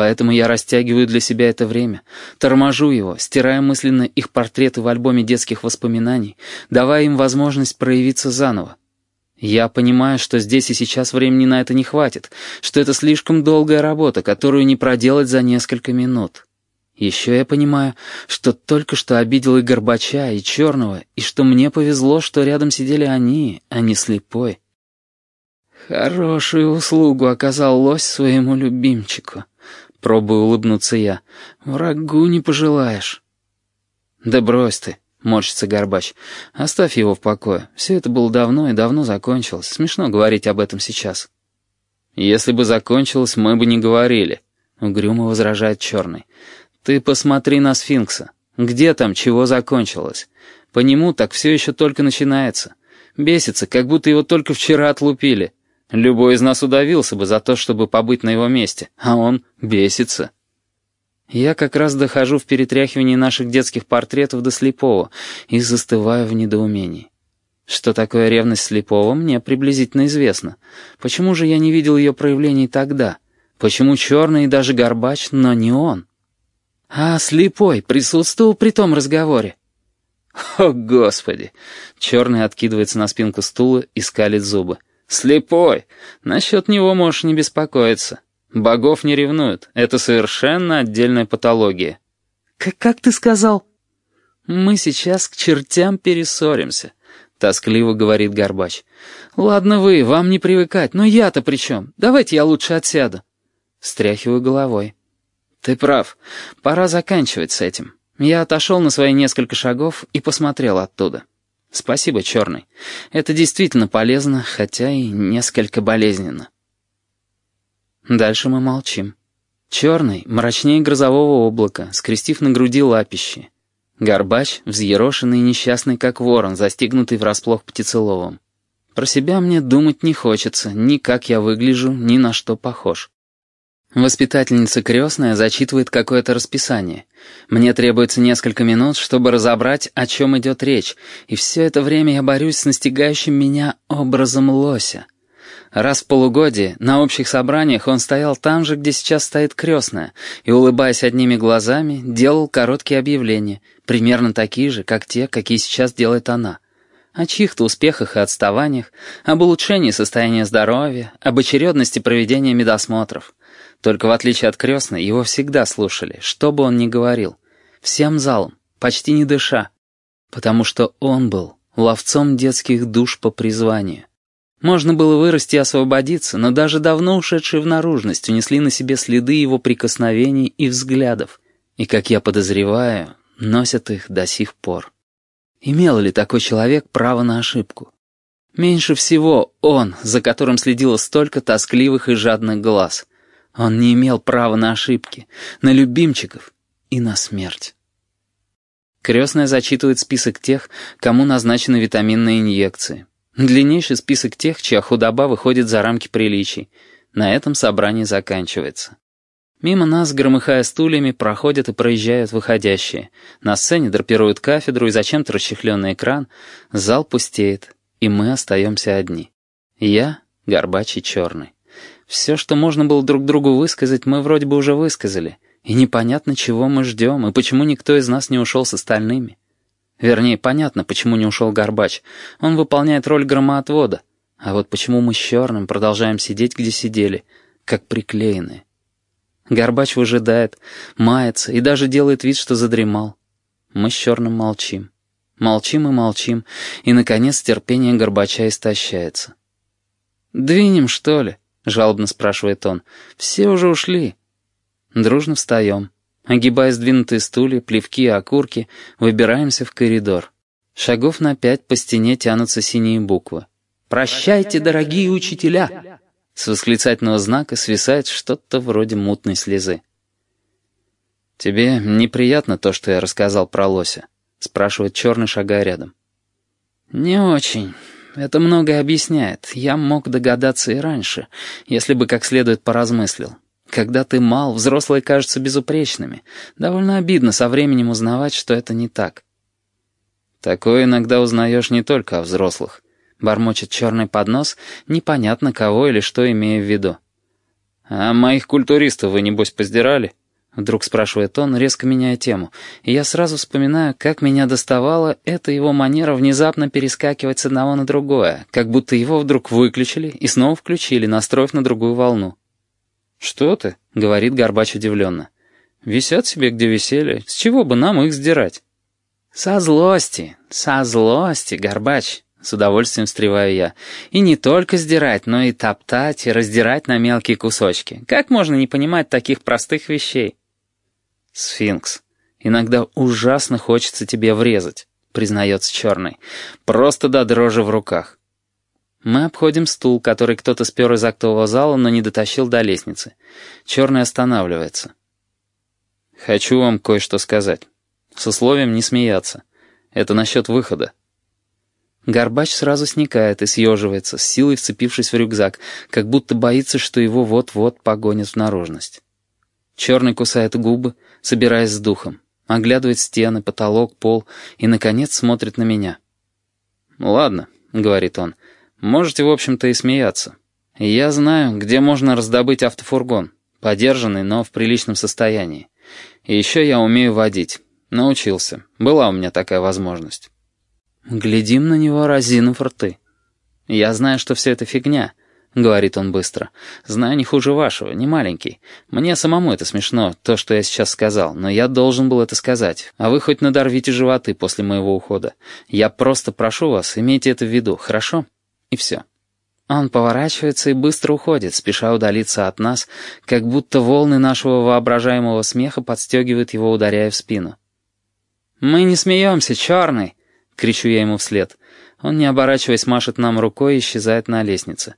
Поэтому я растягиваю для себя это время, торможу его, стирая мысленно их портреты в альбоме детских воспоминаний, давая им возможность проявиться заново. Я понимаю, что здесь и сейчас времени на это не хватит, что это слишком долгая работа, которую не проделать за несколько минут. Еще я понимаю, что только что обидел и Горбача, и Черного, и что мне повезло, что рядом сидели они, а не слепой. Хорошую услугу оказал лось своему любимчику. Пробую улыбнуться я. Врагу не пожелаешь. Да брось ты, морщится Горбач. Оставь его в покое. Все это было давно и давно закончилось. Смешно говорить об этом сейчас. Если бы закончилось, мы бы не говорили. Угрюмо возражает Черный. Ты посмотри на сфинкса. Где там чего закончилось? По нему так все еще только начинается. Бесится, как будто его только вчера отлупили. Любой из нас удавился бы за то, чтобы побыть на его месте, а он бесится. Я как раз дохожу в перетряхивании наших детских портретов до слепого и застываю в недоумении. Что такое ревность слепого, мне приблизительно известно. Почему же я не видел ее проявлений тогда? Почему черный и даже горбач, но не он? А слепой присутствовал при том разговоре? О, Господи! Черный откидывается на спинку стула и скалит зубы. «Слепой. Насчет него можешь не беспокоиться. Богов не ревнуют. Это совершенно отдельная патология». «Как, как ты сказал?» «Мы сейчас к чертям перессоримся», — тоскливо говорит Горбач. «Ладно вы, вам не привыкать, но я-то при чем? Давайте я лучше отсяду». Встряхиваю головой. «Ты прав. Пора заканчивать с этим». Я отошел на свои несколько шагов и посмотрел оттуда. Спасибо, Черный. Это действительно полезно, хотя и несколько болезненно. Дальше мы молчим. Черный, мрачнее грозового облака, скрестив на груди лапищи. Горбач, взъерошенный и несчастный, как ворон, застигнутый врасплох птицеловом. Про себя мне думать не хочется, ни как я выгляжу, ни на что похож. Воспитательница крестная зачитывает какое-то расписание. Мне требуется несколько минут, чтобы разобрать, о чем идет речь, и все это время я борюсь с настигающим меня образом лося. Раз в полугодие на общих собраниях он стоял там же, где сейчас стоит крестная, и, улыбаясь одними глазами, делал короткие объявления, примерно такие же, как те, какие сейчас делает она. О чьих-то успехах и отставаниях, об улучшении состояния здоровья, об очередности проведения медосмотров. Только в отличие от крестной, его всегда слушали, что бы он ни говорил. Всем залом, почти не дыша. Потому что он был ловцом детских душ по призванию. Можно было вырасти и освободиться, но даже давно ушедшие в наружность унесли на себе следы его прикосновений и взглядов. И, как я подозреваю, носят их до сих пор. Имел ли такой человек право на ошибку? Меньше всего он, за которым следило столько тоскливых и жадных глаз. Он не имел права на ошибки, на любимчиков и на смерть. Крестная зачитывает список тех, кому назначены витаминные инъекции. Длиннейший список тех, чья худоба выходит за рамки приличий. На этом собрание заканчивается. Мимо нас, громыхая стульями, проходят и проезжают выходящие. На сцене драпируют кафедру и зачем-то расчехленный экран. Зал пустеет, и мы остаемся одни. Я, Горбач Черный. Все, что можно было друг другу высказать, мы вроде бы уже высказали. И непонятно, чего мы ждем, и почему никто из нас не ушел с остальными. Вернее, понятно, почему не ушел Горбач. Он выполняет роль громоотвода. А вот почему мы с Черным продолжаем сидеть, где сидели, как приклеенные. Горбач выжидает, мается и даже делает вид, что задремал. Мы с Черным молчим. Молчим и молчим, и, наконец, терпение Горбача истощается. «Двинем, что ли?» — жалобно спрашивает он. «Все уже ушли». Дружно встаем. Огибая сдвинутые стулья, плевки и окурки, выбираемся в коридор. Шагов на пять по стене тянутся синие буквы. «Прощайте, дорогие учителя!» С восклицательного знака свисает что-то вроде мутной слезы. «Тебе неприятно то, что я рассказал про лося?» — спрашивает черный, шагая рядом. «Не очень. Это многое объясняет. Я мог догадаться и раньше, если бы как следует поразмыслил. Когда ты мал, взрослые кажутся безупречными. Довольно обидно со временем узнавать, что это не так. Такое иногда узнаешь не только о взрослых. Бормочет черный поднос, непонятно кого или что имея в виду. «А моих культуристов вы, небось, поздирали?» Вдруг спрашивает он, резко меняя тему. И я сразу вспоминаю, как меня доставала эта его манера внезапно перескакивать с одного на другое, как будто его вдруг выключили и снова включили, настроив на другую волну. «Что ты?» — говорит Горбач удивленно. «Висят себе, где висели. С чего бы нам их сдирать?» «Со злости, со злости, Горбач», — с удовольствием встреваю я. «И не только сдирать, но и топтать, и раздирать на мелкие кусочки. Как можно не понимать таких простых вещей?» «Сфинкс, иногда ужасно хочется тебе врезать», — признается Черный. «Просто до дрожи в руках». Мы обходим стул, который кто-то спер из актового зала, но не дотащил до лестницы. Черный останавливается. «Хочу вам кое-что сказать. С условием не смеяться. Это насчет выхода». Горбач сразу сникает и съеживается, с силой вцепившись в рюкзак, как будто боится, что его вот-вот погонят в наружность. Черный кусает губы, собираясь с духом, оглядывает стены, потолок, пол и, наконец, смотрит на меня. «Ладно», — говорит он, — «можете, в общем-то, и смеяться. Я знаю, где можно раздобыть автофургон, подержанный, но в приличном состоянии. И еще я умею водить. Научился. Была у меня такая возможность». Глядим на него, разинув рты. Я знаю, что все это фигня, — говорит он быстро. «Знаю не хуже вашего, не маленький. Мне самому это смешно, то, что я сейчас сказал, но я должен был это сказать. А вы хоть надорвите животы после моего ухода. Я просто прошу вас, имейте это в виду, хорошо?» И все. Он поворачивается и быстро уходит, спеша удалиться от нас, как будто волны нашего воображаемого смеха подстегивают его, ударяя в спину. «Мы не смеемся, черный!» — кричу я ему вслед. Он, не оборачиваясь, машет нам рукой и исчезает на лестнице.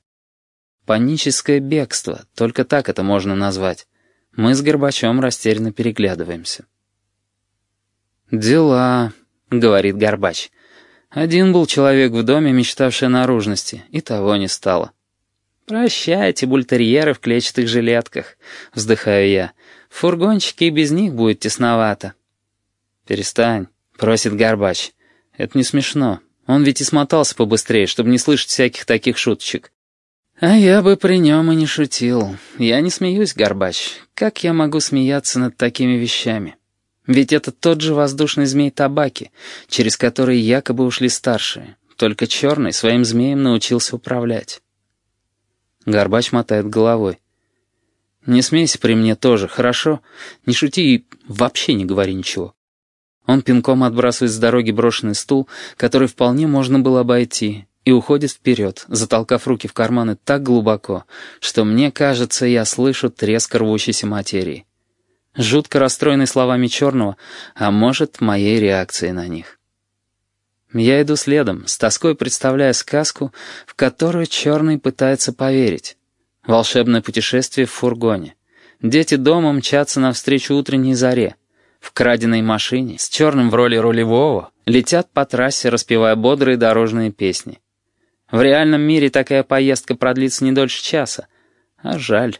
Паническое бегство, только так это можно назвать. Мы с Горбачем растерянно переглядываемся. «Дела», — говорит Горбач. «Один был человек в доме, мечтавший о наружности, и того не стало». «Прощайте, бультерьеры в клетчатых жилетках», — вздыхаю я. «В фургончике и без них будет тесновато». «Перестань», — просит Горбач. «Это не смешно. Он ведь и смотался побыстрее, чтобы не слышать всяких таких шуточек. «А я бы при нем и не шутил. Я не смеюсь, Горбач. Как я могу смеяться над такими вещами? Ведь это тот же воздушный змей табаки, через который якобы ушли старшие. Только черный своим змеем научился управлять». Горбач мотает головой. «Не смейся при мне тоже, хорошо? Не шути и вообще не говори ничего». Он пинком отбрасывает с дороги брошенный стул, который вполне можно было обойти, и уходит вперед, затолкав руки в карманы так глубоко, что мне кажется, я слышу треск рвущейся материи. Жутко расстроенный словами Черного, а может, моей реакцией на них. Я иду следом, с тоской представляя сказку, в которую Черный пытается поверить. Волшебное путешествие в фургоне. Дети дома мчатся навстречу утренней заре. В краденой машине, с Черным в роли рулевого, летят по трассе, распевая бодрые дорожные песни. В реальном мире такая поездка продлится не дольше часа. А жаль,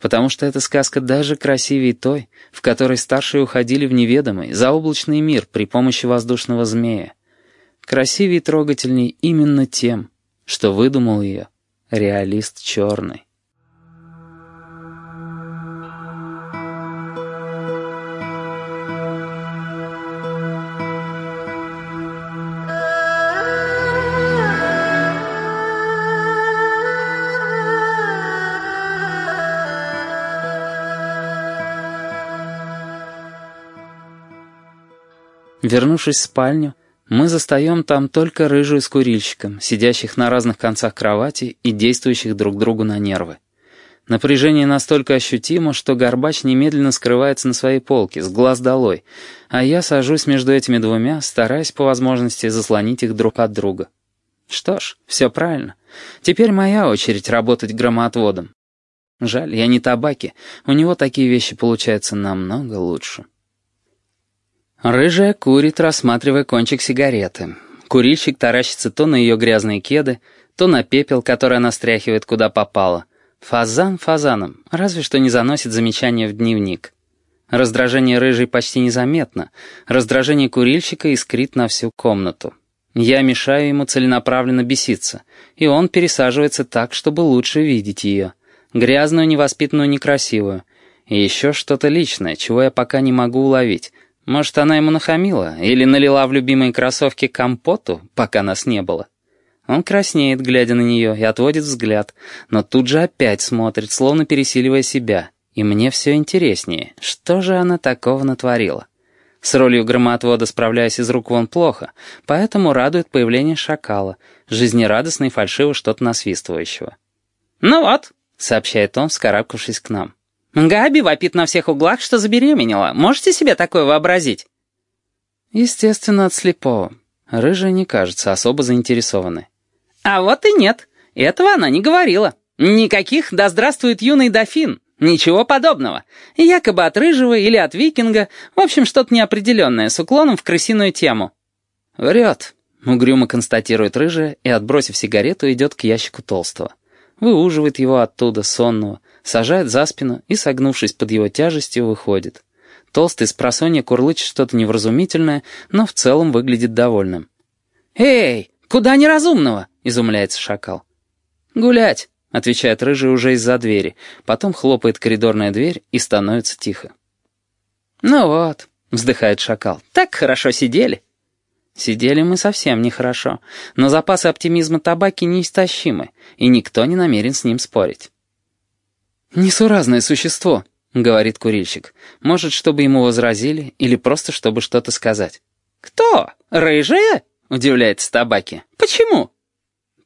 потому что эта сказка даже красивее той, в которой старшие уходили в неведомый, заоблачный мир при помощи воздушного змея. Красивее и трогательней именно тем, что выдумал ее реалист черный. Вернувшись в спальню, мы застаем там только рыжую с курильщиком, сидящих на разных концах кровати и действующих друг другу на нервы. Напряжение настолько ощутимо, что Горбач немедленно скрывается на своей полке, с глаз долой, а я сажусь между этими двумя, стараясь по возможности заслонить их друг от друга. Что ж, все правильно. Теперь моя очередь работать громоотводом. Жаль, я не табаки, у него такие вещи получаются намного лучше. Рыжая курит, рассматривая кончик сигареты. Курильщик таращится то на ее грязные кеды, то на пепел, который она стряхивает куда попало. Фазан фазаном, разве что не заносит замечания в дневник. Раздражение рыжей почти незаметно. Раздражение курильщика искрит на всю комнату. Я мешаю ему целенаправленно беситься, и он пересаживается так, чтобы лучше видеть ее. Грязную, невоспитанную, некрасивую. И еще что-то личное, чего я пока не могу уловить. Может, она ему нахамила или налила в любимые кроссовки компоту, пока нас не было. Он краснеет, глядя на нее, и отводит взгляд, но тут же опять смотрит, словно пересиливая себя. И мне все интереснее, что же она такого натворила? С ролью громоотвода справляюсь из рук вон плохо, поэтому радует появление шакала, жизнерадостно и фальшиво что-то насвистывающего. «Ну вот», — сообщает он, вскарабкавшись к нам. «Габи вопит на всех углах, что забеременела. Можете себе такое вообразить?» Естественно, от слепого. Рыжая не кажется особо заинтересованной. «А вот и нет. Этого она не говорила. Никаких «да здравствует юный дофин». Ничего подобного. Якобы от рыжего или от викинга. В общем, что-то неопределенное, с уклоном в крысиную тему. «Врет», — угрюмо констатирует рыжая и, отбросив сигарету, идет к ящику толстого. Выуживает его оттуда, сонного, сажает за спину и, согнувшись под его тяжестью, выходит. Толстый с просонья курлычет что-то невразумительное, но в целом выглядит довольным. «Эй, куда неразумного?» — изумляется шакал. «Гулять», — отвечает рыжий уже из-за двери, потом хлопает коридорная дверь и становится тихо. «Ну вот», — вздыхает шакал, — «так хорошо сидели». Сидели мы совсем нехорошо, но запасы оптимизма табаки неистощимы, и никто не намерен с ним спорить. «Несуразное существо», — говорит курильщик. Может, чтобы ему возразили, или просто чтобы что-то сказать. «Кто? Рыжая?» — удивляется табаки. «Почему?»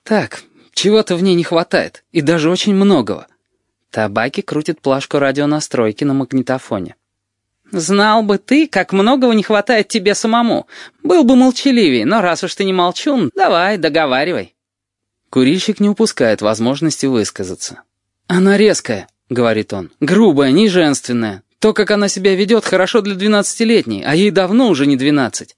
«Так, чего-то в ней не хватает, и даже очень многого». Табаки крутит плашку радионастройки на магнитофоне. «Знал бы ты, как многого не хватает тебе самому. Был бы молчаливее, но раз уж ты не молчун, давай, договаривай». Курильщик не упускает возможности высказаться. «Она резкая», — говорит он, — «грубая, неженственная. То, как она себя ведет, хорошо для двенадцатилетней, а ей давно уже не двенадцать».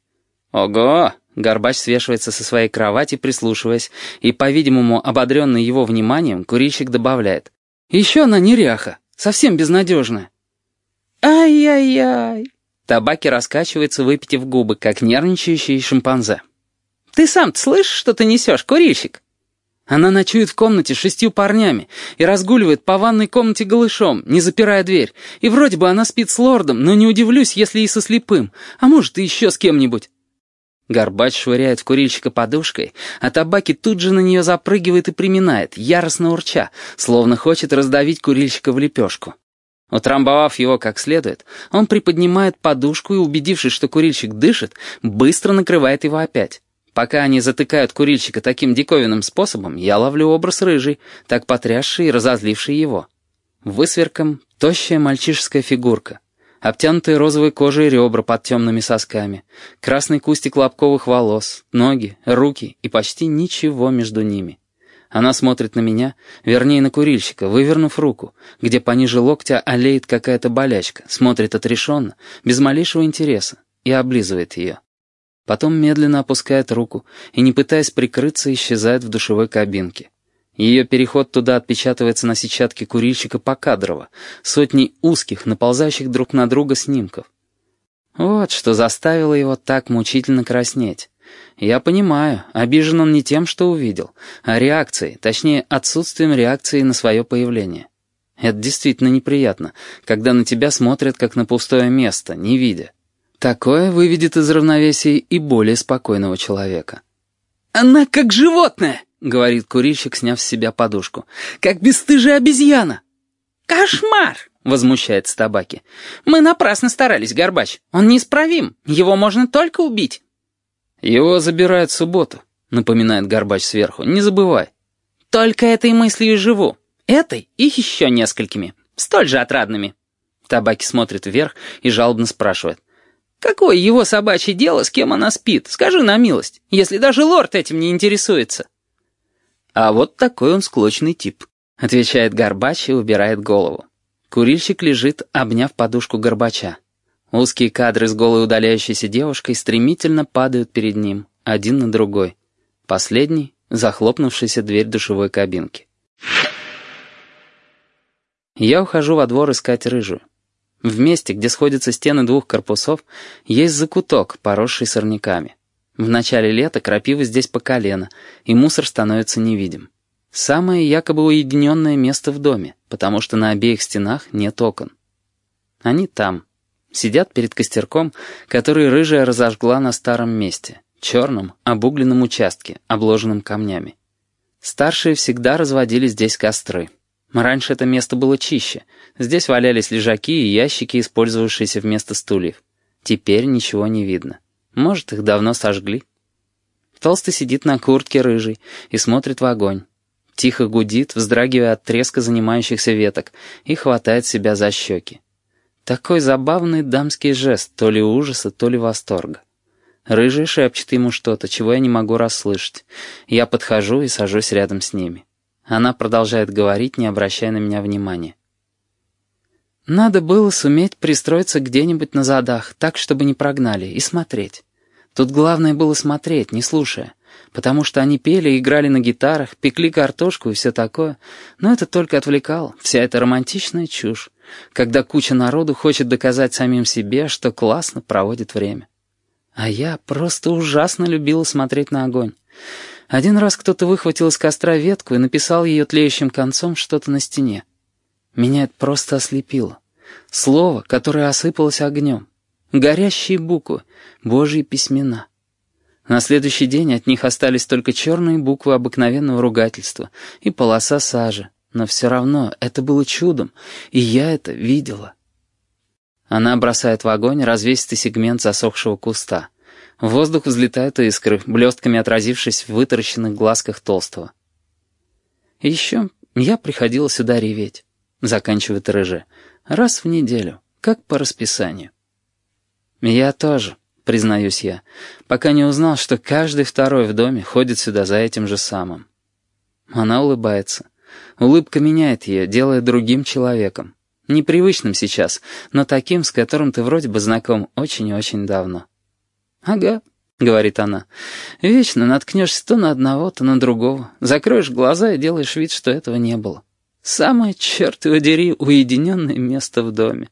«Ого!» — Горбач свешивается со своей кровати, прислушиваясь, и, по-видимому, ободренный его вниманием, курильщик добавляет. «Еще она неряха, совсем безнадежная». «Ай-яй-яй!» Табаки раскачивается, выпитив губы, как нервничающий шимпанзе. «Ты сам слышишь, что ты несешь, курильщик?» Она ночует в комнате с шестью парнями и разгуливает по ванной комнате голышом, не запирая дверь. И вроде бы она спит с лордом, но не удивлюсь, если и со слепым, а может и еще с кем-нибудь. Горбач швыряет в курильщика подушкой, а табаки тут же на нее запрыгивает и приминает, яростно урча, словно хочет раздавить курильщика в лепешку. Утрамбовав его как следует, он приподнимает подушку и, убедившись, что курильщик дышит, быстро накрывает его опять. Пока они затыкают курильщика таким диковинным способом, я ловлю образ рыжий, так потрясший и разозливший его. Высверком тощая мальчишеская фигурка, обтянутые розовой кожей ребра под темными сосками, красный кустик лобковых волос, ноги, руки и почти ничего между ними. Она смотрит на меня, вернее на курильщика, вывернув руку, где пониже локтя олеет какая-то болячка, смотрит отрешенно, без малейшего интереса, и облизывает ее. Потом медленно опускает руку и, не пытаясь прикрыться, исчезает в душевой кабинке. Ее переход туда отпечатывается на сетчатке курильщика покадрово, сотней узких, наползающих друг на друга снимков. Вот что заставило его так мучительно краснеть. Я понимаю, обижен он не тем, что увидел, а реакцией, точнее, отсутствием реакции на свое появление. Это действительно неприятно, когда на тебя смотрят как на пустое место, не видя. Такое выведет из равновесия и более спокойного человека. «Она как животное!» — говорит курильщик, сняв с себя подушку. «Как бесстыжая обезьяна!» «Кошмар!» — возмущается табаки. «Мы напрасно старались, Горбач. Он неисправим. Его можно только убить». «Его забирают в субботу», — напоминает Горбач сверху. «Не забывай». «Только этой мыслью и живу. Этой и еще несколькими. Столь же отрадными». Табаки смотрит вверх и жалобно спрашивает. «Какое его собачье дело, с кем она спит? Скажи на милость, если даже лорд этим не интересуется». «А вот такой он склочный тип», — отвечает Горбач и убирает голову. Курильщик лежит, обняв подушку Горбача. Узкие кадры с голой удаляющейся девушкой стремительно падают перед ним, один на другой. Последний — захлопнувшаяся дверь душевой кабинки. Я ухожу во двор искать рыжую. В месте, где сходятся стены двух корпусов, есть закуток, поросший сорняками. В начале лета крапива здесь по колено, и мусор становится невидим. Самое якобы уединенное место в доме, потому что на обеих стенах нет окон. Они там, сидят перед костерком, который рыжая разожгла на старом месте, черном, обугленном участке, обложенном камнями. Старшие всегда разводили здесь костры. Раньше это место было чище. Здесь валялись лежаки и ящики, использовавшиеся вместо стульев. Теперь ничего не видно. Может, их давно сожгли. Толстый сидит на куртке рыжий и смотрит в огонь. Тихо гудит, вздрагивая от треска занимающихся веток, и хватает себя за щеки. Такой забавный дамский жест, то ли ужаса, то ли восторга. Рыжий шепчет ему что-то, чего я не могу расслышать. Я подхожу и сажусь рядом с ними. Она продолжает говорить, не обращая на меня внимания. Надо было суметь пристроиться где-нибудь на задах, так, чтобы не прогнали, и смотреть. Тут главное было смотреть, не слушая, потому что они пели, играли на гитарах, пекли картошку и все такое, но это только отвлекало, вся эта романтичная чушь, когда куча народу хочет доказать самим себе, что классно проводит время. А я просто ужасно любила смотреть на огонь. Один раз кто-то выхватил из костра ветку и написал ее тлеющим концом что-то на стене. Меня это просто ослепило. Слово, которое осыпалось огнем. Горящие буквы, божьи письмена. На следующий день от них остались только черные буквы обыкновенного ругательства и полоса сажи. Но все равно это было чудом, и я это видела. Она бросает в огонь развесистый сегмент засохшего куста. В воздух взлетают искры, блестками отразившись в вытаращенных глазках толстого. Еще я приходила сюда реветь, заканчивает Рыже, раз в неделю, как по расписанию. Я тоже, признаюсь я, пока не узнал, что каждый второй в доме ходит сюда за этим же самым. Она улыбается. Улыбка меняет ее, делая другим человеком. Непривычным сейчас, но таким, с которым ты вроде бы знаком очень и очень давно. «Ага», — говорит она, — «вечно наткнешься то на одного, то на другого, закроешь глаза и делаешь вид, что этого не было. Самое, черт его дери, уединенное место в доме».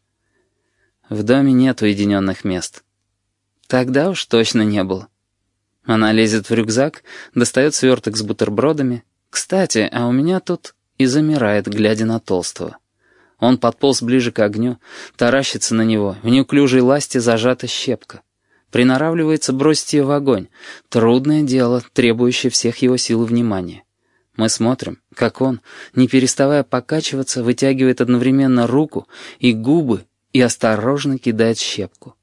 В доме нет уединенных мест. Тогда уж точно не было. Она лезет в рюкзак, достает сверток с бутербродами. Кстати, а у меня тут и замирает, глядя на толстого. Он подполз ближе к огню, таращится на него, в неуклюжей ласти зажата щепка. Приноравливается бросить ее в огонь. Трудное дело, требующее всех его сил и внимания. Мы смотрим, как он, не переставая покачиваться, вытягивает одновременно руку и губы и осторожно кидает щепку.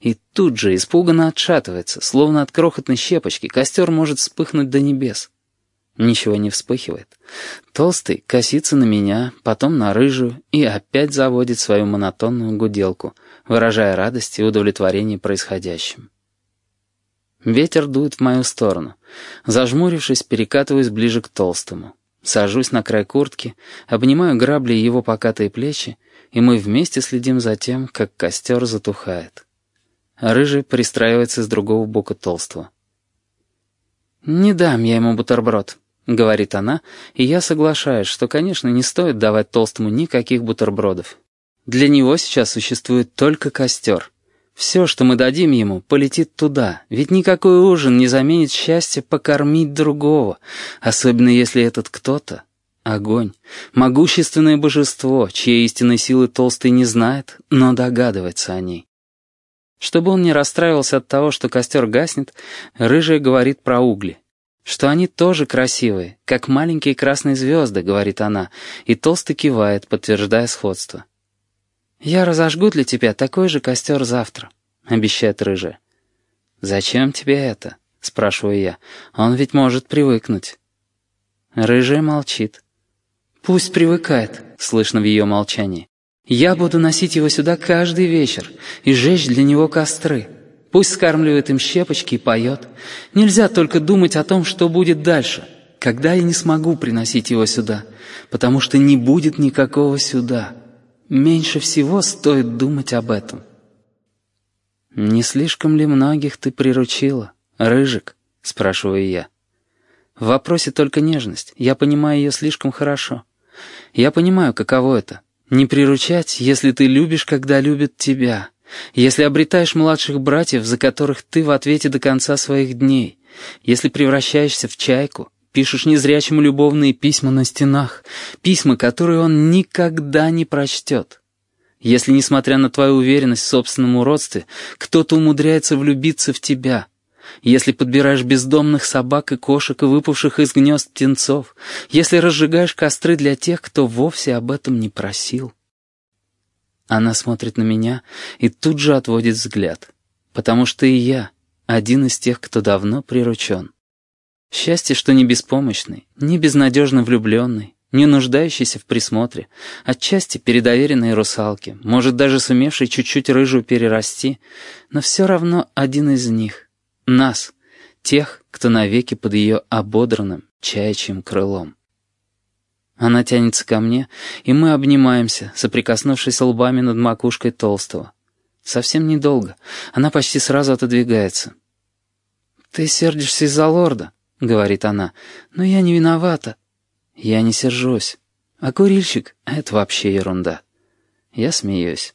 И тут же испуганно отшатывается, словно от крохотной щепочки костер может вспыхнуть до небес. Ничего не вспыхивает. Толстый косится на меня, потом на рыжую и опять заводит свою монотонную гуделку, выражая радость и удовлетворение происходящим. Ветер дует в мою сторону. Зажмурившись, перекатываюсь ближе к толстому. Сажусь на край куртки, обнимаю грабли его покатые плечи, и мы вместе следим за тем, как костер затухает. Рыжий пристраивается с другого бока толстого. «Не дам я ему бутерброд», — говорит она, и я соглашаюсь, что, конечно, не стоит давать толстому никаких бутербродов. Для него сейчас существует только костер. Все, что мы дадим ему, полетит туда, ведь никакой ужин не заменит счастье покормить другого, особенно если этот кто-то — огонь, могущественное божество, чьей истинной силы толстый не знает, но догадывается о ней. Чтобы он не расстраивался от того, что костер гаснет, рыжая говорит про угли. Что они тоже красивые, как маленькие красные звезды, говорит она, и толстый кивает, подтверждая сходство. «Я разожгу для тебя такой же костер завтра», — обещает рыжая. «Зачем тебе это?» — спрашиваю я. «Он ведь может привыкнуть». Рыжая молчит. «Пусть привыкает», — слышно в ее молчании. Я буду носить его сюда каждый вечер и жечь для него костры. Пусть скармливает им щепочки и поет. Нельзя только думать о том, что будет дальше, когда я не смогу приносить его сюда, потому что не будет никакого сюда. Меньше всего стоит думать об этом. «Не слишком ли многих ты приручила, Рыжик?» — спрашиваю я. В вопросе только нежность. Я понимаю ее слишком хорошо. Я понимаю, каково это не приручать, если ты любишь, когда любят тебя. Если обретаешь младших братьев, за которых ты в ответе до конца своих дней. Если превращаешься в чайку, пишешь незрячему любовные письма на стенах, письма, которые он никогда не прочтет. Если, несмотря на твою уверенность в собственном уродстве, кто-то умудряется влюбиться в тебя, если подбираешь бездомных собак и кошек и выпавших из гнезд птенцов, если разжигаешь костры для тех, кто вовсе об этом не просил. Она смотрит на меня и тут же отводит взгляд, потому что и я один из тех, кто давно приручен. Счастье, что не беспомощный, не безнадежно влюбленный, не нуждающийся в присмотре, отчасти передоверенной русалке, может даже сумевший чуть-чуть рыжую перерасти, но все равно один из них, нас, тех, кто навеки под ее ободранным чаячьим крылом. Она тянется ко мне, и мы обнимаемся, соприкоснувшись лбами над макушкой толстого. Совсем недолго, она почти сразу отодвигается. «Ты сердишься из-за лорда», — говорит она, — «но я не виновата». Я не сержусь. А курильщик — это вообще ерунда. Я смеюсь.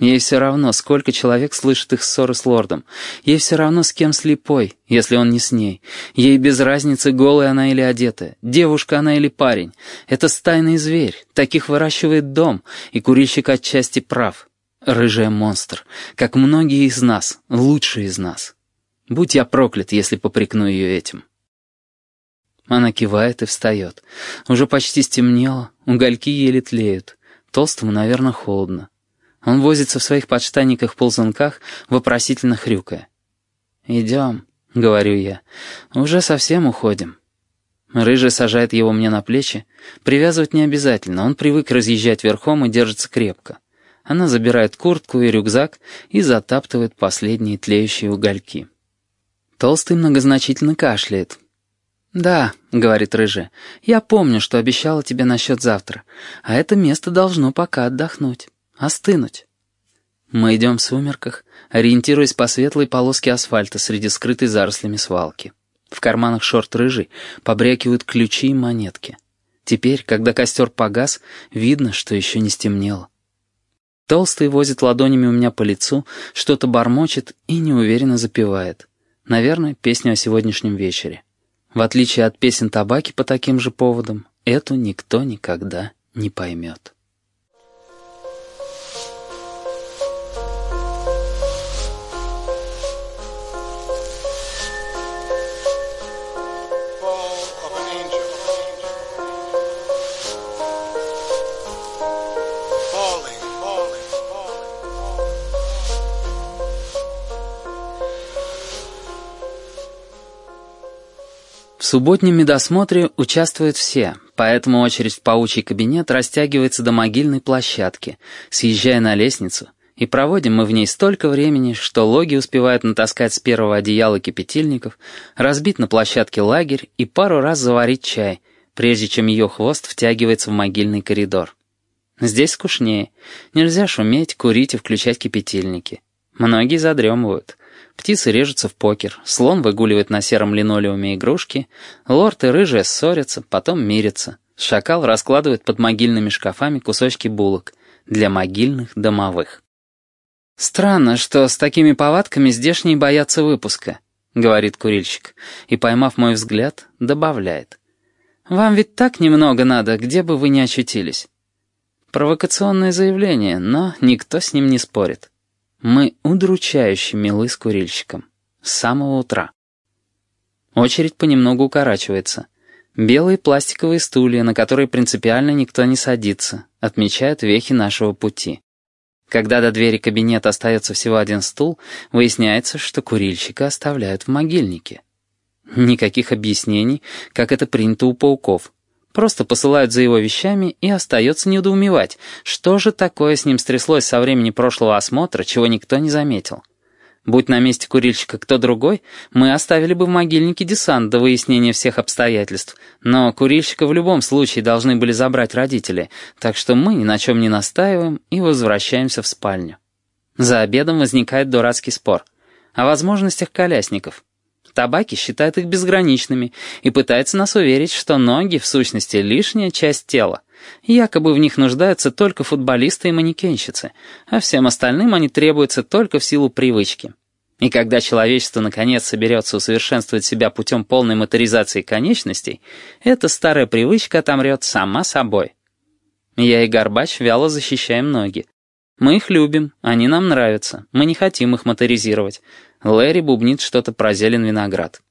Ей все равно, сколько человек слышит их ссоры с лордом. Ей все равно, с кем слепой, если он не с ней. Ей без разницы, голая она или одетая, девушка она или парень. Это стайный зверь, таких выращивает дом, и курильщик отчасти прав. Рыжая монстр, как многие из нас, лучшие из нас. Будь я проклят, если попрекну ее этим. Она кивает и встает. Уже почти стемнело, угольки еле тлеют. Толстому, наверное, холодно. Он возится в своих подштанниках-ползунках, вопросительно хрюкая. «Идем», — говорю я. «Уже совсем уходим». Рыжий сажает его мне на плечи. Привязывать не обязательно, он привык разъезжать верхом и держится крепко. Она забирает куртку и рюкзак и затаптывает последние тлеющие угольки. Толстый многозначительно кашляет, «Да», — говорит Рыжая, — «я помню, что обещала тебе насчет завтра, а это место должно пока отдохнуть, остынуть». Мы идем в сумерках, ориентируясь по светлой полоске асфальта среди скрытой зарослями свалки. В карманах шорт рыжий побрякивают ключи и монетки. Теперь, когда костер погас, видно, что еще не стемнело. Толстый возит ладонями у меня по лицу, что-то бормочет и неуверенно запевает. Наверное, песню о сегодняшнем вечере. В отличие от песен табаки по таким же поводам, эту никто никогда не поймет. Субботнем медосмотре участвуют все, поэтому очередь в паучий кабинет растягивается до могильной площадки, съезжая на лестницу, и проводим мы в ней столько времени, что Логи успевает натаскать с первого одеяла кипятильников, разбить на площадке лагерь и пару раз заварить чай, прежде чем ее хвост втягивается в могильный коридор. Здесь скучнее. Нельзя шуметь, курить и включать кипятильники. Многие задремывают. Птицы режутся в покер, слон выгуливает на сером линолеуме игрушки, лорд и рыжая ссорятся, потом мирятся. Шакал раскладывает под могильными шкафами кусочки булок для могильных домовых. «Странно, что с такими повадками здешние боятся выпуска», — говорит курильщик, и, поймав мой взгляд, добавляет. «Вам ведь так немного надо, где бы вы ни очутились». Провокационное заявление, но никто с ним не спорит. Мы удручающе милы с курильщиком. С самого утра. Очередь понемногу укорачивается. Белые пластиковые стулья, на которые принципиально никто не садится, отмечают вехи нашего пути. Когда до двери кабинета остается всего один стул, выясняется, что курильщика оставляют в могильнике. Никаких объяснений, как это принято у пауков. Просто посылают за его вещами, и остается недоумевать, что же такое с ним стряслось со времени прошлого осмотра, чего никто не заметил. Будь на месте курильщика кто другой, мы оставили бы в могильнике десант до выяснения всех обстоятельств, но курильщика в любом случае должны были забрать родители, так что мы ни на чем не настаиваем и возвращаемся в спальню. За обедом возникает дурацкий спор о возможностях колясников. Табаки считает их безграничными и пытается нас уверить, что ноги, в сущности, лишняя часть тела. Якобы в них нуждаются только футболисты и манекенщицы, а всем остальным они требуются только в силу привычки. И когда человечество наконец соберется усовершенствовать себя путем полной моторизации конечностей, эта старая привычка отомрет сама собой. Я и Горбач вяло защищаем ноги. Мы их любим, они нам нравятся, мы не хотим их моторизировать. Лэри бубнит что-то про зелен виноград.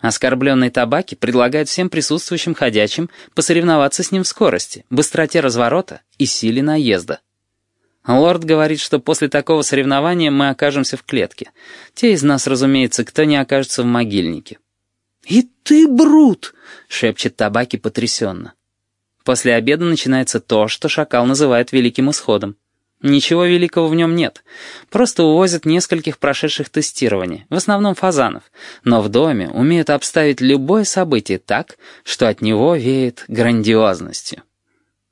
Оскорбленный табаки предлагает всем присутствующим ходячим посоревноваться с ним в скорости, быстроте разворота и силе наезда. Лорд говорит, что после такого соревнования мы окажемся в клетке. Те из нас, разумеется, кто не окажется в могильнике. «И ты брут!» — шепчет табаки потрясенно. После обеда начинается то, что шакал называет великим исходом. Ничего великого в нем нет. Просто увозят нескольких прошедших тестирований, в основном фазанов, но в доме умеют обставить любое событие так, что от него веет грандиозностью.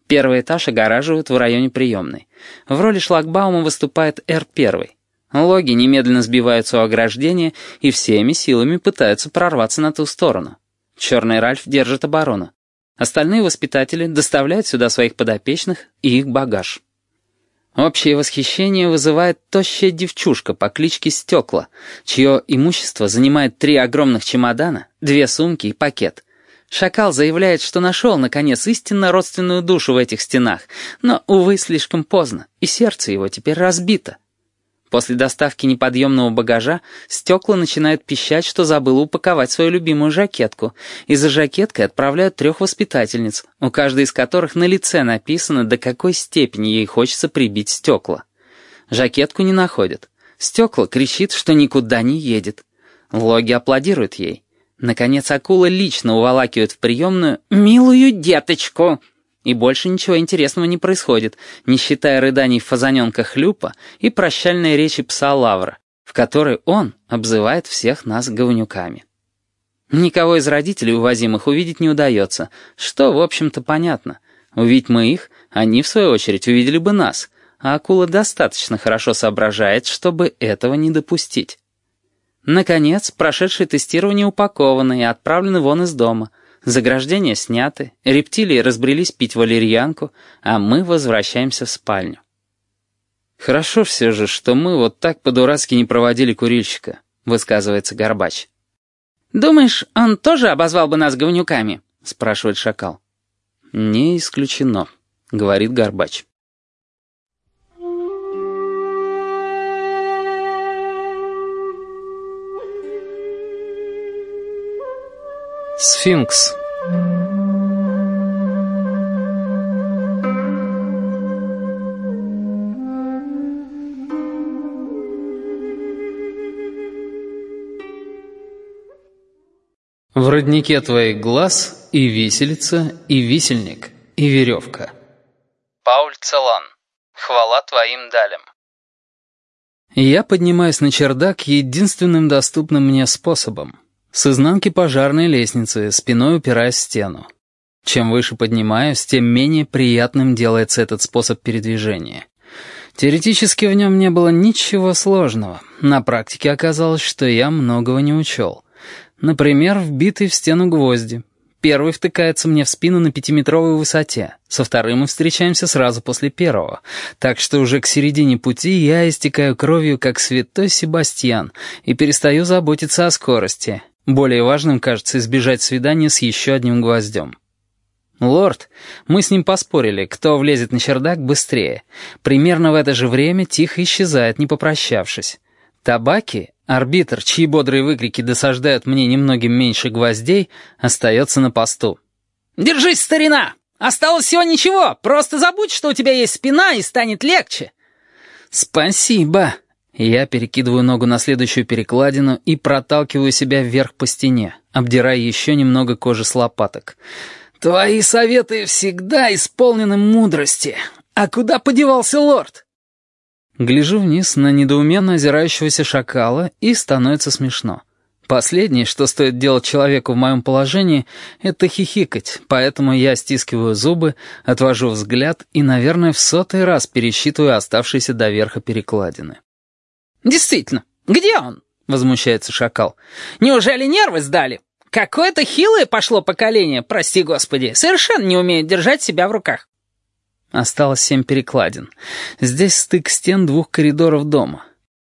Первый этаж огораживают в районе приемной. В роли шлагбаума выступает Р-1. Логи немедленно сбиваются у ограждения и всеми силами пытаются прорваться на ту сторону. Черный Ральф держит оборону. Остальные воспитатели доставляют сюда своих подопечных и их багаж. Общее восхищение вызывает тощая девчушка по кличке Стекла, чье имущество занимает три огромных чемодана, две сумки и пакет. Шакал заявляет, что нашел, наконец, истинно родственную душу в этих стенах, но, увы, слишком поздно, и сердце его теперь разбито. После доставки неподъемного багажа стекла начинают пищать, что забыл упаковать свою любимую жакетку, и за жакеткой отправляют трех воспитательниц, у каждой из которых на лице написано, до какой степени ей хочется прибить стекла. Жакетку не находят. Стекла кричит, что никуда не едет. Логи аплодируют ей. Наконец акула лично уволакивает в приемную «милую деточку», и больше ничего интересного не происходит, не считая рыданий фазаненка Хлюпа и прощальной речи пса Лавра, в которой он обзывает всех нас говнюками. Никого из родителей увозимых увидеть не удается, что, в общем-то, понятно. Увидеть мы их, они, в свою очередь, увидели бы нас, а акула достаточно хорошо соображает, чтобы этого не допустить. Наконец, прошедшие тестирование упакованы и отправлены вон из дома. Заграждения сняты, рептилии разбрелись пить валерьянку, а мы возвращаемся в спальню. «Хорошо все же, что мы вот так по-дурацки не проводили курильщика», — высказывается Горбач. «Думаешь, он тоже обозвал бы нас говнюками?» — спрашивает Шакал. «Не исключено», — говорит Горбач. Сфинкс. В роднике твоих глаз и виселица, и висельник, и веревка. Пауль Целан. Хвала твоим далям. Я поднимаюсь на чердак единственным доступным мне способом — с изнанки пожарной лестницы, спиной упираясь в стену. Чем выше поднимаюсь, тем менее приятным делается этот способ передвижения. Теоретически в нем не было ничего сложного. На практике оказалось, что я многого не учел. Например, вбитый в стену гвозди. Первый втыкается мне в спину на пятиметровой высоте, со вторым мы встречаемся сразу после первого, так что уже к середине пути я истекаю кровью, как святой Себастьян, и перестаю заботиться о скорости, более важным кажется избежать свидания с еще одним гвоздем. «Лорд, мы с ним поспорили, кто влезет на чердак быстрее. Примерно в это же время тихо исчезает, не попрощавшись. Табаки, арбитр, чьи бодрые выкрики досаждают мне немногим меньше гвоздей, остается на посту. «Держись, старина! Осталось всего ничего, просто забудь, что у тебя есть спина, и станет легче». «Спасибо», я перекидываю ногу на следующую перекладину и проталкиваю себя вверх по стене, обдирая еще немного кожи с лопаток. «Твои советы всегда исполнены мудрости. А куда подевался лорд?» Гляжу вниз на недоуменно озирающегося шакала, и становится смешно. Последнее, что стоит делать человеку в моем положении, это хихикать, поэтому я стискиваю зубы, отвожу взгляд и, наверное, в сотый раз пересчитываю оставшиеся до верха перекладины. «Действительно, где он?» — возмущается шакал. «Неужели нервы сдали? Какое-то хилое пошло поколение, прости господи, совершенно не умеет держать себя в руках». Осталось семь перекладин. Здесь стык стен двух коридоров дома.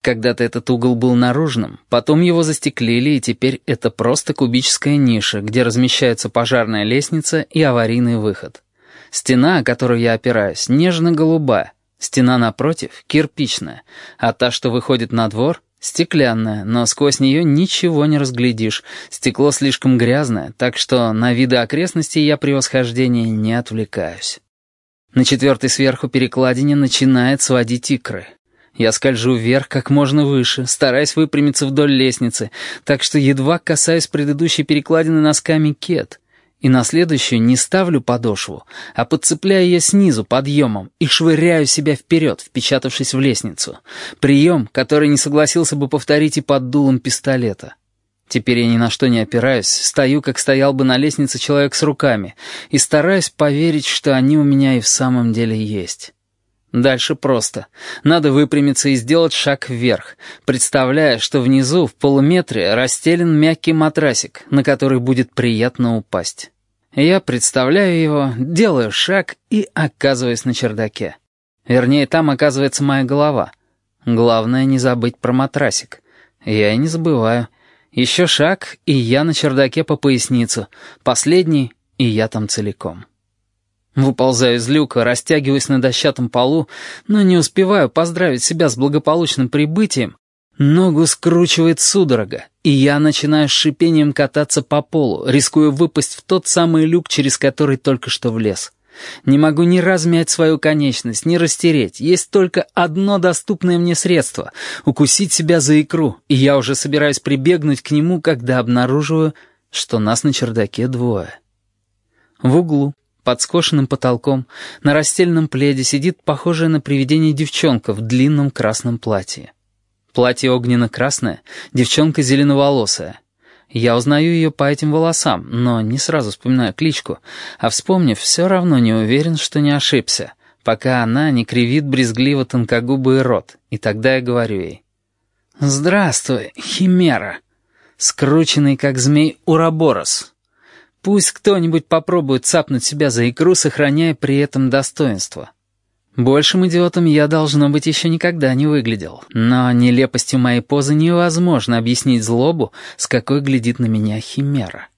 Когда-то этот угол был наружным, потом его застеклили, и теперь это просто кубическая ниша, где размещается пожарная лестница и аварийный выход. Стена, о которую я опираюсь, нежно-голубая, стена напротив — кирпичная, а та, что выходит на двор — стеклянная, но сквозь нее ничего не разглядишь, стекло слишком грязное, так что на виды окрестностей я при восхождении не отвлекаюсь. На четвертой сверху перекладине начинает сводить икры. Я скольжу вверх как можно выше, стараясь выпрямиться вдоль лестницы, так что едва касаюсь предыдущей перекладины носками кет. И на следующую не ставлю подошву, а подцепляю ее снизу подъемом и швыряю себя вперед, впечатавшись в лестницу. Прием, который не согласился бы повторить и под дулом пистолета. Теперь я ни на что не опираюсь, стою, как стоял бы на лестнице человек с руками, и стараюсь поверить, что они у меня и в самом деле есть. Дальше просто. Надо выпрямиться и сделать шаг вверх, представляя, что внизу в полуметре расстелен мягкий матрасик, на который будет приятно упасть. Я представляю его, делаю шаг и оказываюсь на чердаке. Вернее, там оказывается моя голова. Главное не забыть про матрасик. Я и не забываю. Еще шаг, и я на чердаке по поясницу. Последний, и я там целиком. Выползаю из люка, растягиваюсь на дощатом полу, но не успеваю поздравить себя с благополучным прибытием. Ногу скручивает судорога, и я начинаю с шипением кататься по полу, рискуя выпасть в тот самый люк, через который только что влез. Не могу ни размять свою конечность, ни растереть. Есть только одно доступное мне средство — укусить себя за икру, и я уже собираюсь прибегнуть к нему, когда обнаруживаю, что нас на чердаке двое. В углу, под скошенным потолком, на расстеленном пледе сидит похожая на привидение девчонка в длинном красном платье. Платье огненно-красное, девчонка зеленоволосая. Я узнаю ее по этим волосам, но не сразу вспоминаю кличку, а вспомнив, все равно не уверен, что не ошибся, пока она не кривит брезгливо тонкогубый рот, и тогда я говорю ей. «Здравствуй, Химера!» Скрученный, как змей, Ураборос. Пусть кто-нибудь попробует цапнуть себя за икру, сохраняя при этом достоинство. Большим идиотом я, должно быть, еще никогда не выглядел. Но нелепостью моей позы невозможно объяснить злобу, с какой глядит на меня Химера.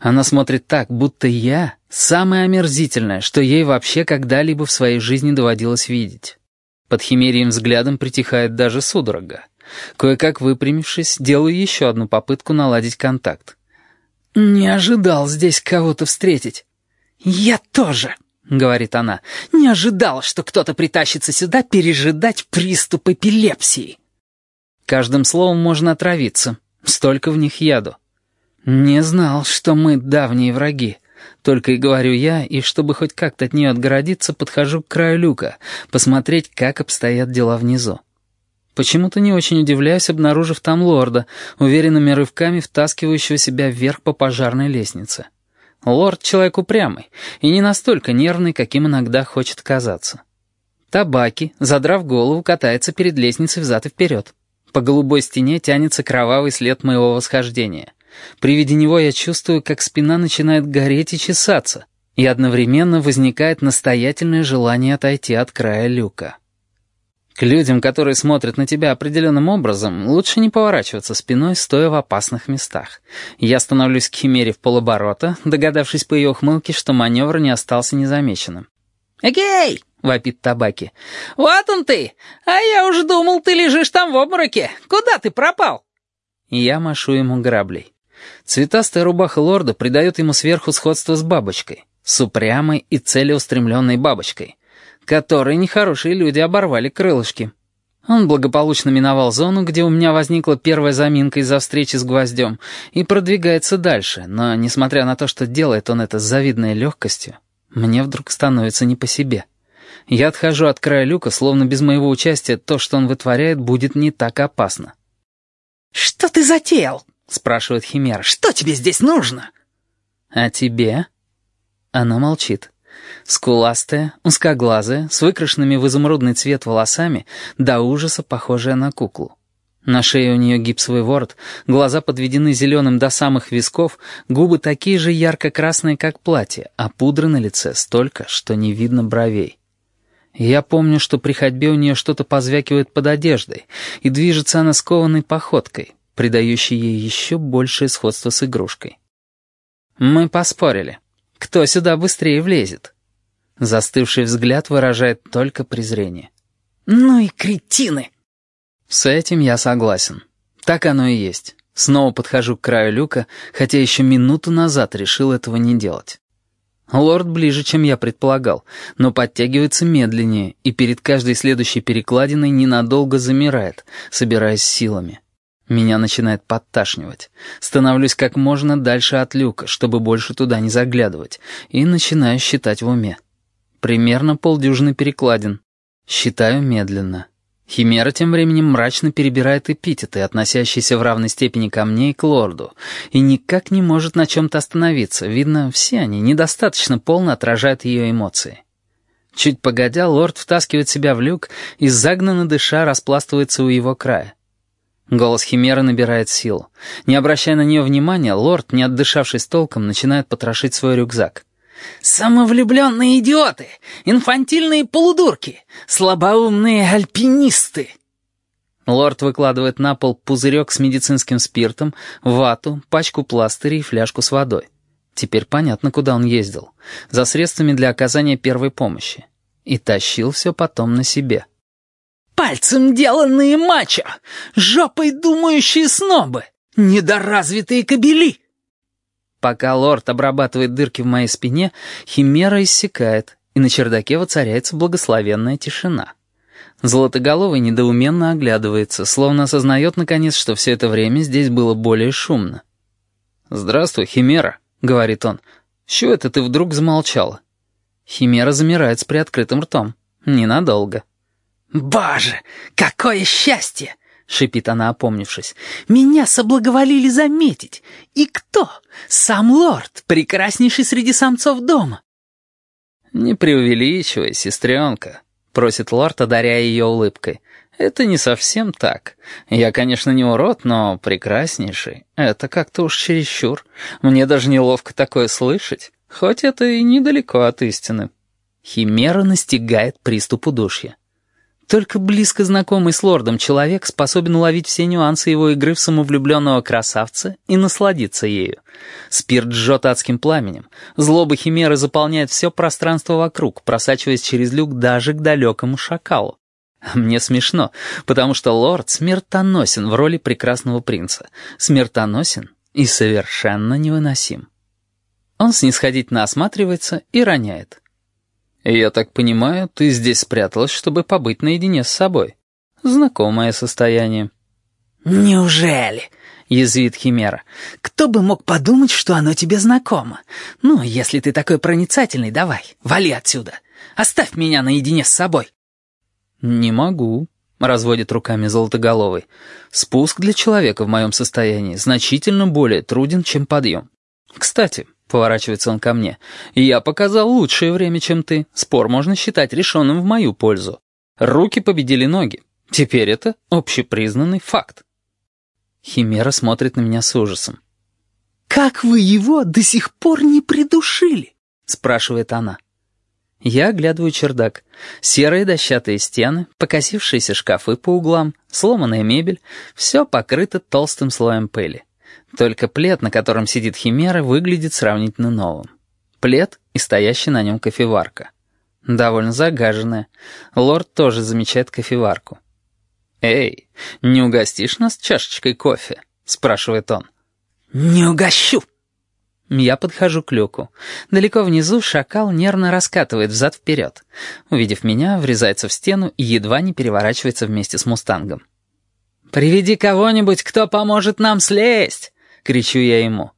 Она смотрит так, будто я — самое омерзительное, что ей вообще когда-либо в своей жизни доводилось видеть. Под химерием взглядом притихает даже судорога. Кое-как выпрямившись, делаю еще одну попытку наладить контакт. «Не ожидал здесь кого-то встретить». «Я тоже», — говорит она. «Не ожидал, что кто-то притащится сюда пережидать приступ эпилепсии». Каждым словом можно отравиться. Столько в них яду. «Не знал, что мы давние враги», — только и говорю я, и чтобы хоть как-то от нее отгородиться, подхожу к краю люка, посмотреть, как обстоят дела внизу. Почему-то не очень удивляюсь, обнаружив там лорда, уверенными рывками втаскивающего себя вверх по пожарной лестнице. Лорд — человек упрямый и не настолько нервный, каким иногда хочет казаться. Табаки, задрав голову, катается перед лестницей взад и вперед. По голубой стене тянется кровавый след моего восхождения. При виде него я чувствую, как спина начинает гореть и чесаться, и одновременно возникает настоятельное желание отойти от края люка. К людям, которые смотрят на тебя определенным образом, лучше не поворачиваться спиной, стоя в опасных местах. Я становлюсь к Химере в полоборота, догадавшись по ее ухмылке, что маневр не остался незамеченным. «Эгей!» — вопит табаки. «Вот он ты! А я уж думал, ты лежишь там в обмороке. Куда ты пропал?» Я машу ему граблей. Цветастая рубаха лорда придает ему сверху сходство с бабочкой, с упрямой и целеустремленной бабочкой которой нехорошие люди оборвали крылышки. Он благополучно миновал зону, где у меня возникла первая заминка из-за встречи с гвоздем, и продвигается дальше, но, несмотря на то, что делает он это с завидной легкостью, мне вдруг становится не по себе. Я отхожу от края люка, словно без моего участия то, что он вытворяет, будет не так опасно. «Что ты затеял?» — спрашивает Химера. «Что тебе здесь нужно?» «А тебе?» Она молчит. Скуластая, узкоглазая, с выкрашенными в изумрудный цвет волосами, до ужаса похожая на куклу. На шее у нее гипсовый ворот, глаза подведены зеленым до самых висков, губы такие же ярко-красные, как платье, а пудры на лице столько, что не видно бровей. Я помню, что при ходьбе у нее что-то позвякивает под одеждой, и движется она скованной походкой, придающей ей еще большее сходство с игрушкой. Мы поспорили. Кто сюда быстрее влезет? Застывший взгляд выражает только презрение. «Ну и кретины!» С этим я согласен. Так оно и есть. Снова подхожу к краю люка, хотя еще минуту назад решил этого не делать. Лорд ближе, чем я предполагал, но подтягивается медленнее и перед каждой следующей перекладиной ненадолго замирает, собираясь силами. Меня начинает подташнивать. Становлюсь как можно дальше от люка, чтобы больше туда не заглядывать, и начинаю считать в уме. Примерно полдюжины перекладин. Считаю медленно. Химера тем временем мрачно перебирает эпитеты, относящиеся в равной степени ко мне и к лорду, и никак не может на чем-то остановиться. Видно, все они недостаточно полно отражают ее эмоции. Чуть погодя, лорд втаскивает себя в люк и, загнанно дыша, распластывается у его края. Голос Химеры набирает силу. Не обращая на нее внимания, лорд, не отдышавшись толком, начинает потрошить свой рюкзак. «Самовлюбленные идиоты! Инфантильные полудурки! Слабоумные альпинисты!» Лорд выкладывает на пол пузырек с медицинским спиртом, вату, пачку пластырей и фляжку с водой. Теперь понятно, куда он ездил. За средствами для оказания первой помощи. И тащил все потом на себе. «Пальцем деланные мачо! Жопой думающие снобы! Недоразвитые кобели!» Пока лорд обрабатывает дырки в моей спине, химера иссякает, и на чердаке воцаряется благословенная тишина. Золотоголовый недоуменно оглядывается, словно осознает наконец, что все это время здесь было более шумно. «Здравствуй, Химера», — говорит он. «С чего это ты вдруг замолчала?» Химера замирает с приоткрытым ртом. Ненадолго. «Боже, какое счастье!» — шипит она, опомнившись. «Меня соблаговолили заметить. И кто? Сам лорд, прекраснейший среди самцов дома». «Не преувеличивай, сестренка», — просит лорд, одаряя ее улыбкой. «Это не совсем так. Я, конечно, не урод, но прекраснейший. Это как-то уж чересчур. Мне даже неловко такое слышать, хоть это и недалеко от истины». Химера настигает приступ удушья. Только близко знакомый с лордом человек способен уловить все нюансы его игры в самовлюбленного красавца и насладиться ею. Спирт жжет адским пламенем. Злоба химеры заполняет все пространство вокруг, просачиваясь через люк даже к далекому шакалу. Мне смешно, потому что лорд смертоносен в роли прекрасного принца. Смертоносен и совершенно невыносим. Он снисходительно осматривается и роняет. «Я так понимаю, ты здесь спряталась, чтобы побыть наедине с собой. Знакомое состояние». «Неужели?» — язвит Химера. «Кто бы мог подумать, что оно тебе знакомо? Ну, если ты такой проницательный, давай, вали отсюда. Оставь меня наедине с собой». «Не могу», — разводит руками Золотоголовый. «Спуск для человека в моем состоянии значительно более труден, чем подъем. Кстати, Поворачивается он ко мне. «Я показал лучшее время, чем ты. Спор можно считать решенным в мою пользу. Руки победили ноги. Теперь это общепризнанный факт». Химера смотрит на меня с ужасом. «Как вы его до сих пор не придушили?» — спрашивает она. Я оглядываю чердак. Серые дощатые стены, покосившиеся шкафы по углам, сломанная мебель — все покрыто толстым слоем пыли. Только плед, на котором сидит химера, выглядит сравнительно новым. Плед и стоящая на нем кофеварка. Довольно загаженная. Лорд тоже замечает кофеварку. «Эй, не угостишь нас чашечкой кофе?» — спрашивает он. «Не угощу!» Я подхожу к люку. Далеко внизу шакал нервно раскатывает взад-вперед. Увидев меня, врезается в стену и едва не переворачивается вместе с мустангом. «Приведи кого-нибудь, кто поможет нам слезть!» — кричу я ему.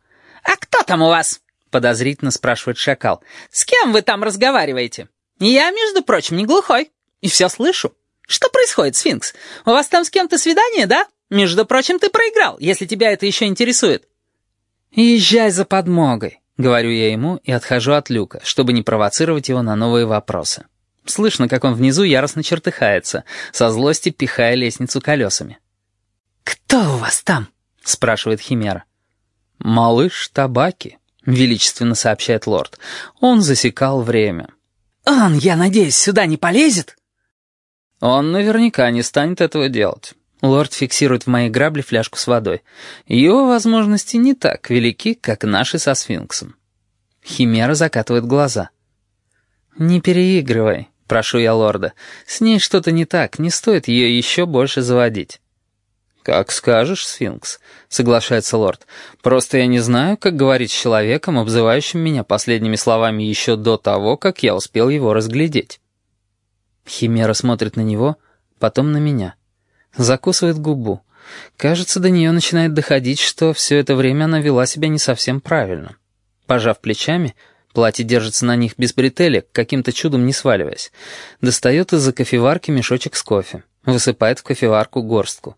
«А кто там у вас?» — подозрительно спрашивает шакал. «С кем вы там разговариваете? Я, между прочим, не глухой. И все слышу. Что происходит, сфинкс? У вас там с кем-то свидание, да? Между прочим, ты проиграл, если тебя это еще интересует». «Езжай за подмогой», — говорю я ему и отхожу от люка, чтобы не провоцировать его на новые вопросы. Слышно, как он внизу яростно чертыхается, со злости пихая лестницу колесами. «Кто у вас там?» — спрашивает Химера. «Малыш табаки», — величественно сообщает лорд. Он засекал время. «Он, я надеюсь, сюда не полезет?» Он наверняка не станет этого делать. Лорд фиксирует в моей грабле фляжку с водой. Его возможности не так велики, как наши со сфинксом. Химера закатывает глаза. «Не переигрывай», — прошу я лорда. «С ней что-то не так, не стоит ее еще больше заводить». «Как скажешь, сфинкс», — соглашается лорд. «Просто я не знаю, как говорить с человеком, обзывающим меня последними словами еще до того, как я успел его разглядеть». Химера смотрит на него, потом на меня. Закусывает губу. Кажется, до нее начинает доходить, что все это время она вела себя не совсем правильно. Пожав плечами, платье держится на них без бретелек, каким-то чудом не сваливаясь, достает из-за кофеварки мешочек с кофе, высыпает в кофеварку горстку.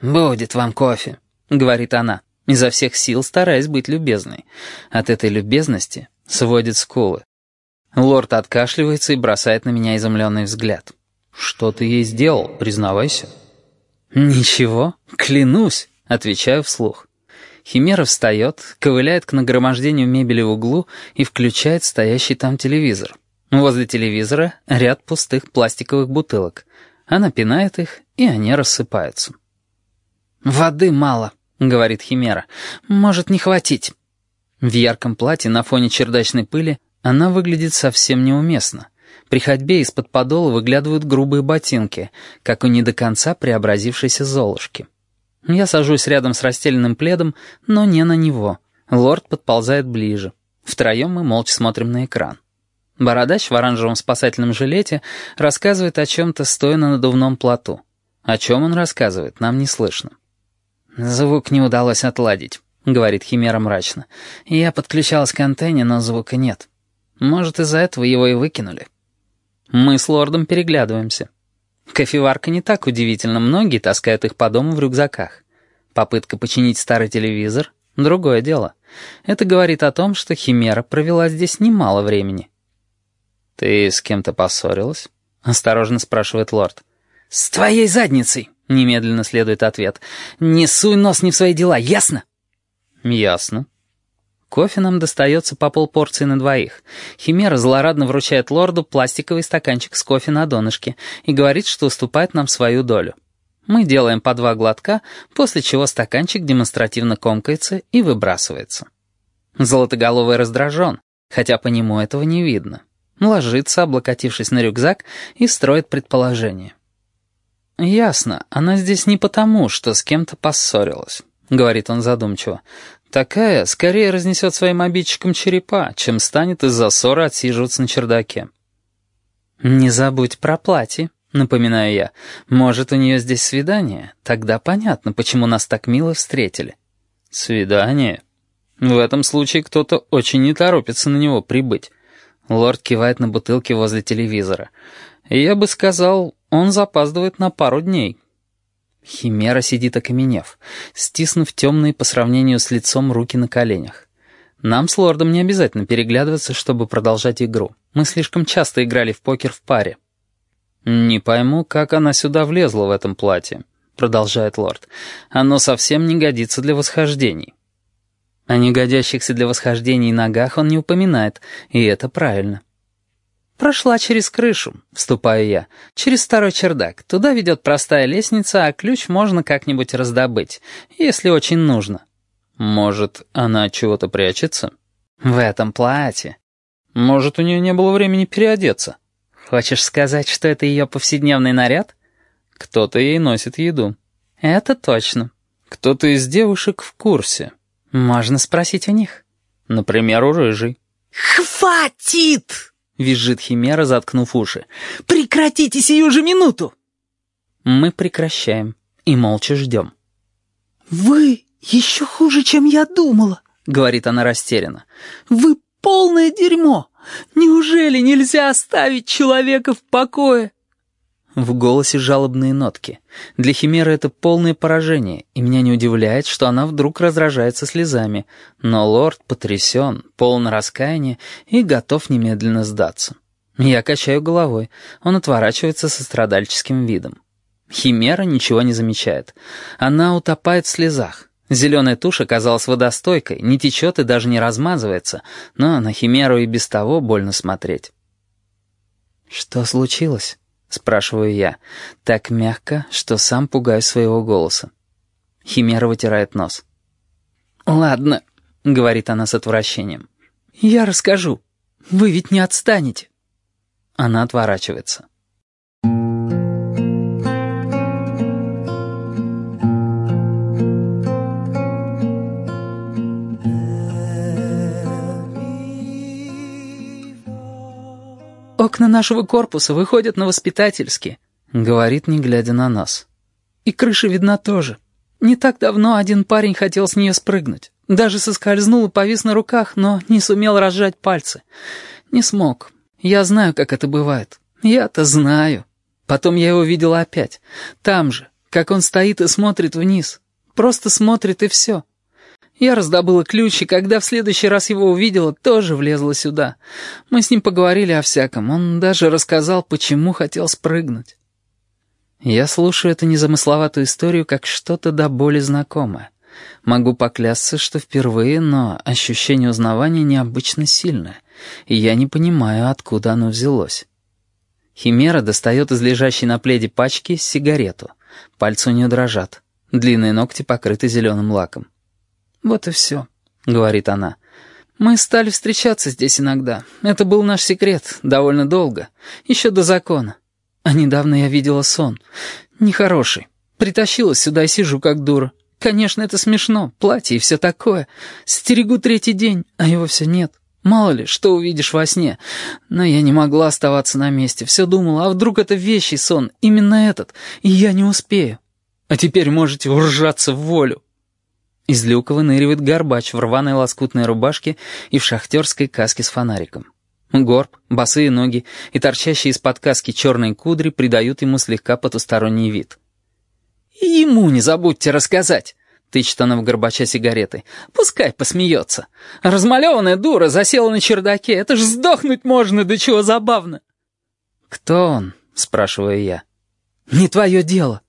«Будет вам кофе», — говорит она, изо всех сил стараясь быть любезной. От этой любезности сводит скулы. Лорд откашливается и бросает на меня изумленный взгляд. «Что ты ей сделал, признавайся?» «Ничего, клянусь», — отвечаю вслух. Химера встает, ковыляет к нагромождению мебели в углу и включает стоящий там телевизор. Возле телевизора ряд пустых пластиковых бутылок. Она пинает их, и они рассыпаются. «Воды мало», — говорит Химера. «Может не хватить». В ярком платье на фоне чердачной пыли она выглядит совсем неуместно. При ходьбе из-под подола выглядывают грубые ботинки, как у не до конца преобразившейся Золушки. Я сажусь рядом с расстеленным пледом, но не на него. Лорд подползает ближе. Втроем мы молча смотрим на экран. Бородач в оранжевом спасательном жилете рассказывает о чем-то, стоя на надувном плоту. О чем он рассказывает, нам не слышно. «Звук не удалось отладить», — говорит Химера мрачно. «Я подключалась к антенне, но звука нет. Может, из-за этого его и выкинули». Мы с лордом переглядываемся. Кофеварка не так удивительно, многие таскают их по дому в рюкзаках. Попытка починить старый телевизор — другое дело. Это говорит о том, что Химера провела здесь немало времени. «Ты с кем-то поссорилась?» — осторожно спрашивает лорд. «С твоей задницей!» — немедленно следует ответ. «Не суй нос не в свои дела, ясно?» «Ясно», Кофе нам достается по полпорции на двоих. Химера злорадно вручает лорду пластиковый стаканчик с кофе на донышке и говорит, что уступает нам свою долю. Мы делаем по два глотка, после чего стаканчик демонстративно комкается и выбрасывается. Золотоголовый раздражен, хотя по нему этого не видно. Ложится, облокотившись на рюкзак, и строит предположение. «Ясно, она здесь не потому, что с кем-то поссорилась», — говорит он задумчиво. Такая скорее разнесет своим обидчикам черепа, чем станет из-за ссоры отсиживаться на чердаке. «Не забудь про платье», — напоминаю я. «Может, у нее здесь свидание? Тогда понятно, почему нас так мило встретили». «Свидание?» В этом случае кто-то очень не торопится на него прибыть. Лорд кивает на бутылке возле телевизора. Я бы сказал, он запаздывает на пару дней. Химера сидит окаменев, стиснув темные по сравнению с лицом руки на коленях. Нам с лордом не обязательно переглядываться, чтобы продолжать игру. Мы слишком часто играли в покер в паре. «Не пойму, как она сюда влезла в этом платье», — продолжает лорд. «Оно совсем не годится для восхождений». О негодящихся для восхождений ногах он не упоминает, и это правильно. «Прошла через крышу», — вступаю я, — «через старый чердак. Туда ведет простая лестница, а ключ можно как-нибудь раздобыть, если очень нужно». «Может, она чего-то прячется?» «В этом платье». «Может, у нее не было времени переодеться?» «Хочешь сказать, что это ее повседневный наряд?» «Кто-то ей носит еду». «Это точно». «Кто-то из девушек в курсе». «Можно спросить у них». «Например, у рыжей». «Хватит!» — визжит Химера, заткнув уши. «Прекратите сию же минуту!» Мы прекращаем и молча ждем. «Вы еще хуже, чем я думала», — говорит она растерянно. «Вы полное дерьмо! Неужели нельзя оставить человека в покое?» В голосе жалобные нотки. Для Химеры это полное поражение, и меня не удивляет, что она вдруг разражается слезами. Но лорд потрясен, полон раскаяния и готов немедленно сдаться. Я качаю головой. Он отворачивается со страдальческим видом. Химера ничего не замечает. Она утопает в слезах. Зеленая тушь оказалась водостойкой, не течет и даже не размазывается, но на Химеру и без того больно смотреть. «Что случилось?» — спрашиваю я, так мягко, что сам пугаюсь своего голоса. Химера вытирает нос. «Ладно», — говорит она с отвращением. «Я расскажу. Вы ведь не отстанете». Она отворачивается. «Окна нашего корпуса выходят на воспитательские», — говорит, не глядя на нас. «И крыша видна тоже. Не так давно один парень хотел с нее спрыгнуть. Даже соскользнул и повис на руках, но не сумел разжать пальцы. Не смог. Я знаю, как это бывает. Я-то знаю. Потом я его видела опять. Там же, как он стоит и смотрит вниз. Просто смотрит и все. Я раздобыла ключ, и когда в следующий раз его увидела, тоже влезла сюда. Мы с ним поговорили о всяком. Он даже рассказал, почему хотел спрыгнуть. Я слушаю эту незамысловатую историю как что-то до боли знакомое. Могу поклясться, что впервые, но ощущение узнавания необычно сильное, и я не понимаю, откуда оно взялось. Химера достает из лежащей на пледе пачки сигарету. Пальцы у нее дрожат. Длинные ногти покрыты зеленым лаком. «Вот и все», — говорит она. «Мы стали встречаться здесь иногда. Это был наш секрет, довольно долго, еще до закона. А недавно я видела сон. Нехороший. Притащилась сюда и сижу как дура. Конечно, это смешно, платье и все такое. Стерегу третий день, а его все нет. Мало ли, что увидишь во сне. Но я не могла оставаться на месте. Все думала, а вдруг это вещий сон, именно этот, и я не успею. А теперь можете уржаться в волю. Из люка выныривает горбач в рваной лоскутной рубашке и в шахтерской каске с фонариком. Горб, босые ноги и торчащие из-под каски черные кудри придают ему слегка потусторонний вид. «И ему не забудьте рассказать», — тычет она в горбача сигаретой. «Пускай посмеется. Размалеванная дура засела на чердаке. Это ж сдохнуть можно, до чего забавно». «Кто он?» — спрашиваю я. «Не твое дело».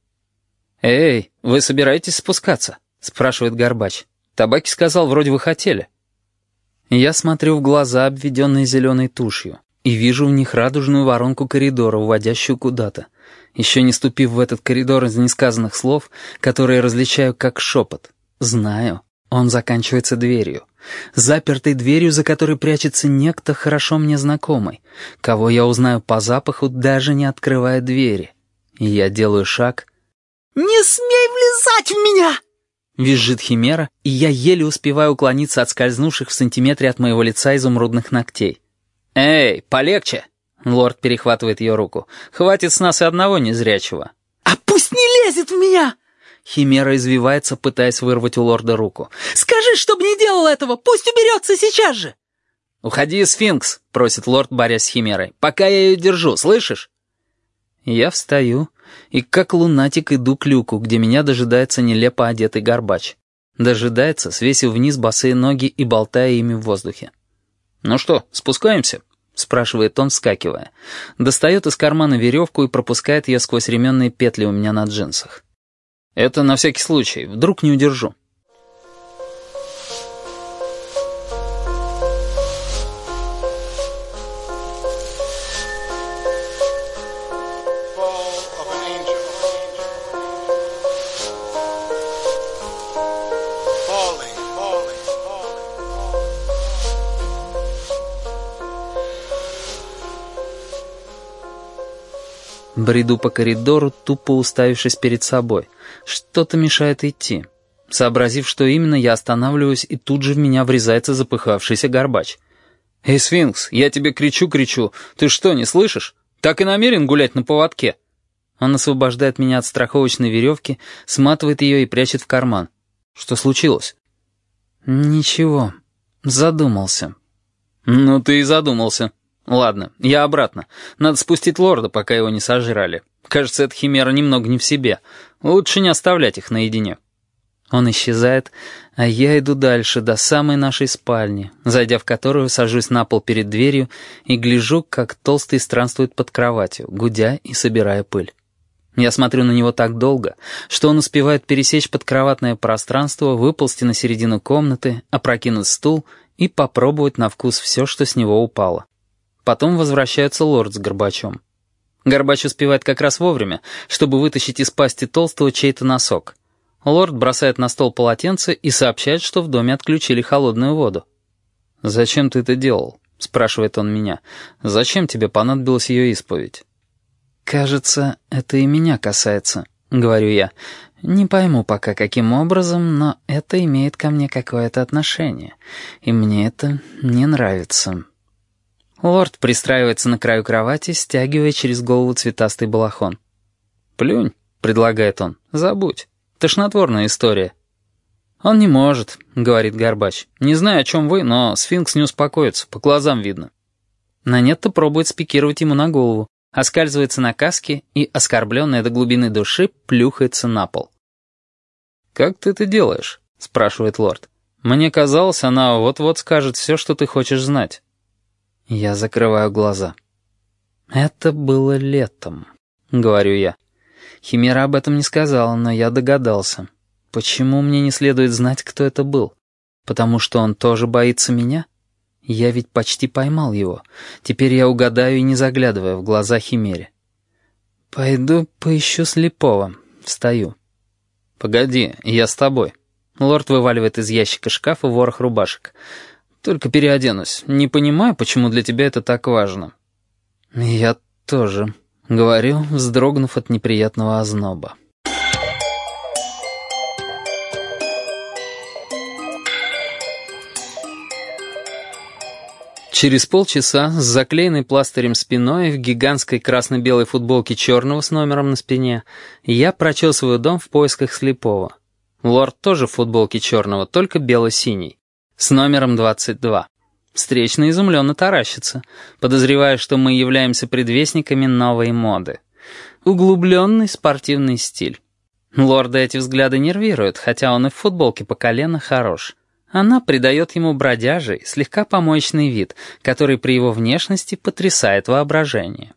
«Эй, вы собираетесь спускаться?» — спрашивает Горбач. «Табаки сказал, вроде вы хотели». Я смотрю в глаза, обведенные зеленой тушью, и вижу в них радужную воронку коридора, уводящую куда-то. Еще не ступив в этот коридор из несказанных слов, которые различаю как шепот. Знаю, он заканчивается дверью. Запертой дверью, за которой прячется некто хорошо мне знакомый, кого я узнаю по запаху, даже не открывая двери. Я делаю шаг. «Не смей влезать в меня!» Визжит химера, и я еле успеваю уклониться от скользнувших в сантиметре от моего лица изумрудных ногтей. «Эй, полегче!» Лорд перехватывает ее руку. «Хватит с нас и одного незрячего». «А пусть не лезет в меня!» Химера извивается, пытаясь вырвать у лорда руку. «Скажи, чтобы не делал этого! Пусть уберется сейчас же!» «Уходи, сфинкс!» — просит лорд, борясь с химерой. «Пока я ее держу, слышишь?» Я встаю и как лунатик иду к люку, где меня дожидается нелепо одетый горбач. Дожидается, свесив вниз босые ноги и болтая ими в воздухе. «Ну что, спускаемся?» — спрашивает он, вскакивая. Достает из кармана веревку и пропускает ее сквозь ременные петли у меня на джинсах. «Это на всякий случай, вдруг не удержу». Бреду по коридору, тупо уставившись перед собой. Что-то мешает идти. Сообразив, что именно, я останавливаюсь, и тут же в меня врезается запыхавшийся горбач. «Эй, сфинкс, я тебе кричу-кричу. Ты что, не слышишь? Так и намерен гулять на поводке?» Он освобождает меня от страховочной веревки, сматывает ее и прячет в карман. «Что случилось?» «Ничего. Задумался». «Ну ты и задумался». «Ладно, я обратно. Надо спустить лорда, пока его не сожрали. Кажется, эта химера немного не в себе. Лучше не оставлять их наедине». Он исчезает, а я иду дальше, до самой нашей спальни, зайдя в которую, сажусь на пол перед дверью и гляжу, как толстый странствует под кроватью, гудя и собирая пыль. Я смотрю на него так долго, что он успевает пересечь подкроватное пространство, выползти на середину комнаты, опрокинуть стул и попробовать на вкус все, что с него упало. Потом возвращаются лорд с Горбачом. Горбач успевает как раз вовремя, чтобы вытащить из пасти толстого чей-то носок. Лорд бросает на стол полотенце и сообщает, что в доме отключили холодную воду. «Зачем ты это делал?» — спрашивает он меня. «Зачем тебе понадобилась ее исповедь?» «Кажется, это и меня касается», — говорю я. «Не пойму пока, каким образом, но это имеет ко мне какое-то отношение, и мне это не нравится». Лорд пристраивается на краю кровати, стягивая через голову цветастый балахон. «Плюнь», — предлагает он, — «забудь. Тошнотворная история». «Он не может», — говорит Горбач. «Не знаю, о чем вы, но сфинкс не успокоится, по глазам видно». Нанетта пробует спикировать ему на голову, оскальзывается на каске и, оскорбленная до глубины души, плюхается на пол. «Как ты это делаешь?» — спрашивает лорд. «Мне казалось, она вот-вот скажет все, что ты хочешь знать». Я закрываю глаза. «Это было летом», — говорю я. Химера об этом не сказала, но я догадался. Почему мне не следует знать, кто это был? Потому что он тоже боится меня? Я ведь почти поймал его. Теперь я угадаю и не заглядывая в глаза Химере. «Пойду поищу слепого». Встаю. «Погоди, я с тобой». Лорд вываливает из ящика шкафа ворох рубашек. Только переоденусь. Не понимаю, почему для тебя это так важно». «Я тоже», — говорю, вздрогнув от неприятного озноба. Через полчаса с заклеенной пластырем спиной в гигантской красно-белой футболке черного с номером на спине я прочесываю дом в поисках слепого. Лорд тоже в футболке черного, только бело-синий с номером 22. Встречно изумленно таращится, подозревая, что мы являемся предвестниками новой моды. Углубленный спортивный стиль. Лорда эти взгляды нервируют, хотя он и в футболке по колено хорош. Она придает ему бродяжий, слегка помоечный вид, который при его внешности потрясает воображение.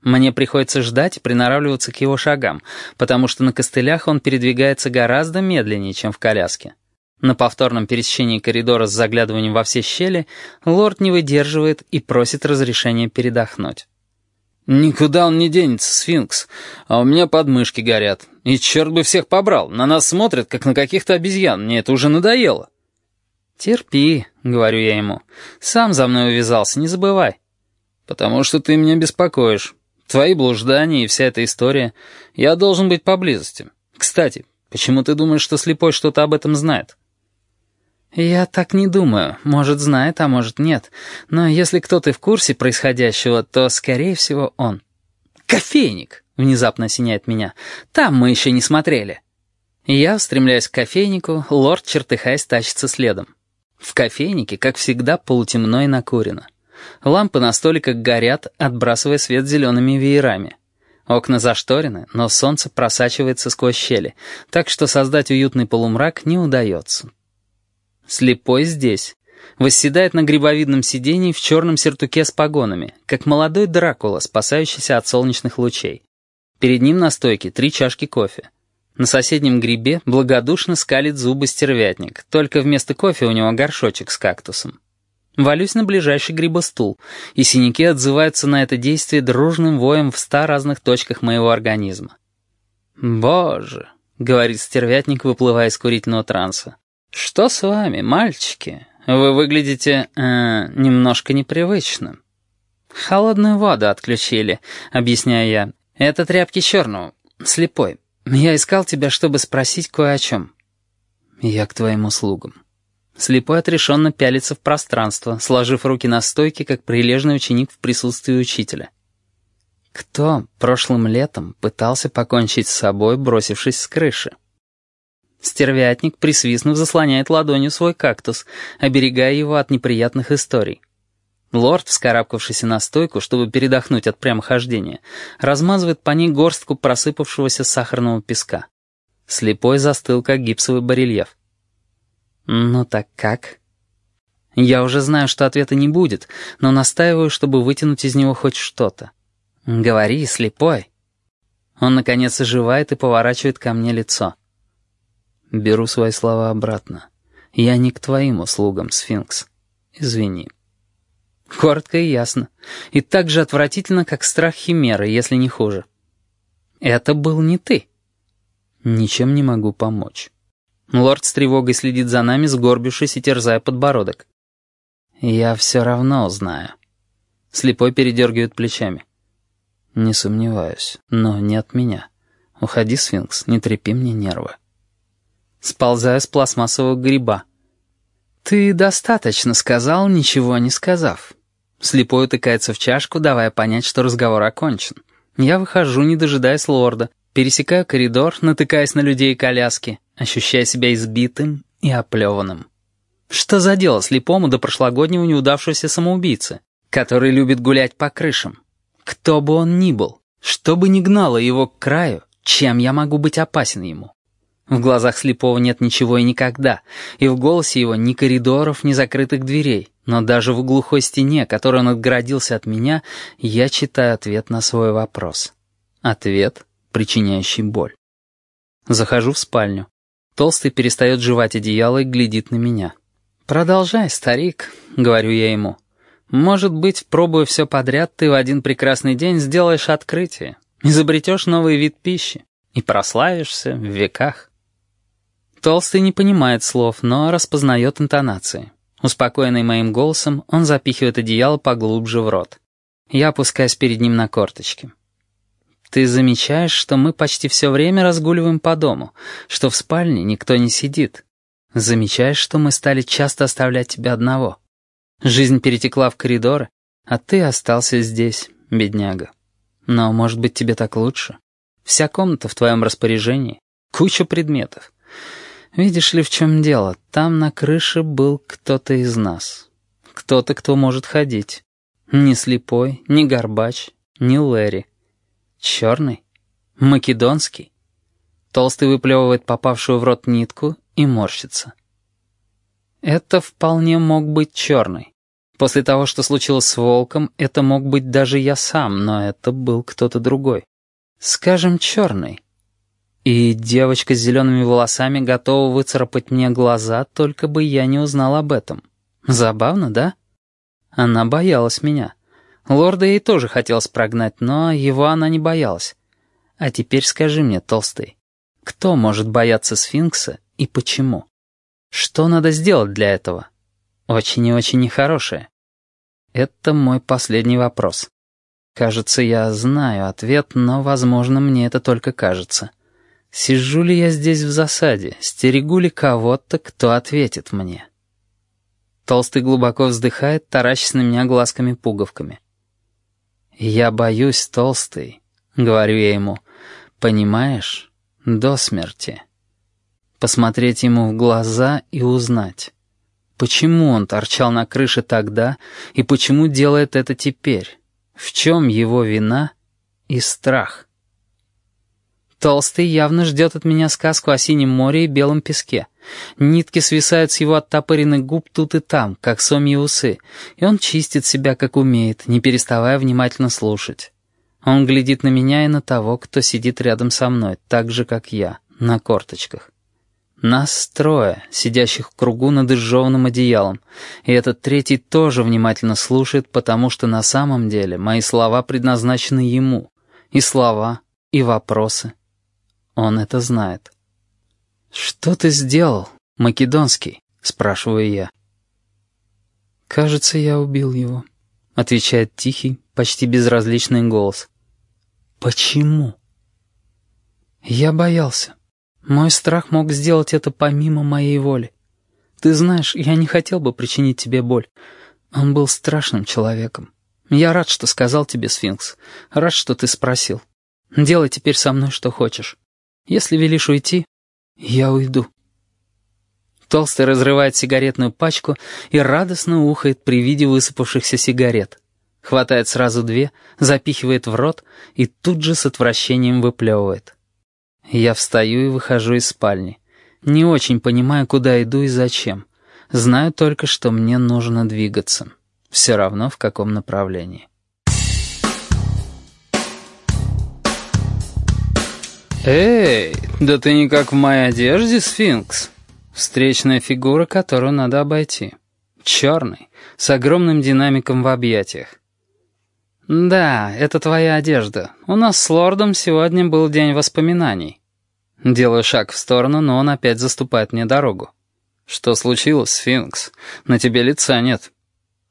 Мне приходится ждать и приноравливаться к его шагам, потому что на костылях он передвигается гораздо медленнее, чем в коляске. На повторном пересечении коридора с заглядыванием во все щели лорд не выдерживает и просит разрешения передохнуть. «Никуда он не денется, сфинкс, а у меня подмышки горят. И черт бы всех побрал, на нас смотрят, как на каких-то обезьян, мне это уже надоело». «Терпи», — говорю я ему, — «сам за мной увязался, не забывай». «Потому что ты меня беспокоишь. Твои блуждания и вся эта история. Я должен быть поблизости. Кстати, почему ты думаешь, что слепой что-то об этом знает?» «Я так не думаю. Может, знает, а может, нет. Но если кто-то в курсе происходящего, то, скорее всего, он». «Кофейник!» — внезапно осеняет меня. «Там мы еще не смотрели». Я устремляюсь к кофейнику, лорд, чертыхаясь, тащится следом. В кофейнике, как всегда, полутемно и накурено. Лампы на столиках горят, отбрасывая свет зелеными веерами. Окна зашторены, но солнце просачивается сквозь щели, так что создать уютный полумрак не удается. Слепой здесь. Восседает на грибовидном сидении в черном сертуке с погонами, как молодой Дракула, спасающийся от солнечных лучей. Перед ним на стойке три чашки кофе. На соседнем грибе благодушно скалит зубы стервятник, только вместо кофе у него горшочек с кактусом. Валюсь на ближайший грибостул, и синяки отзываются на это действие дружным воем в ста разных точках моего организма. «Боже», — говорит стервятник, выплывая из курительного транса, «Что с вами, мальчики? Вы выглядите э, немножко непривычно». «Холодную воду отключили», — объясняю я. «Это тряпки черного, слепой. Я искал тебя, чтобы спросить кое о чем». «Я к твоим услугам». Слепой отрешенно пялится в пространство, сложив руки на стойке, как прилежный ученик в присутствии учителя. Кто прошлым летом пытался покончить с собой, бросившись с крыши? Стервятник, присвистнув, заслоняет ладонью свой кактус, оберегая его от неприятных историй. Лорд, вскарабкавшийся на стойку, чтобы передохнуть от прямохождения, размазывает по ней горстку просыпавшегося сахарного песка. Слепой застыл, как гипсовый барельеф. «Ну так как?» Я уже знаю, что ответа не будет, но настаиваю, чтобы вытянуть из него хоть что-то. «Говори, слепой». Он, наконец, оживает и поворачивает ко мне лицо. Беру свои слова обратно. Я не к твоим услугам, сфинкс. Извини. Коротко и ясно. И так же отвратительно, как страх химеры, если не хуже. Это был не ты. Ничем не могу помочь. Лорд с тревогой следит за нами, сгорбившись и терзая подбородок. Я все равно знаю. Слепой передергивает плечами. Не сомневаюсь, но не от меня. Уходи, сфинкс, не трепи мне нервы. Сползаю с пластмассового гриба. Ты достаточно сказал, ничего не сказав. Слепой утыкается в чашку, давая понять, что разговор окончен. Я выхожу, не дожидаясь лорда, пересекаю коридор, натыкаясь на людей и коляски, ощущая себя избитым и оплеванным. Что за дело слепому до прошлогоднего неудавшегося самоубийцы, который любит гулять по крышам? Кто бы он ни был, что бы ни гнало его к краю, чем я могу быть опасен ему? В глазах слепого нет ничего и никогда, и в голосе его ни коридоров, ни закрытых дверей. Но даже в глухой стене, которой он отгородился от меня, я читаю ответ на свой вопрос. Ответ, причиняющий боль. Захожу в спальню. Толстый перестает жевать одеяло и глядит на меня. «Продолжай, старик», — говорю я ему. «Может быть, пробуя все подряд, ты в один прекрасный день сделаешь открытие, изобретешь новый вид пищи и прославишься в веках». Толстый не понимает слов, но распознает интонации. Успокоенный моим голосом, он запихивает одеяло поглубже в рот. Я опускаюсь перед ним на корточки. «Ты замечаешь, что мы почти все время разгуливаем по дому, что в спальне никто не сидит. Замечаешь, что мы стали часто оставлять тебя одного. Жизнь перетекла в коридоры, а ты остался здесь, бедняга. Но, может быть, тебе так лучше? Вся комната в твоем распоряжении, куча предметов». Видишь ли, в чем дело? Там на крыше был кто-то из нас. Кто-то, кто может ходить. Не слепой, не горбач, не Лэри. Черный? Македонский? Толстый выплевывает попавшую в рот нитку и морщится. Это вполне мог быть черный. После того, что случилось с волком, это мог быть даже я сам, но это был кто-то другой. Скажем, черный. И девочка с зелеными волосами готова выцарапать мне глаза, только бы я не узнал об этом. Забавно, да? Она боялась меня. Лорда ей тоже хотелось прогнать, но его она не боялась. А теперь скажи мне, толстый, кто может бояться сфинкса и почему? Что надо сделать для этого? Очень и очень нехорошее. Это мой последний вопрос. Кажется, я знаю ответ, но, возможно, мне это только кажется. Сижу ли я здесь в засаде? Стерегу ли кого-то, кто ответит мне? Толстый глубоко вздыхает, таращится на меня глазками-пуговками. «Я боюсь, Толстый», — говорю я ему, — «понимаешь, до смерти». Посмотреть ему в глаза и узнать, почему он торчал на крыше тогда и почему делает это теперь, в чем его вина и страх. Толстый явно ждет от меня сказку о синем море и белом песке. Нитки свисают с его оттопыренных губ тут и там, как сомьи усы, и он чистит себя, как умеет, не переставая внимательно слушать. Он глядит на меня и на того, кто сидит рядом со мной, так же, как я, на корточках. Нас трое, сидящих в кругу над изжеванным одеялом, и этот третий тоже внимательно слушает, потому что на самом деле мои слова предназначены ему. И слова, и вопросы, он это знает. «Что ты сделал, Македонский?» — спрашиваю я. «Кажется, я убил его», — отвечает тихий, почти безразличный голос. «Почему?» «Я боялся. Мой страх мог сделать это помимо моей воли. Ты знаешь, я не хотел бы причинить тебе боль. Он был страшным человеком. Я рад, что сказал тебе, Сфинкс. Рад, что ты спросил. Делай теперь со мной что хочешь. Если велишь уйти, я уйду». Толстый разрывает сигаретную пачку и радостно ухает при виде высыпавшихся сигарет. Хватает сразу две, запихивает в рот и тут же с отвращением выплевывает. Я встаю и выхожу из спальни. Не очень понимаю, куда иду и зачем. Знаю только, что мне нужно двигаться. Все равно в каком направлении. «Эй, да ты никак в моей одежде, сфинкс!» Встречная фигура, которую надо обойти. Черный, с огромным динамиком в объятиях. «Да, это твоя одежда. У нас с лордом сегодня был день воспоминаний». Делаю шаг в сторону, но он опять заступает мне дорогу. «Что случилось, сфинкс? На тебе лица нет».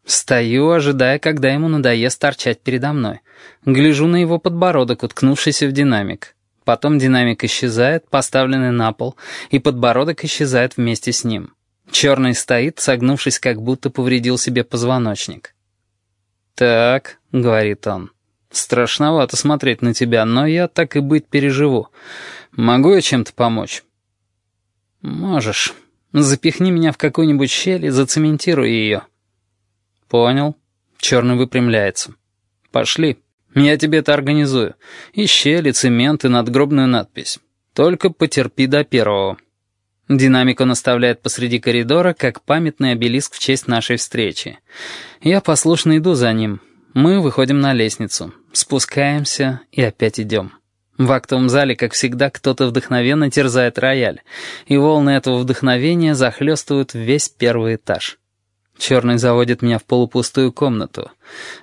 Стою, ожидая, когда ему надоест торчать передо мной. Гляжу на его подбородок, уткнувшийся в динамик. Потом динамик исчезает, поставленный на пол, и подбородок исчезает вместе с ним. Черный стоит, согнувшись, как будто повредил себе позвоночник. «Так», — говорит он, — «страшновато смотреть на тебя, но я так и быть переживу. Могу я чем-то помочь?» «Можешь. Запихни меня в какую-нибудь щель и зацементируй ее». «Понял». Черный выпрямляется. «Пошли. Я тебе это организую. И щели, и надгробную надпись. Только потерпи до первого». Динамик он оставляет посреди коридора, как памятный обелиск в честь нашей встречи. Я послушно иду за ним. Мы выходим на лестницу, спускаемся и опять идем. В актовом зале, как всегда, кто-то вдохновенно терзает рояль, и волны этого вдохновения захлестывают весь первый этаж. Черный заводит меня в полупустую комнату.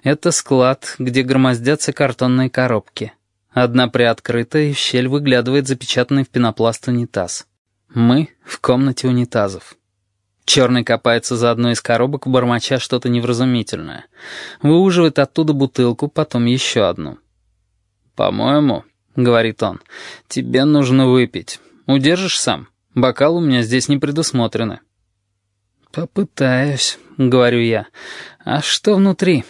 Это склад, где громоздятся картонные коробки. Одна приоткрыта, и в щель выглядывает запечатанный в пенопласт унитаз. Мы в комнате унитазов. Черный копается за одной из коробок, бормоча что-то невразумительное. Выуживает оттуда бутылку, потом еще одну. «По-моему», — говорит он, — «тебе нужно выпить. Удержишь сам? Бокал у меня здесь не предусмотрены». «Попытаюсь», — говорю я. «А что внутри?»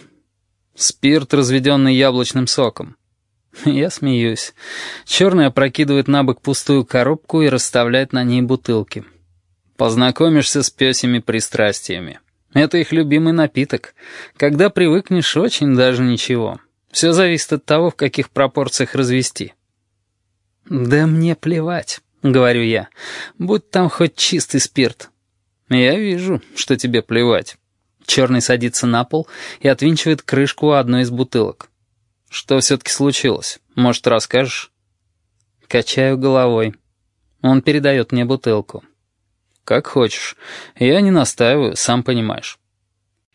«Спирт, разведенный яблочным соком». Я смеюсь. Черный опрокидывает на бок пустую коробку и расставляет на ней бутылки. Познакомишься с пёсими пристрастиями. Это их любимый напиток. Когда привыкнешь, очень даже ничего. Все зависит от того, в каких пропорциях развести. «Да мне плевать», — говорю я. «Будь там хоть чистый спирт». «Я вижу, что тебе плевать». Черный садится на пол и отвинчивает крышку одной из бутылок. Что все-таки случилось? Может, расскажешь?» Качаю головой. Он передает мне бутылку. «Как хочешь. Я не настаиваю, сам понимаешь».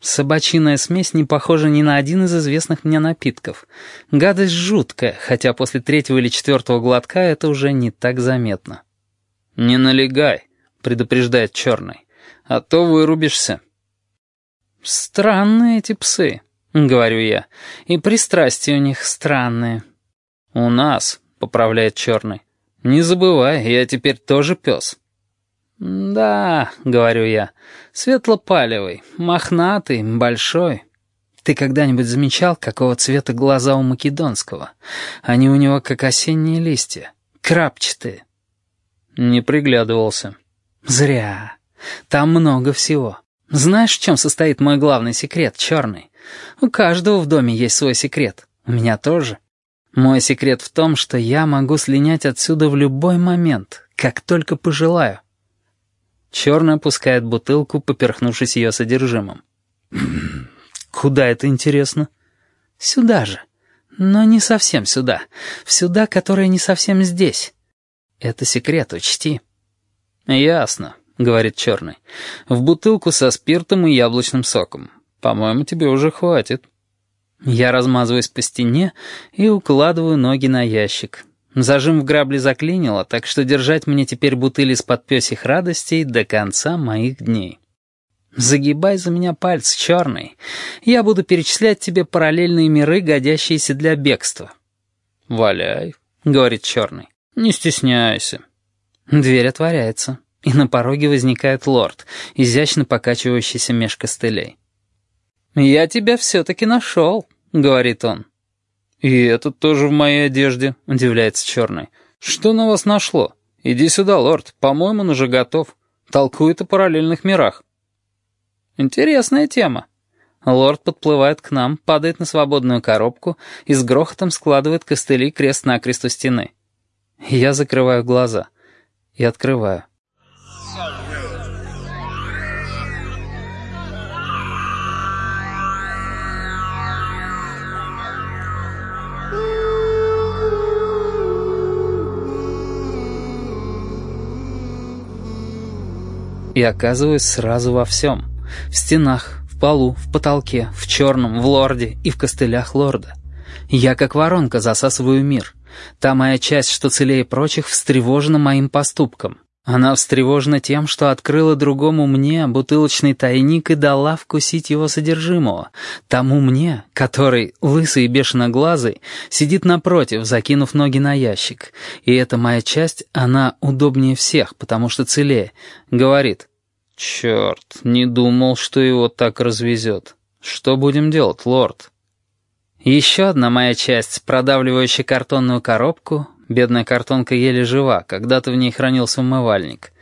Собачиная смесь не похожа ни на один из известных мне напитков. Гадость жуткая, хотя после третьего или четвертого глотка это уже не так заметно. «Не налегай», — предупреждает черный, — «а то вырубишься». «Странные эти псы», — говорю я, — «и пристрастия у них странные». «У нас», — поправляет черный. «Не забывай, я теперь тоже пес». «Да», — говорю я, — «светлопалевый, мохнатый, большой». Ты когда-нибудь замечал, какого цвета глаза у македонского? Они у него как осенние листья, крапчатые. Не приглядывался. Зря. Там много всего. Знаешь, в чем состоит мой главный секрет, черный? У каждого в доме есть свой секрет. У меня тоже. Мой секрет в том, что я могу слинять отсюда в любой момент, как только пожелаю. Черный опускает бутылку, поперхнувшись ее содержимым. «Куда это интересно?» «Сюда же. Но не совсем сюда. В сюда, которое не совсем здесь. Это секрет, учти». «Ясно», — говорит Черный. «В бутылку со спиртом и яблочным соком. По-моему, тебе уже хватит». Я размазываюсь по стене и укладываю ноги на ящик. Зажим в грабли заклинило, так что держать мне теперь бутыли из-под пёсих радостей до конца моих дней. Загибай за меня пальцы, черный. Я буду перечислять тебе параллельные миры, годящиеся для бегства. «Валяй», — говорит черный. «Не стесняйся». Дверь отворяется, и на пороге возникает лорд, изящно покачивающийся меж костылей. «Я тебя все-таки нашел», — говорит он. «И этот тоже в моей одежде», — удивляется черный. «Что на вас нашло? Иди сюда, лорд, по-моему, он уже готов. Толкует о параллельных мирах». «Интересная тема». Лорд подплывает к нам, падает на свободную коробку и с грохотом складывает костыли крест-накрест у стены. Я закрываю глаза и открываю. И оказываюсь сразу во всем. в стенах, в полу, в потолке, в черном, в лорде и в костылях лорда. Я как воронка засасываю мир. Та моя часть, что целее прочих, встревожена моим поступком. Она встревожена тем, что открыла другому мне бутылочный тайник и дала вкусить его содержимого. Тому мне, который, лысый и бешеноглазый, сидит напротив, закинув ноги на ящик. И эта моя часть, она удобнее всех, потому что целее. Говорит, «Черт, не думал, что его так развезет. Что будем делать, лорд?» Еще одна моя часть, продавливающая картонную коробку, Бедная картонка еле жива, когда-то в ней хранился умывальник.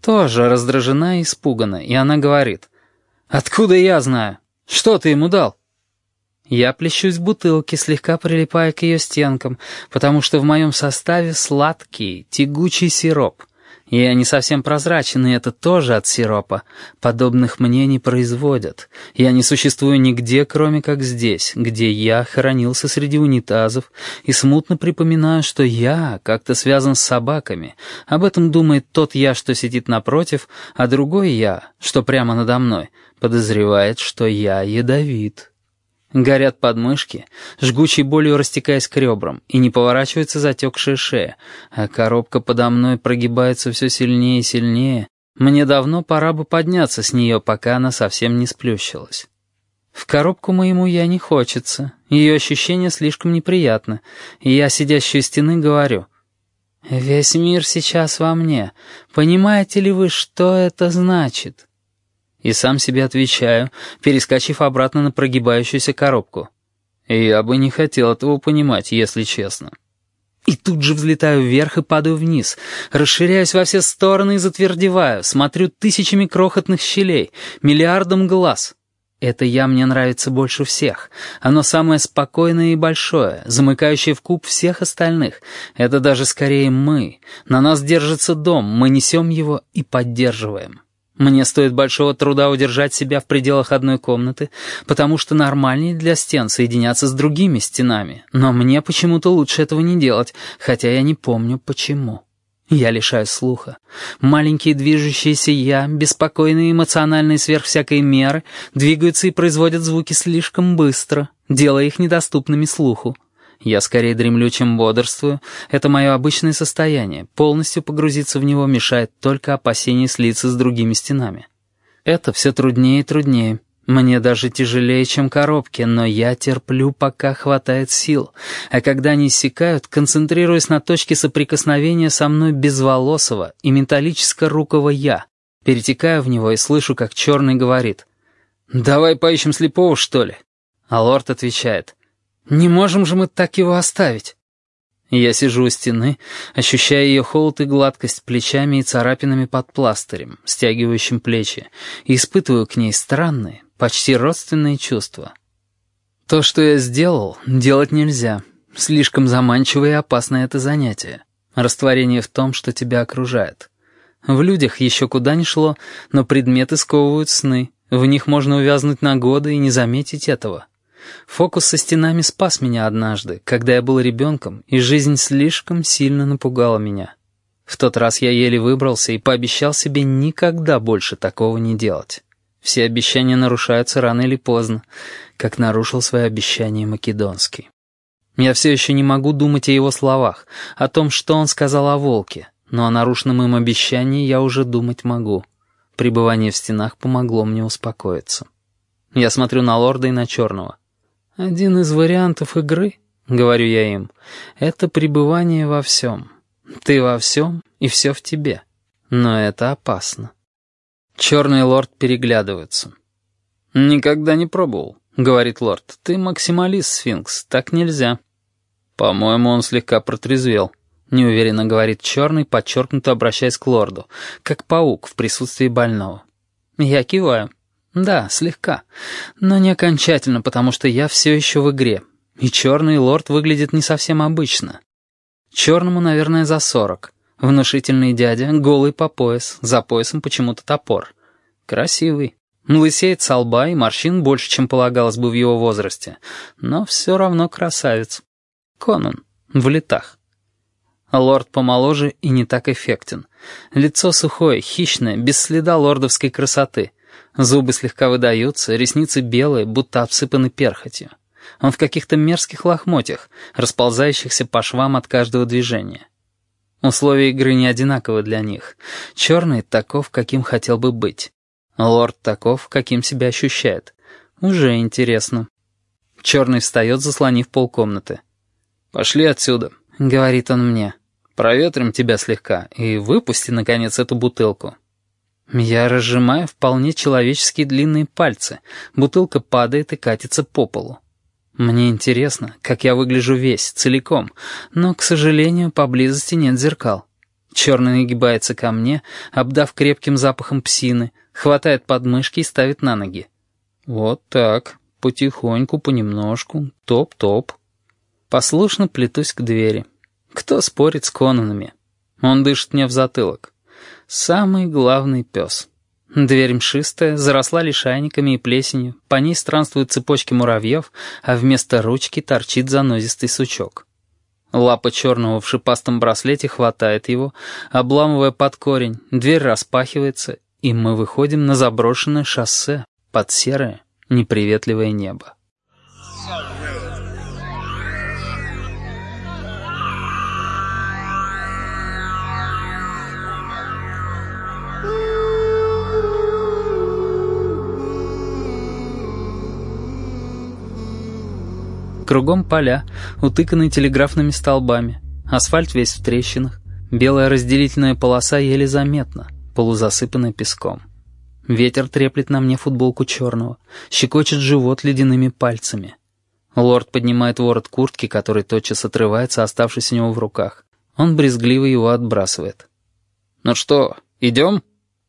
Тоже раздражена и испугана, и она говорит. «Откуда я знаю? Что ты ему дал?» Я плещусь в бутылке, слегка прилипая к ее стенкам, потому что в моем составе сладкий, тягучий сироп — я не совсем прозрачен, и это тоже от сиропа. Подобных мне не производят. Я не существую нигде, кроме как здесь, где я хоронился среди унитазов, и смутно припоминаю, что я как-то связан с собаками. Об этом думает тот я, что сидит напротив, а другой я, что прямо надо мной, подозревает, что я ядовит». Горят подмышки, жгучей болью растекаясь к ребрам, и не поворачивается затекшая шея, а коробка подо мной прогибается все сильнее и сильнее. Мне давно пора бы подняться с нее, пока она совсем не сплющилась. В коробку моему я не хочется, ее ощущение слишком неприятно, и я, сидящий у стены, говорю, «Весь мир сейчас во мне. Понимаете ли вы, что это значит?» И сам себе отвечаю, перескочив обратно на прогибающуюся коробку. Я бы не хотел этого понимать, если честно. И тут же взлетаю вверх и падаю вниз, расширяюсь во все стороны и затвердеваю, смотрю тысячами крохотных щелей, миллиардом глаз. Это «я» мне нравится больше всех. Оно самое спокойное и большое, замыкающее в куб всех остальных. Это даже скорее мы. На нас держится дом, мы несем его и поддерживаем. Мне стоит большого труда удержать себя в пределах одной комнаты, потому что нормальнее для стен соединяться с другими стенами, но мне почему-то лучше этого не делать, хотя я не помню почему. Я лишаюсь слуха. Маленькие движущиеся «я», беспокойные эмоциональные сверх всякой меры, двигаются и производят звуки слишком быстро, делая их недоступными слуху. Я скорее дремлю, чем бодрствую. Это мое обычное состояние. Полностью погрузиться в него мешает только опасение слиться с другими стенами. Это все труднее и труднее. Мне даже тяжелее, чем коробки, но я терплю, пока хватает сил. А когда они иссякают, концентрируясь на точке соприкосновения со мной безволосого и металлическо-рукого «я». Перетекаю в него и слышу, как черный говорит. «Давай поищем слепого, что ли?» А лорд отвечает. Не можем же мы так его оставить. Я сижу у стены, ощущая ее холод и гладкость плечами и царапинами под пластырем, стягивающим плечи, и испытываю к ней странные, почти родственные чувства. То, что я сделал, делать нельзя. Слишком заманчивое и опасное это занятие. Растворение в том, что тебя окружает. В людях еще куда ни шло, но предметы сковывают сны. В них можно увязнуть на годы и не заметить этого. Фокус со стенами спас меня однажды, когда я был ребенком, и жизнь слишком сильно напугала меня. В тот раз я еле выбрался и пообещал себе никогда больше такого не делать. Все обещания нарушаются рано или поздно, как нарушил свои обещания Македонский. Я все еще не могу думать о его словах, о том, что он сказал о волке, но о нарушенном им обещании я уже думать могу. Пребывание в стенах помогло мне успокоиться. Я смотрю на лорда и на черного. Один из вариантов игры, говорю я им, это пребывание во всем. Ты во всем, и все в тебе. Но это опасно. Черный лорд переглядывается. «Никогда не пробовал», — говорит лорд. «Ты максималист, сфинкс, так нельзя». «По-моему, он слегка протрезвел», — неуверенно говорит черный, подчеркнуто обращаясь к лорду, как паук в присутствии больного. Я киваю. Да, слегка. Но не окончательно, потому что я все еще в игре. И черный лорд выглядит не совсем обычно. Черному, наверное, за сорок. Внушительный дядя, голый по пояс, за поясом почему-то топор. Красивый. Лысеет со лба и морщин больше, чем полагалось бы в его возрасте. Но все равно красавец. Конан. В летах. Лорд помоложе и не так эффектен. Лицо сухое, хищное, без следа лордовской красоты — Зубы слегка выдаются, ресницы белые, будто обсыпаны перхотью. Он в каких-то мерзких лохмотьях, расползающихся по швам от каждого движения. Условия игры не одинаковы для них. Черный таков, каким хотел бы быть. Лорд таков, каким себя ощущает. Уже интересно. Черный встает, заслонив полкомнаты. «Пошли отсюда», — говорит он мне. «Проветрим тебя слегка и выпусти, наконец, эту бутылку». Я разжимаю вполне человеческие длинные пальцы. Бутылка падает и катится по полу. Мне интересно, как я выгляжу весь, целиком, но, к сожалению, поблизости нет зеркал. Черный нагибается ко мне, обдав крепким запахом псины, хватает подмышки и ставит на ноги. Вот так, потихоньку, понемножку, топ-топ. Послушно плетусь к двери. Кто спорит с Конанами? Он дышит мне в затылок. Самый главный пес. Дверь мшистая, заросла лишайниками и плесенью, по ней странствуют цепочки муравьев, а вместо ручки торчит занозистый сучок. Лапа черного в шипастом браслете хватает его, обламывая под корень, дверь распахивается, и мы выходим на заброшенное шоссе под серое, неприветливое небо. Кругом поля, утыканные телеграфными столбами. Асфальт весь в трещинах. Белая разделительная полоса еле заметна, полузасыпанная песком. Ветер треплет на мне футболку черного, щекочет живот ледяными пальцами. Лорд поднимает ворот куртки, который тотчас отрывается, оставшись у него в руках. Он брезгливо его отбрасывает. «Ну что, идем?»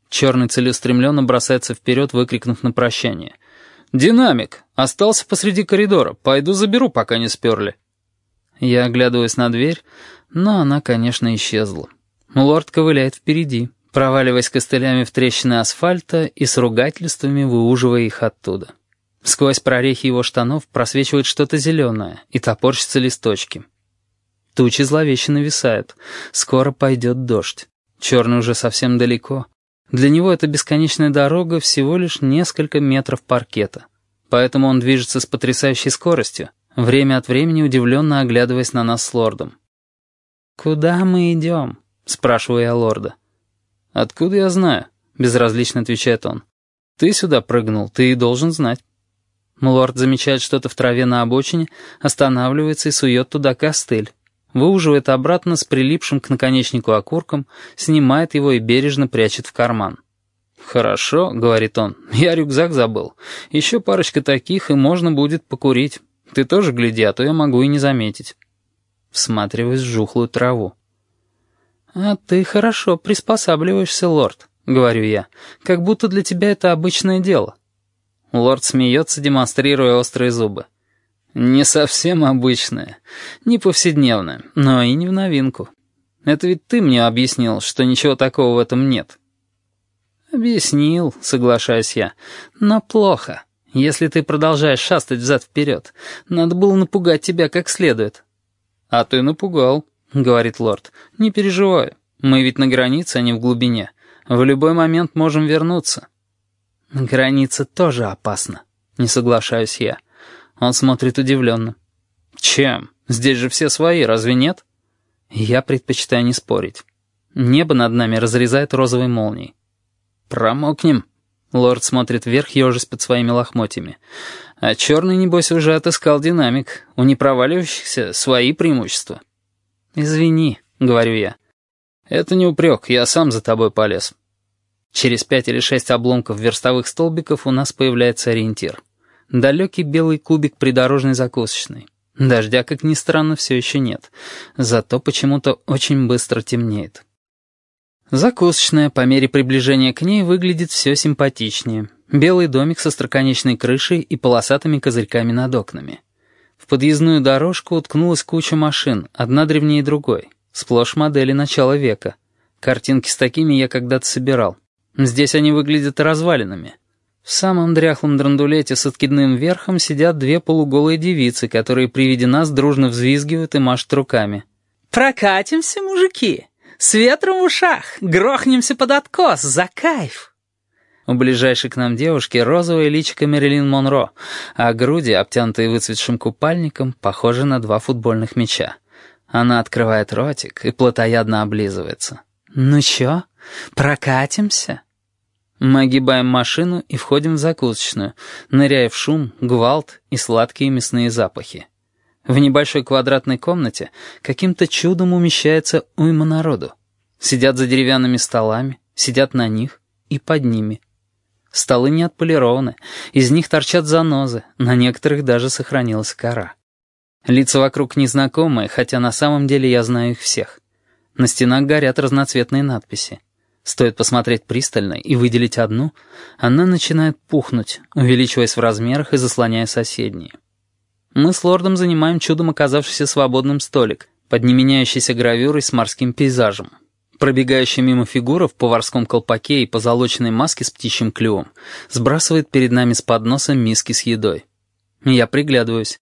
Черный целеустремленно бросается вперед, выкрикнув на прощание — «Динамик! Остался посреди коридора. Пойду заберу, пока не сперли». Я оглядываюсь на дверь, но она, конечно, исчезла. Лорд ковыляет впереди, проваливаясь костылями в трещины асфальта и с ругательствами выуживая их оттуда. Сквозь прорехи его штанов просвечивает что-то зеленое и топорщится листочки. Тучи зловеще нависают. Скоро пойдет дождь. Черный уже совсем далеко. Для него эта бесконечная дорога всего лишь несколько метров паркета. Поэтому он движется с потрясающей скоростью, время от времени удивленно оглядываясь на нас с лордом. «Куда мы идем?» — спрашиваю я лорда. «Откуда я знаю?» — безразлично отвечает он. «Ты сюда прыгнул, ты и должен знать». Лорд замечает что-то в траве на обочине, останавливается и сует туда костыль выуживает обратно с прилипшим к наконечнику окурком, снимает его и бережно прячет в карман. «Хорошо», — говорит он, — «я рюкзак забыл. Еще парочка таких, и можно будет покурить. Ты тоже гляди, а то я могу и не заметить». Всматриваясь в жухлую траву. «А ты хорошо приспосабливаешься, лорд», — говорю я, — «как будто для тебя это обычное дело». Лорд смеется, демонстрируя острые зубы. Не совсем обычное, не повседневное, но и не в новинку. Это ведь ты мне объяснил, что ничего такого в этом нет. Объяснил, соглашаюсь я, но плохо. Если ты продолжаешь шастать взад-вперед, надо было напугать тебя как следует. А ты напугал, говорит лорд. Не переживай, мы ведь на границе, а не в глубине. В любой момент можем вернуться. Граница тоже опасна, не соглашаюсь я. Он смотрит удивленно. «Чем? Здесь же все свои, разве нет?» Я предпочитаю не спорить. Небо над нами разрезает розовой молнией. «Промокнем?» Лорд смотрит вверх, ежась под своими лохмотьями. А черный, небось, уже отыскал динамик. У непроваливающихся свои преимущества. «Извини», — говорю я. «Это не упрек, я сам за тобой полез». Через пять или шесть обломков верстовых столбиков у нас появляется ориентир далекий белый кубик придорожной закусочной. Дождя, как ни странно, все еще нет. Зато почему-то очень быстро темнеет. Закусочная по мере приближения к ней выглядит все симпатичнее. Белый домик со строконечной крышей и полосатыми козырьками над окнами. В подъездную дорожку уткнулась куча машин, одна древнее другой. Сплошь модели начала века. Картинки с такими я когда-то собирал. Здесь они выглядят развалинами. В самом дряхлом драндулете с откидным верхом сидят две полуголые девицы, которые при виде нас дружно взвизгивают и машут руками. «Прокатимся, мужики! С ветром в ушах! Грохнемся под откос! За кайф!» У ближайшей к нам девушки розовое личико Мэрилин Монро, а груди, обтянутые выцветшим купальником, похожи на два футбольных мяча. Она открывает ротик и плотоядно облизывается. «Ну чё, прокатимся?» Мы огибаем машину и входим в закусочную, ныряя в шум, гвалт и сладкие мясные запахи. В небольшой квадратной комнате каким-то чудом умещается уйма народу. Сидят за деревянными столами, сидят на них и под ними. Столы не отполированы, из них торчат занозы, на некоторых даже сохранилась кора. Лица вокруг незнакомые, хотя на самом деле я знаю их всех. На стенах горят разноцветные надписи. Стоит посмотреть пристально и выделить одну, она начинает пухнуть, увеличиваясь в размерах и заслоняя соседние. Мы с лордом занимаем чудом оказавшийся свободным столик под неменяющейся гравюрой с морским пейзажем. Пробегающая мимо фигура в поварском колпаке и позолоченной маске с птичьим клювом сбрасывает перед нами с подноса миски с едой. Я приглядываюсь.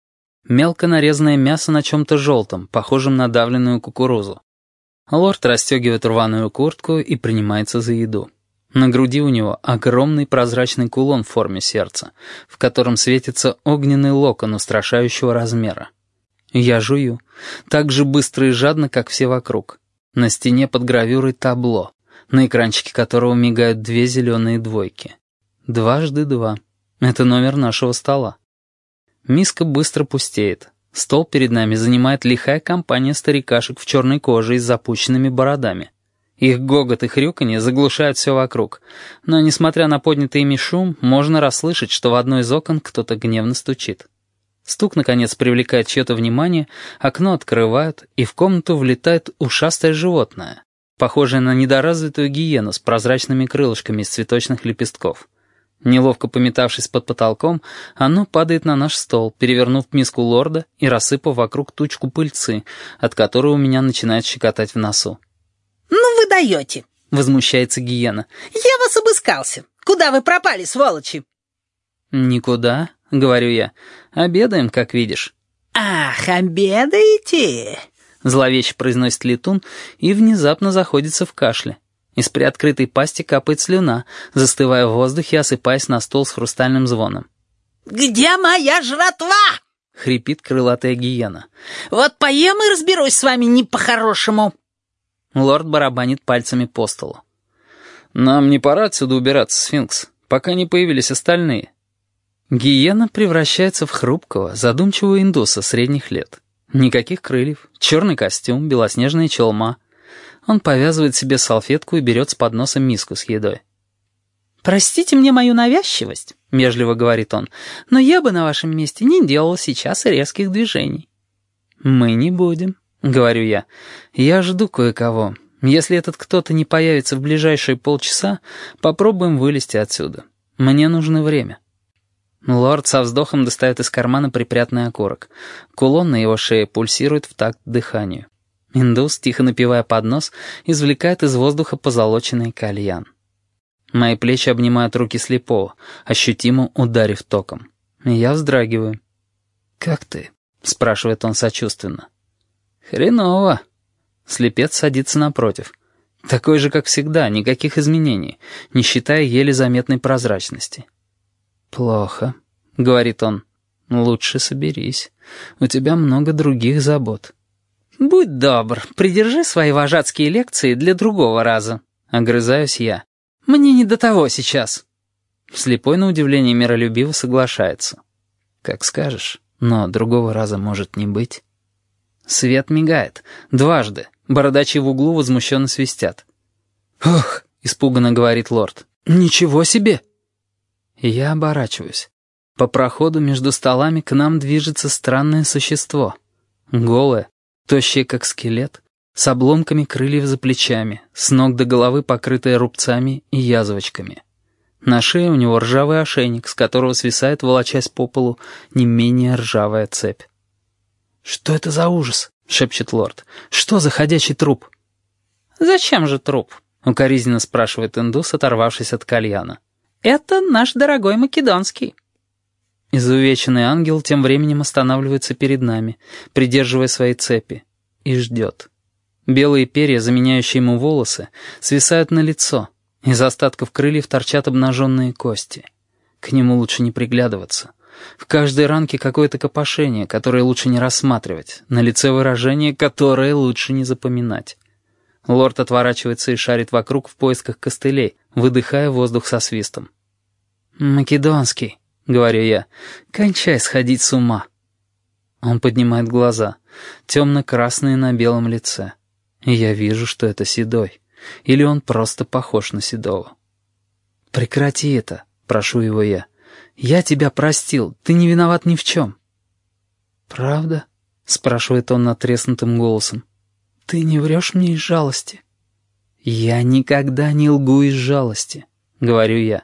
Мелко нарезанное мясо на чем-то желтом, похожем на давленную кукурузу. Лорд расстегивает рваную куртку и принимается за еду. На груди у него огромный прозрачный кулон в форме сердца, в котором светится огненный локон устрашающего размера. Я жую, так же быстро и жадно, как все вокруг. На стене под гравюрой табло, на экранчике которого мигают две зеленые двойки. Дважды два. Это номер нашего стола. Миска быстро пустеет. Стол перед нами занимает лихая компания старикашек в черной коже и с запущенными бородами. Их гогот и хрюканье заглушают все вокруг. Но, несмотря на поднятый ими шум, можно расслышать, что в одно из окон кто-то гневно стучит. Стук, наконец, привлекает чье-то внимание, окно открывают, и в комнату влетает ушастое животное, похожее на недоразвитую гиену с прозрачными крылышками из цветочных лепестков. Неловко пометавшись под потолком, оно падает на наш стол, перевернув миску лорда и рассыпав вокруг тучку пыльцы, от которой у меня начинает щекотать в носу. «Ну вы даете!» — возмущается гиена. «Я вас обыскался! Куда вы пропали, сволочи?» «Никуда», — говорю я. «Обедаем, как видишь». «Ах, обедаете?» — зловеще произносит летун и внезапно заходится в кашле. Из приоткрытой пасти капает слюна, застывая в воздухе, осыпаясь на стол с хрустальным звоном. «Где моя жратва?» — хрипит крылатая гиена. «Вот поем и разберусь с вами не по-хорошему». Лорд барабанит пальцами по столу. «Нам не пора отсюда убираться, сфинкс, пока не появились остальные». Гиена превращается в хрупкого, задумчивого индуса средних лет. Никаких крыльев, черный костюм, белоснежная челма — он повязывает себе салфетку и берет с подноса миску с едой. «Простите мне мою навязчивость», — вежливо говорит он, «но я бы на вашем месте не делал сейчас резких движений». «Мы не будем», — говорю я. «Я жду кое-кого. Если этот кто-то не появится в ближайшие полчаса, попробуем вылезти отсюда. Мне нужно время». Лорд со вздохом достает из кармана припрятанный окурок. Кулон на его шее пульсирует в такт дыханию. Индус, тихо напивая под нос, извлекает из воздуха позолоченный кальян. Мои плечи обнимают руки слепого, ощутимо ударив током. Я вздрагиваю. «Как ты?» — спрашивает он сочувственно. «Хреново». Слепец садится напротив. Такой же, как всегда, никаких изменений, не считая еле заметной прозрачности. «Плохо», — говорит он. «Лучше соберись. У тебя много других забот». «Будь добр, придержи свои вожатские лекции для другого раза», — огрызаюсь я. «Мне не до того сейчас». Слепой на удивление миролюбиво соглашается. «Как скажешь, но другого раза может не быть». Свет мигает. Дважды. Бородачи в углу возмущенно свистят. «Ох!» — испуганно говорит лорд. «Ничего себе!» Я оборачиваюсь. По проходу между столами к нам движется странное существо. Голое, тощая как скелет, с обломками крыльев за плечами, с ног до головы покрытая рубцами и язвочками. На шее у него ржавый ошейник, с которого свисает, волочась по полу, не менее ржавая цепь. «Что это за ужас?» — шепчет лорд. «Что за ходячий труп?» «Зачем же труп?» — укоризненно спрашивает индус, оторвавшись от кальяна. «Это наш дорогой македонский». Изувеченный ангел тем временем останавливается перед нами, придерживая свои цепи, и ждет. Белые перья, заменяющие ему волосы, свисают на лицо, Из остатков крыльев торчат обнаженные кости. К нему лучше не приглядываться. В каждой ранке какое-то копошение, которое лучше не рассматривать, на лице выражение, которое лучше не запоминать. Лорд отворачивается и шарит вокруг в поисках костылей, выдыхая воздух со свистом. «Македонский», — говорю я, — «кончай сходить с ума». Он поднимает глаза, темно-красные на белом лице. И я вижу, что это Седой. Или он просто похож на Седова. «Прекрати это», — прошу его я. «Я тебя простил, ты не виноват ни в чем». «Правда?» — спрашивает он натреснутым голосом. «Ты не врешь мне из жалости?» «Я никогда не лгу из жалости», — говорю я.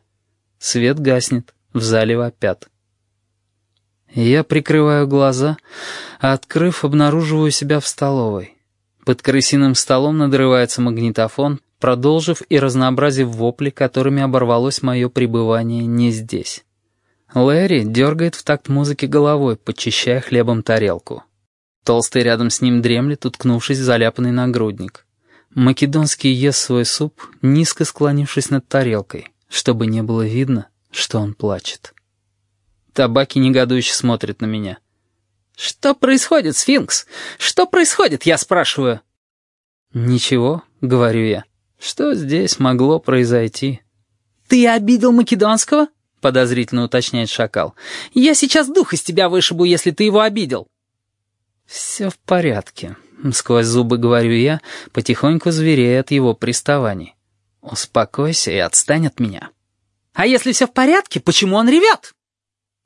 Свет гаснет, в зале вопят. Я прикрываю глаза, а, открыв, обнаруживаю себя в столовой. Под крысиным столом надрывается магнитофон, продолжив и разнообразив вопли, которыми оборвалось мое пребывание не здесь. Лэри дергает в такт музыки головой, подчищая хлебом тарелку. Толстый рядом с ним дремлет, уткнувшись в заляпанный нагрудник. Македонский ест свой суп, низко склонившись над тарелкой, чтобы не было видно, что он плачет. Табаки негодующе смотрит на меня. «Что происходит, сфинкс? Что происходит, я спрашиваю?» «Ничего», — говорю я. «Что здесь могло произойти?» «Ты обидел Македонского?» — подозрительно уточняет шакал. «Я сейчас дух из тебя вышибу, если ты его обидел». «Все в порядке», — сквозь зубы говорю я, потихоньку зверея от его приставаний. «Успокойся и отстань от меня». «А если все в порядке, почему он ревет?»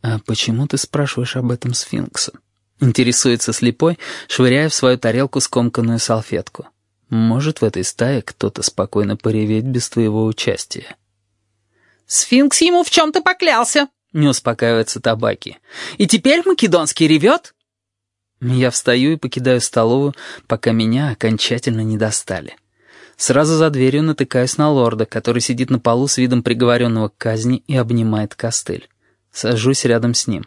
«А почему ты спрашиваешь об этом сфинкса?» Интересуется слепой, швыряя в свою тарелку скомканную салфетку. «Может, в этой стае кто-то спокойно пореветь без твоего участия?» «Сфинкс ему в чем-то поклялся», — не успокаивается табаки. «И теперь Македонский ревет?» Я встаю и покидаю столовую, пока меня окончательно не достали. Сразу за дверью натыкаюсь на лорда, который сидит на полу с видом приговоренного к казни и обнимает костыль. Сажусь рядом с ним.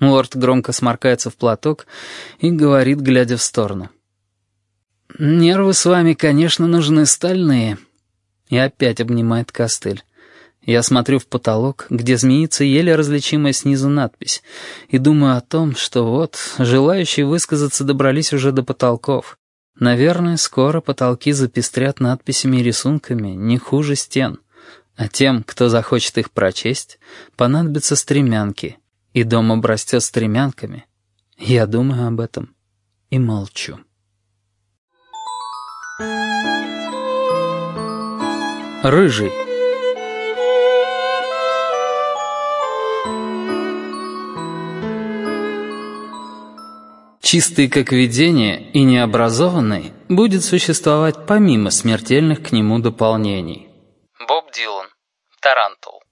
Лорд громко сморкается в платок и говорит, глядя в сторону. «Нервы с вами, конечно, нужны стальные». И опять обнимает костыль. Я смотрю в потолок, где змеится еле различимая снизу надпись, и думаю о том, что вот, желающие высказаться добрались уже до потолков. Наверное, скоро потолки запестрят надписями и рисунками не хуже стен. А тем, кто захочет их прочесть, понадобятся стремянки, и дом обрастет стремянками. Я думаю об этом и молчу. Рыжий Чистый как видение и необразованный будет существовать помимо смертельных к нему дополнений. Боб Дилан. Тарантул.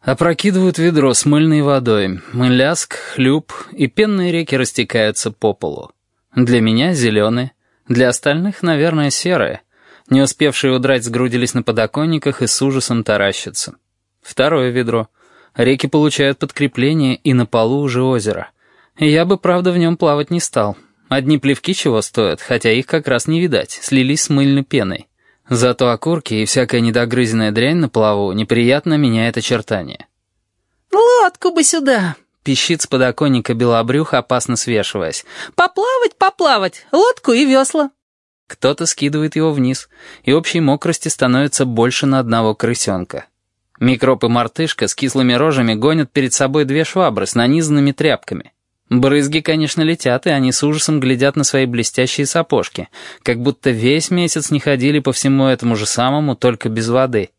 Опрокидывают ведро с мыльной водой. Лязг, хлюп, и пенные реки растекаются по полу. Для меня зеленые, для остальных, наверное, серые. Не успевшие удрать сгрудились на подоконниках и с ужасом таращатся. Второе ведро. Реки получают подкрепление, и на полу уже озеро. Я бы, правда, в нем плавать не стал. Одни плевки чего стоят, хотя их как раз не видать, слились с мыльной пеной. Зато окурки и всякая недогрызенная дрянь на плаву неприятно меняет очертания. «Лодку бы сюда!» — пищит с подоконника белобрюх, опасно свешиваясь. «Поплавать, поплавать! Лодку и весла!» Кто-то скидывает его вниз, и общей мокрости становится больше на одного крысенка. Микроб и мартышка с кислыми рожами гонят перед собой две швабры с нанизанными тряпками. Брызги, конечно, летят, и они с ужасом глядят на свои блестящие сапожки, как будто весь месяц не ходили по всему этому же самому, только без воды.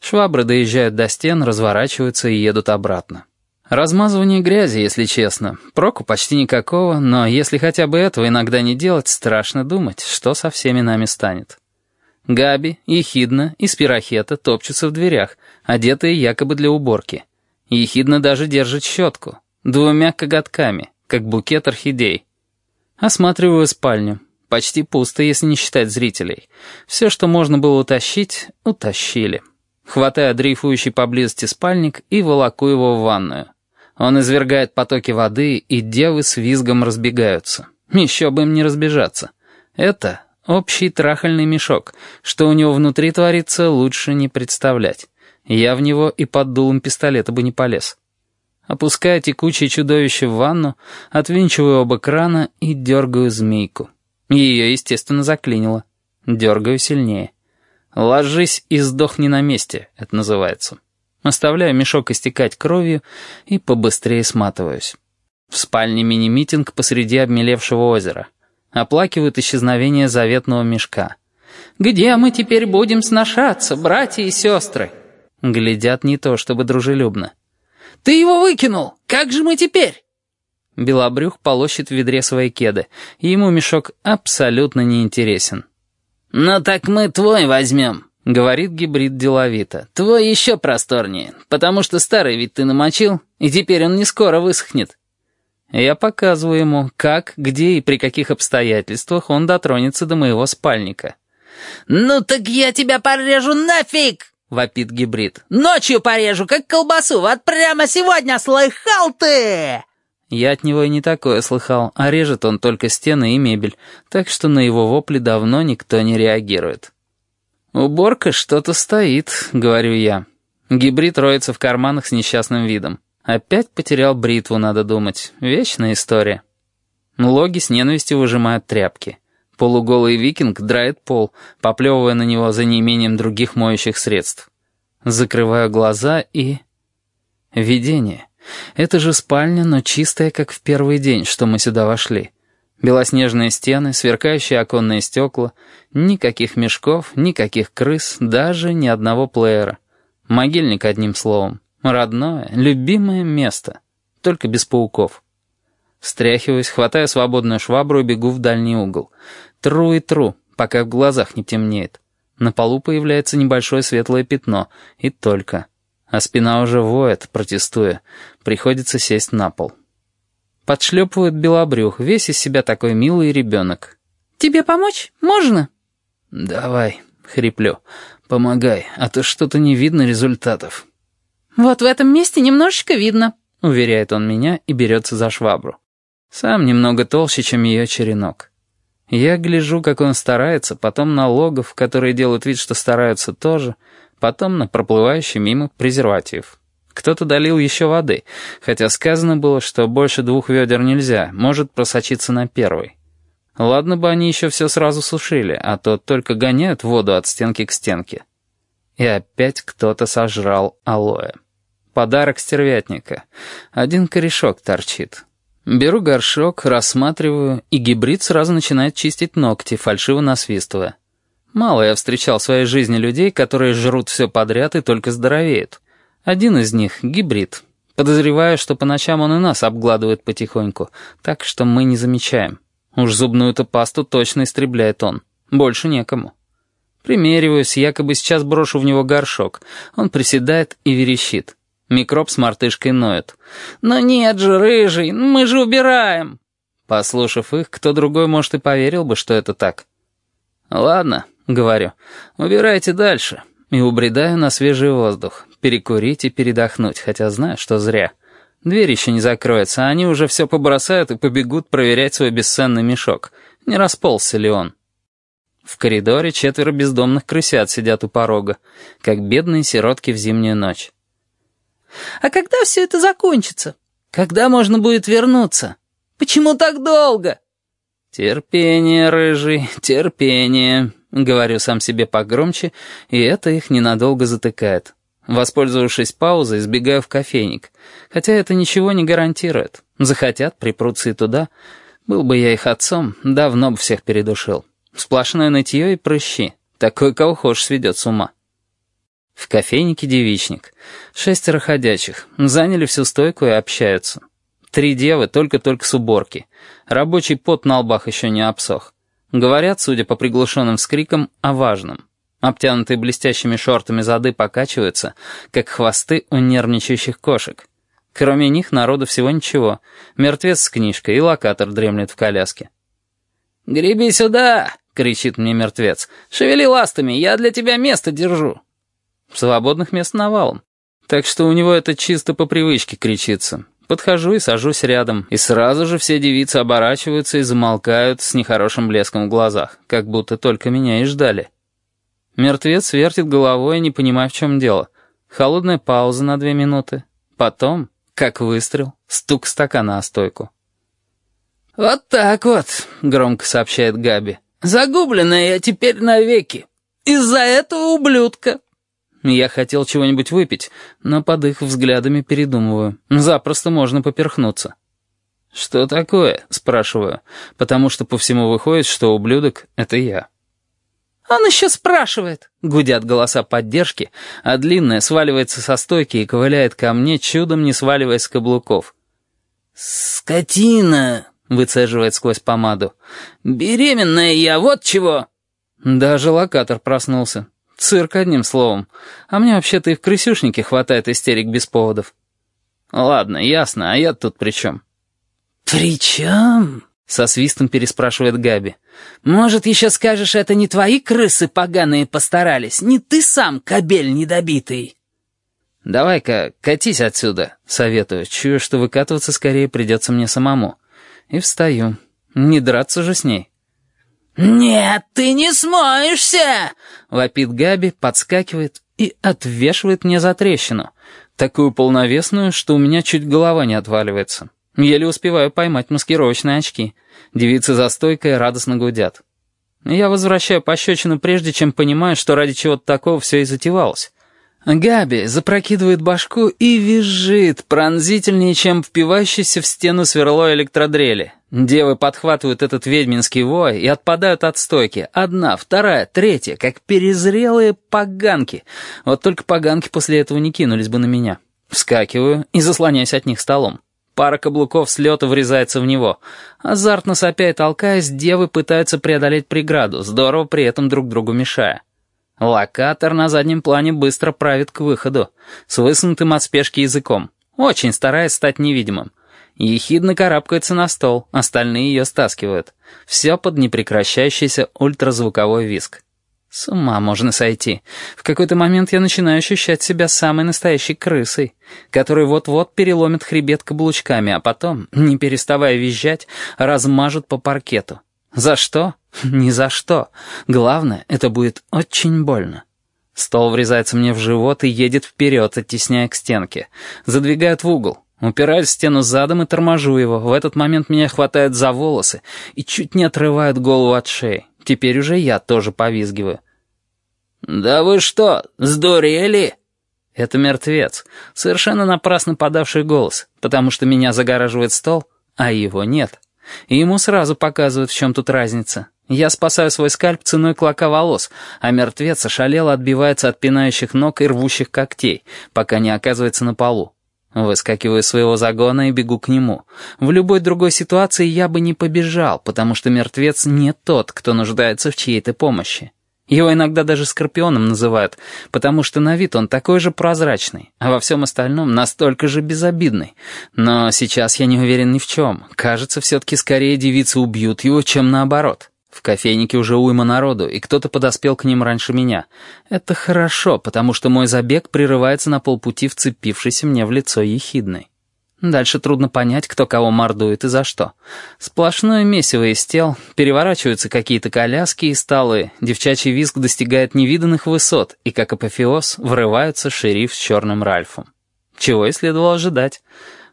Швабры доезжают до стен, разворачиваются и едут обратно. Размазывание грязи, если честно. Проку почти никакого, но если хотя бы этого иногда не делать, страшно думать, что со всеми нами станет. Габи, Ехидна и Спирохета топчутся в дверях, одетые якобы для уборки. Ехидна даже держит щетку, двумя коготками, как букет орхидей. Осматриваю спальню. Почти пусто, если не считать зрителей. Все, что можно было утащить, утащили. Хватаю дрейфующий поблизости спальник и волоку его в ванную. Он извергает потоки воды, и девы с визгом разбегаются. Еще бы им не разбежаться. Это общий трахальный мешок. Что у него внутри творится, лучше не представлять. Я в него и под дулом пистолета бы не полез. Опускаю текучее чудовище в ванну, отвинчиваю оба крана и дергаю змейку. Ее, естественно, заклинило. Дергаю сильнее. «Ложись и сдохни на месте», — это называется. Оставляю мешок истекать кровью и побыстрее сматываюсь. В спальне мини-митинг посреди обмелевшего озера. Оплакивают исчезновение заветного мешка. «Где мы теперь будем сношаться, братья и сестры?» Глядят не то, чтобы дружелюбно. «Ты его выкинул! Как же мы теперь?» Белобрюх полощет в ведре свои кеды, и ему мешок абсолютно не интересен. «Ну так мы твой возьмем», — говорит гибрид деловито. «Твой еще просторнее, потому что старый ведь ты намочил, и теперь он не скоро высохнет». Я показываю ему, как, где и при каких обстоятельствах он дотронется до моего спальника. «Ну так я тебя порежу нафиг!» — вопит гибрид. «Ночью порежу, как колбасу, вот прямо сегодня слыхал ты!» Я от него и не такое слыхал, а режет он только стены и мебель, так что на его вопли давно никто не реагирует. «Уборка что-то стоит», — говорю я. Гибрид роется в карманах с несчастным видом. Опять потерял бритву, надо думать. Вечная история. Логи с ненавистью выжимают тряпки. Полуголый викинг драет пол, поплевывая на него за неимением других моющих средств. Закрываю глаза и... Видение. Это же спальня, но чистая, как в первый день, что мы сюда вошли. Белоснежные стены, сверкающие оконные стекла, никаких мешков, никаких крыс, даже ни одного плеера. Могильник, одним словом. Родное, любимое место. Только без пауков. Встряхиваюсь, хватаю свободную швабру и бегу в дальний угол. Тру и тру, пока в глазах не темнеет. На полу появляется небольшое светлое пятно, и только. А спина уже воет, протестуя. Приходится сесть на пол. Подшлепывает белобрюх, весь из себя такой милый ребенок. «Тебе помочь? Можно?» «Давай», — хриплю. «Помогай, а то что-то не видно результатов». «Вот в этом месте немножечко видно», — уверяет он меня и берется за швабру. Сам немного толще, чем ее черенок. Я гляжу, как он старается, потом на логов, которые делают вид, что стараются тоже, потом на проплывающий мимо презерватив. Кто-то долил еще воды, хотя сказано было, что больше двух ведер нельзя, может просочиться на первый. Ладно бы они еще все сразу сушили, а то только гоняют воду от стенки к стенке. И опять кто-то сожрал алоэ. Подарок стервятника. Один корешок торчит. Беру горшок, рассматриваю, и гибрид сразу начинает чистить ногти, фальшиво насвистывая. Мало я встречал в своей жизни людей, которые жрут все подряд и только здоровеют. Один из них — гибрид. Подозреваю, что по ночам он и нас обгладывает потихоньку, так что мы не замечаем. Уж зубную-то пасту точно истребляет он. Больше некому. Примериваюсь, якобы сейчас брошу в него горшок. Он приседает и верещит. Микроб с мартышкой ноет. «Но нет же, рыжий, мы же убираем!» Послушав их, кто другой, может, и поверил бы, что это так. «Ладно», — говорю, — «убирайте дальше». И убредаю на свежий воздух, перекурить и передохнуть, хотя знаю, что зря. Дверь еще не закроется, а они уже все побросают и побегут проверять свой бесценный мешок. Не расползся ли он? В коридоре четверо бездомных крысят сидят у порога, как бедные сиротки в зимнюю ночь. А когда все это закончится? Когда можно будет вернуться? Почему так долго?» «Терпение, рыжий, терпение», — говорю сам себе погромче, и это их ненадолго затыкает. Воспользовавшись паузой, сбегаю в кофейник. Хотя это ничего не гарантирует. Захотят, припрутся и туда. Был бы я их отцом, давно бы всех передушил. Сплошное нытье и прыщи. Такой колхоз сведет с ума. В кофейнике девичник. Шестеро ходячих. Заняли всю стойку и общаются. Три девы только-только с уборки. Рабочий пот на лбах еще не обсох. Говорят, судя по приглушенным скрикам, о важном. Обтянутые блестящими шортами зады покачиваются, как хвосты у нервничающих кошек. Кроме них народу всего ничего. Мертвец с книжкой и локатор дремлет в коляске. «Греби сюда!» — кричит мне мертвец. «Шевели ластами, я для тебя место держу!» Свободных мест навалом. Так что у него это чисто по привычке кричится. Подхожу и сажусь рядом, и сразу же все девицы оборачиваются и замолкают с нехорошим блеском в глазах, как будто только меня и ждали. Мертвец вертит головой, не понимая, в чем дело. Холодная пауза на две минуты. Потом, как выстрел, стук стакана о стойку. «Вот так вот», — громко сообщает Габи. «Загубленная я теперь навеки. Из-за этого ублюдка». Я хотел чего-нибудь выпить, но под их взглядами передумываю. Запросто можно поперхнуться. «Что такое?» — спрашиваю, потому что по всему выходит, что ублюдок — это я. «Он еще спрашивает!» — гудят голоса поддержки, а длинная сваливается со стойки и ковыляет ко мне, чудом не сваливаясь с каблуков. «Скотина!» — выцеживает сквозь помаду. «Беременная я, вот чего!» Даже локатор проснулся. Цирк, одним словом. А мне вообще-то и в крысюшнике хватает истерик без поводов. Ладно, ясно, а я тут при чем? «При чем?» — со свистом переспрашивает Габи. «Может, еще скажешь, это не твои крысы поганые постарались, не ты сам, кобель недобитый?» «Давай-ка, катись отсюда», — советую, чую, что выкатываться скорее придется мне самому. И встаю. Не драться же с ней. «Нет, ты не смоешься!» — вопит Габи, подскакивает и отвешивает мне за трещину. Такую полновесную, что у меня чуть голова не отваливается. Еле успеваю поймать маскировочные очки. Девицы за стойкой радостно гудят. Я возвращаю пощечину, прежде чем понимаю, что ради чего-то такого все и затевалось. Габи запрокидывает башку и визжит, пронзительнее, чем впивающийся в стену сверло электродрели. Девы подхватывают этот ведьминский вой и отпадают от стойки. Одна, вторая, третья, как перезрелые поганки. Вот только поганки после этого не кинулись бы на меня. Вскакиваю и заслоняюсь от них столом. Пара каблуков с врезается в него. Азартно сопя и толкаясь, девы пытаются преодолеть преграду, здорово при этом друг другу мешая. Локатор на заднем плане быстро правит к выходу, с высунутым от спешки языком, очень стараясь стать невидимым. Ехидно карабкается на стол, остальные ее стаскивают. Все под непрекращающийся ультразвуковой виск. С ума можно сойти. В какой-то момент я начинаю ощущать себя самой настоящей крысой, которая вот-вот переломит хребет каблучками, а потом, не переставая визжать, размажет по паркету. За что? Ни за что. Главное, это будет очень больно. Стол врезается мне в живот и едет вперед, оттесняя к стенке. Задвигает в угол. Упираюсь в стену задом и торможу его. В этот момент меня хватают за волосы и чуть не отрывают голову от шеи. Теперь уже я тоже повизгиваю. «Да вы что, сдурели?» Это мертвец, совершенно напрасно подавший голос, потому что меня загораживает стол, а его нет. И ему сразу показывают, в чем тут разница. Я спасаю свой скальп ценой клока волос, а мертвец ошалело отбивается от пинающих ног и рвущих когтей, пока не оказывается на полу. Выскакиваю из своего загона и бегу к нему. В любой другой ситуации я бы не побежал, потому что мертвец не тот, кто нуждается в чьей-то помощи. Его иногда даже скорпионом называют, потому что на вид он такой же прозрачный, а во всем остальном настолько же безобидный. Но сейчас я не уверен ни в чем. Кажется, все-таки скорее девицы убьют его, чем наоборот. В кофейнике уже уйма народу, и кто-то подоспел к ним раньше меня. Это хорошо, потому что мой забег прерывается на полпути, вцепившийся мне в лицо ехидной. Дальше трудно понять, кто кого мордует и за что. Сплошное месиво из тел, переворачиваются какие-то коляски и столы, девчачий визг достигает невиданных высот, и, как апофеоз, врываются шериф с черным Ральфом. Чего и следовало ожидать.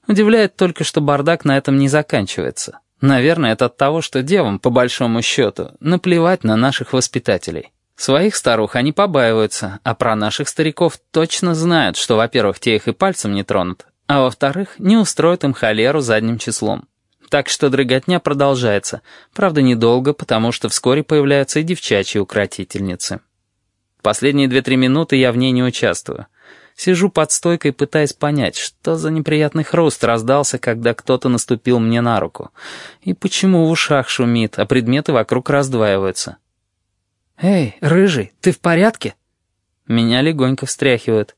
Удивляет только, что бардак на этом не заканчивается. Наверное, это от того, что девам, по большому счету, наплевать на наших воспитателей. Своих старух они побаиваются, а про наших стариков точно знают, что, во-первых, те их и пальцем не тронут, а во-вторых, не устроят им холеру задним числом. Так что дрыготня продолжается, правда недолго, потому что вскоре появляются и девчачьи укротительницы. Последние две-три минуты я в ней не участвую. Сижу под стойкой, пытаясь понять, что за неприятный хруст раздался, когда кто-то наступил мне на руку. И почему в ушах шумит, а предметы вокруг раздваиваются. «Эй, рыжий, ты в порядке?» Меня легонько встряхивают.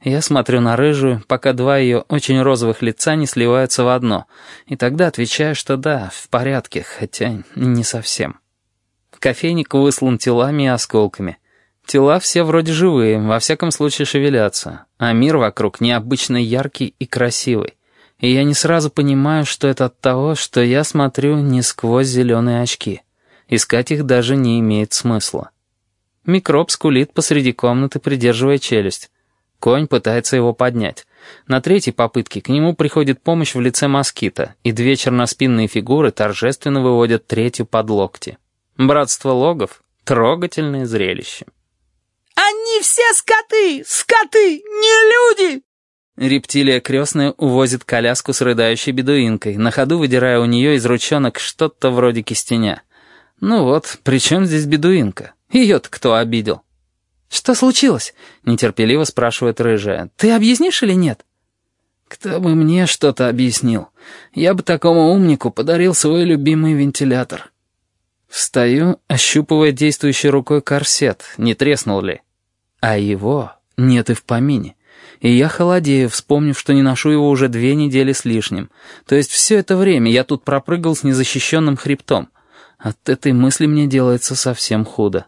Я смотрю на рыжую, пока два ее очень розовых лица не сливаются в одно, и тогда отвечаю, что да, в порядке, хотя не совсем. Кофейник выслан телами и осколками. Тела все вроде живые, во всяком случае шевелятся, а мир вокруг необычно яркий и красивый. И я не сразу понимаю, что это от того, что я смотрю не сквозь зеленые очки. Искать их даже не имеет смысла. Микроб скулит посреди комнаты, придерживая челюсть. Конь пытается его поднять. На третьей попытке к нему приходит помощь в лице москита, и две черноспинные фигуры торжественно выводят третью под локти. Братство логов — трогательное зрелище. «Они все скоты! Скоты! Не люди!» Рептилия крестная увозит коляску с рыдающей бедуинкой, на ходу выдирая у нее из ручонок что-то вроде кистеня. Ну вот, при чем здесь бедуинка? Ее-то кто обидел? «Что случилось?» — нетерпеливо спрашивает рыжая. «Ты объяснишь или нет?» «Кто бы мне что-то объяснил? Я бы такому умнику подарил свой любимый вентилятор». Встаю, ощупывая действующей рукой корсет, не треснул ли. А его нет и в помине. И я холодею, вспомнив, что не ношу его уже две недели с лишним. То есть все это время я тут пропрыгал с незащищенным хребтом. От этой мысли мне делается совсем худо.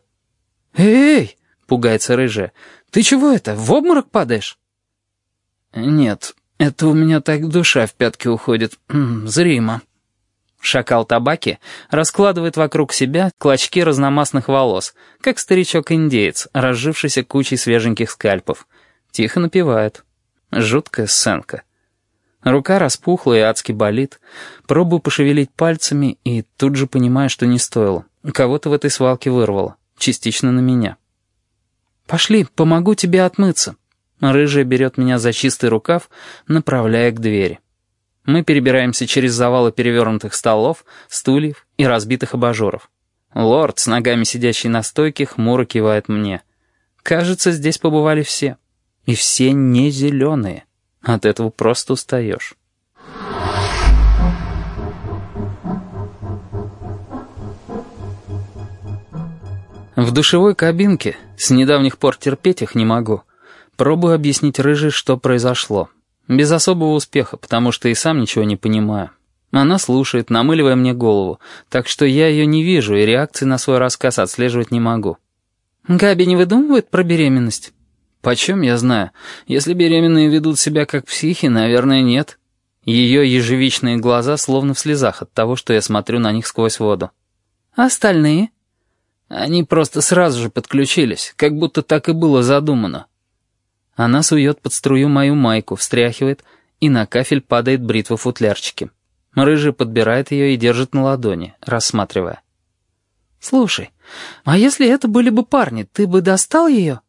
«Эй!» — пугается рыжая. «Ты чего это, в обморок падаешь?» «Нет, это у меня так душа в пятки уходит. Зримо». Шакал табаки раскладывает вокруг себя клочки разномастных волос, как старичок-индеец, разжившийся кучей свеженьких скальпов. Тихо напевает. Жуткая сценка. Рука распухла и адски болит. Пробую пошевелить пальцами и тут же понимаю, что не стоило. Кого-то в этой свалке вырвало. Частично на меня. «Пошли, помогу тебе отмыться». Рыжая берет меня за чистый рукав, направляя к двери. Мы перебираемся через завалы перевернутых столов, стульев и разбитых абажуров. Лорд, с ногами сидящий на стойке, хмуро кивает мне. Кажется, здесь побывали все. И все не зеленые. От этого просто устаешь. В душевой кабинке, с недавних пор терпеть их не могу, пробую объяснить Рыжей, что произошло. Без особого успеха, потому что и сам ничего не понимаю. Она слушает, намыливая мне голову, так что я ее не вижу и реакции на свой рассказ отслеживать не могу. «Габи не выдумывает про беременность?» «Почем я знаю? Если беременные ведут себя как психи, наверное, нет». Ее ежевичные глаза словно в слезах от того, что я смотрю на них сквозь воду. «А остальные?» Они просто сразу же подключились, как будто так и было задумано. Она сует под струю мою майку, встряхивает, и на кафель падает бритва в футлярчике. Рыжий подбирает ее и держит на ладони, рассматривая. «Слушай, а если это были бы парни, ты бы достал ее?»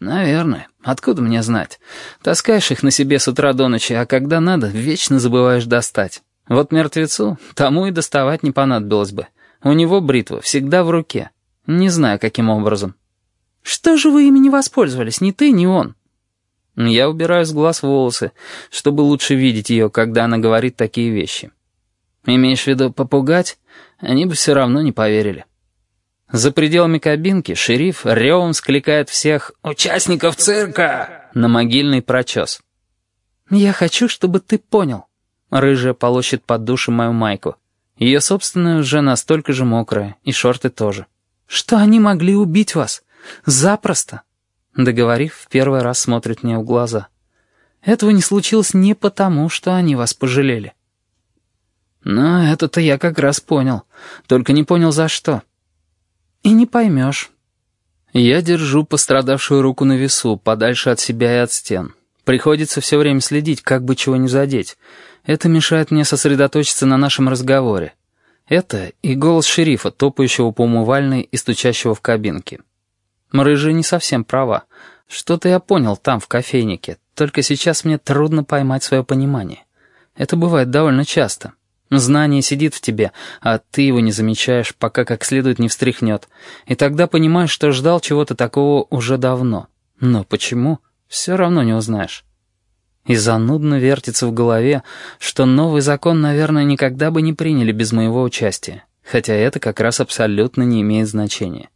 «Наверное. Откуда мне знать? Таскаешь их на себе с утра до ночи, а когда надо, вечно забываешь достать. Вот мертвецу тому и доставать не понадобилось бы. У него бритва всегда в руке». Не знаю, каким образом. Что же вы ими не воспользовались, ни ты, ни он? Я убираю с глаз волосы, чтобы лучше видеть ее, когда она говорит такие вещи. Имеешь в виду попугать? Они бы все равно не поверили. За пределами кабинки шериф ревом скликает всех «участников цирка» на могильный прочес. «Я хочу, чтобы ты понял». Рыжая полощет под душем мою майку. Ее собственная уже настолько же мокрая, и шорты тоже. «Что они могли убить вас? Запросто!» Договорив, в первый раз смотрит мне в глаза. «Этого не случилось не потому, что они вас пожалели». «Но это-то я как раз понял. Только не понял, за что». «И не поймешь». Я держу пострадавшую руку на весу, подальше от себя и от стен. Приходится все время следить, как бы чего не задеть. Это мешает мне сосредоточиться на нашем разговоре. Это и голос шерифа, топающего по умывальной и стучащего в кабинке. Рыжая не совсем права. Что-то я понял там, в кофейнике, только сейчас мне трудно поймать свое понимание. Это бывает довольно часто. Знание сидит в тебе, а ты его не замечаешь, пока как следует не встряхнет. И тогда понимаешь, что ждал чего-то такого уже давно. Но почему, все равно не узнаешь. И занудно вертится в голове, что новый закон, наверное, никогда бы не приняли без моего участия, хотя это как раз абсолютно не имеет значения.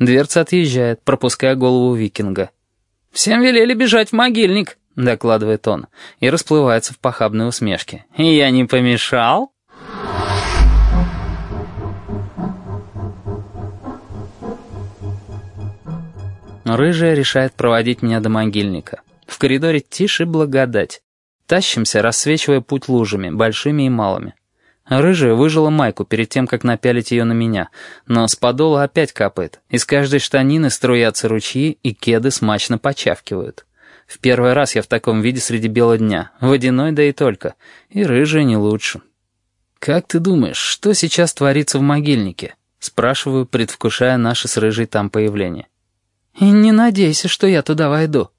Дверца отъезжает, пропуская голову викинга. «Всем велели бежать в могильник», — докладывает он, и расплывается в похабной усмешке. «Я не помешал?» Рыжая решает проводить меня до могильника. В коридоре тише благодать. Тащимся, рассвечивая путь лужами, большими и малыми. Рыжая выжила майку перед тем, как напялить ее на меня, но с подола опять капает. Из каждой штанины струятся ручьи, и кеды смачно почавкивают. В первый раз я в таком виде среди бела дня, водяной да и только, и рыжая не лучше. «Как ты думаешь, что сейчас творится в могильнике?» Спрашиваю, предвкушая наше с рыжей там появление. «И не надейся, что я туда войду».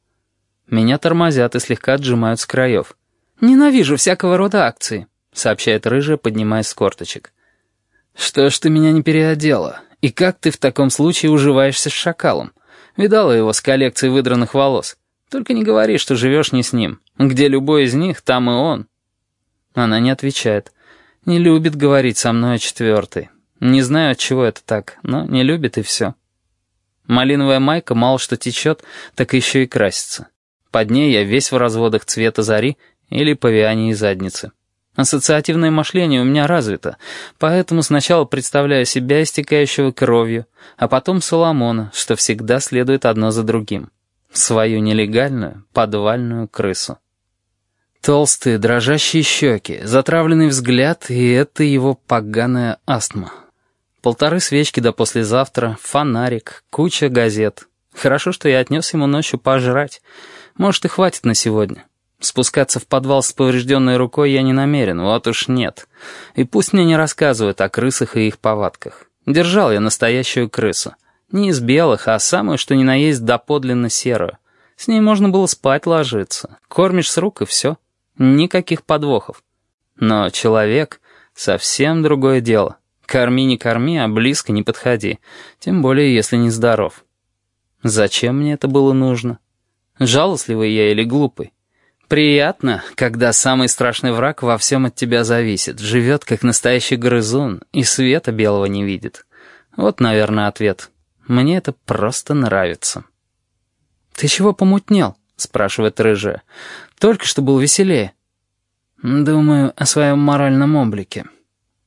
Меня тормозят и слегка отжимают с краев. «Ненавижу всякого рода акции», — сообщает рыжая, поднимаясь с корточек. «Что ж ты меня не переодела? И как ты в таком случае уживаешься с шакалом? Видала его с коллекцией выдранных волос? Только не говори, что живешь не с ним. Где любой из них, там и он». Она не отвечает. Не любит говорить со мной о четвертой. Не знаю, от чего это так, но не любит и все. Малиновая майка мало что течет, так еще и красится. Под ней я весь в разводах цвета зари или павиании задницы. Ассоциативное мышление у меня развито, поэтому сначала представляю себя истекающего кровью, а потом Соломона, что всегда следует одно за другим. Свою нелегальную подвальную крысу. Толстые, дрожащие щеки, затравленный взгляд, и это его поганая астма. Полторы свечки до послезавтра, фонарик, куча газет. Хорошо, что я отнес ему ночью пожрать. Может, и хватит на сегодня. Спускаться в подвал с поврежденной рукой я не намерен, вот уж нет. И пусть мне не рассказывают о крысах и их повадках. Держал я настоящую крысу. Не из белых, а самую, что ни на есть, доподлинно серую. С ней можно было спать ложиться. Кормишь с рук и все. Никаких подвохов. Но человек — совсем другое дело. Корми не корми, а близко не подходи. Тем более, если не здоров. Зачем мне это было нужно? Жалостливый я или глупый? Приятно, когда самый страшный враг во всем от тебя зависит, живет как настоящий грызун и света белого не видит. Вот, наверное, ответ. Мне это просто нравится. «Ты чего помутнел?» — спрашивает рыжая. «Только что был веселее». «Думаю о своем моральном облике».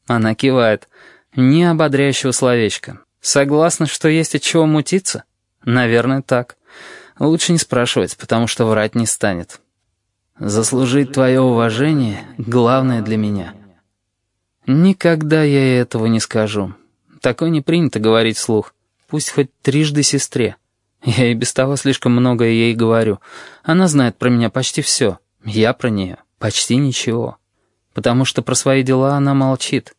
Она кивает. «Не ободряющего словечка. Согласна, что есть от чего мутиться?» «Наверное, так. Лучше не спрашивать, потому что врать не станет». Заслужить твое уважение — главное для меня. Никогда я этого не скажу. Такое не принято говорить вслух. Пусть хоть трижды сестре. Я и без того слишком многое ей говорю. Она знает про меня почти все. Я про нее почти ничего. Потому что про свои дела она молчит.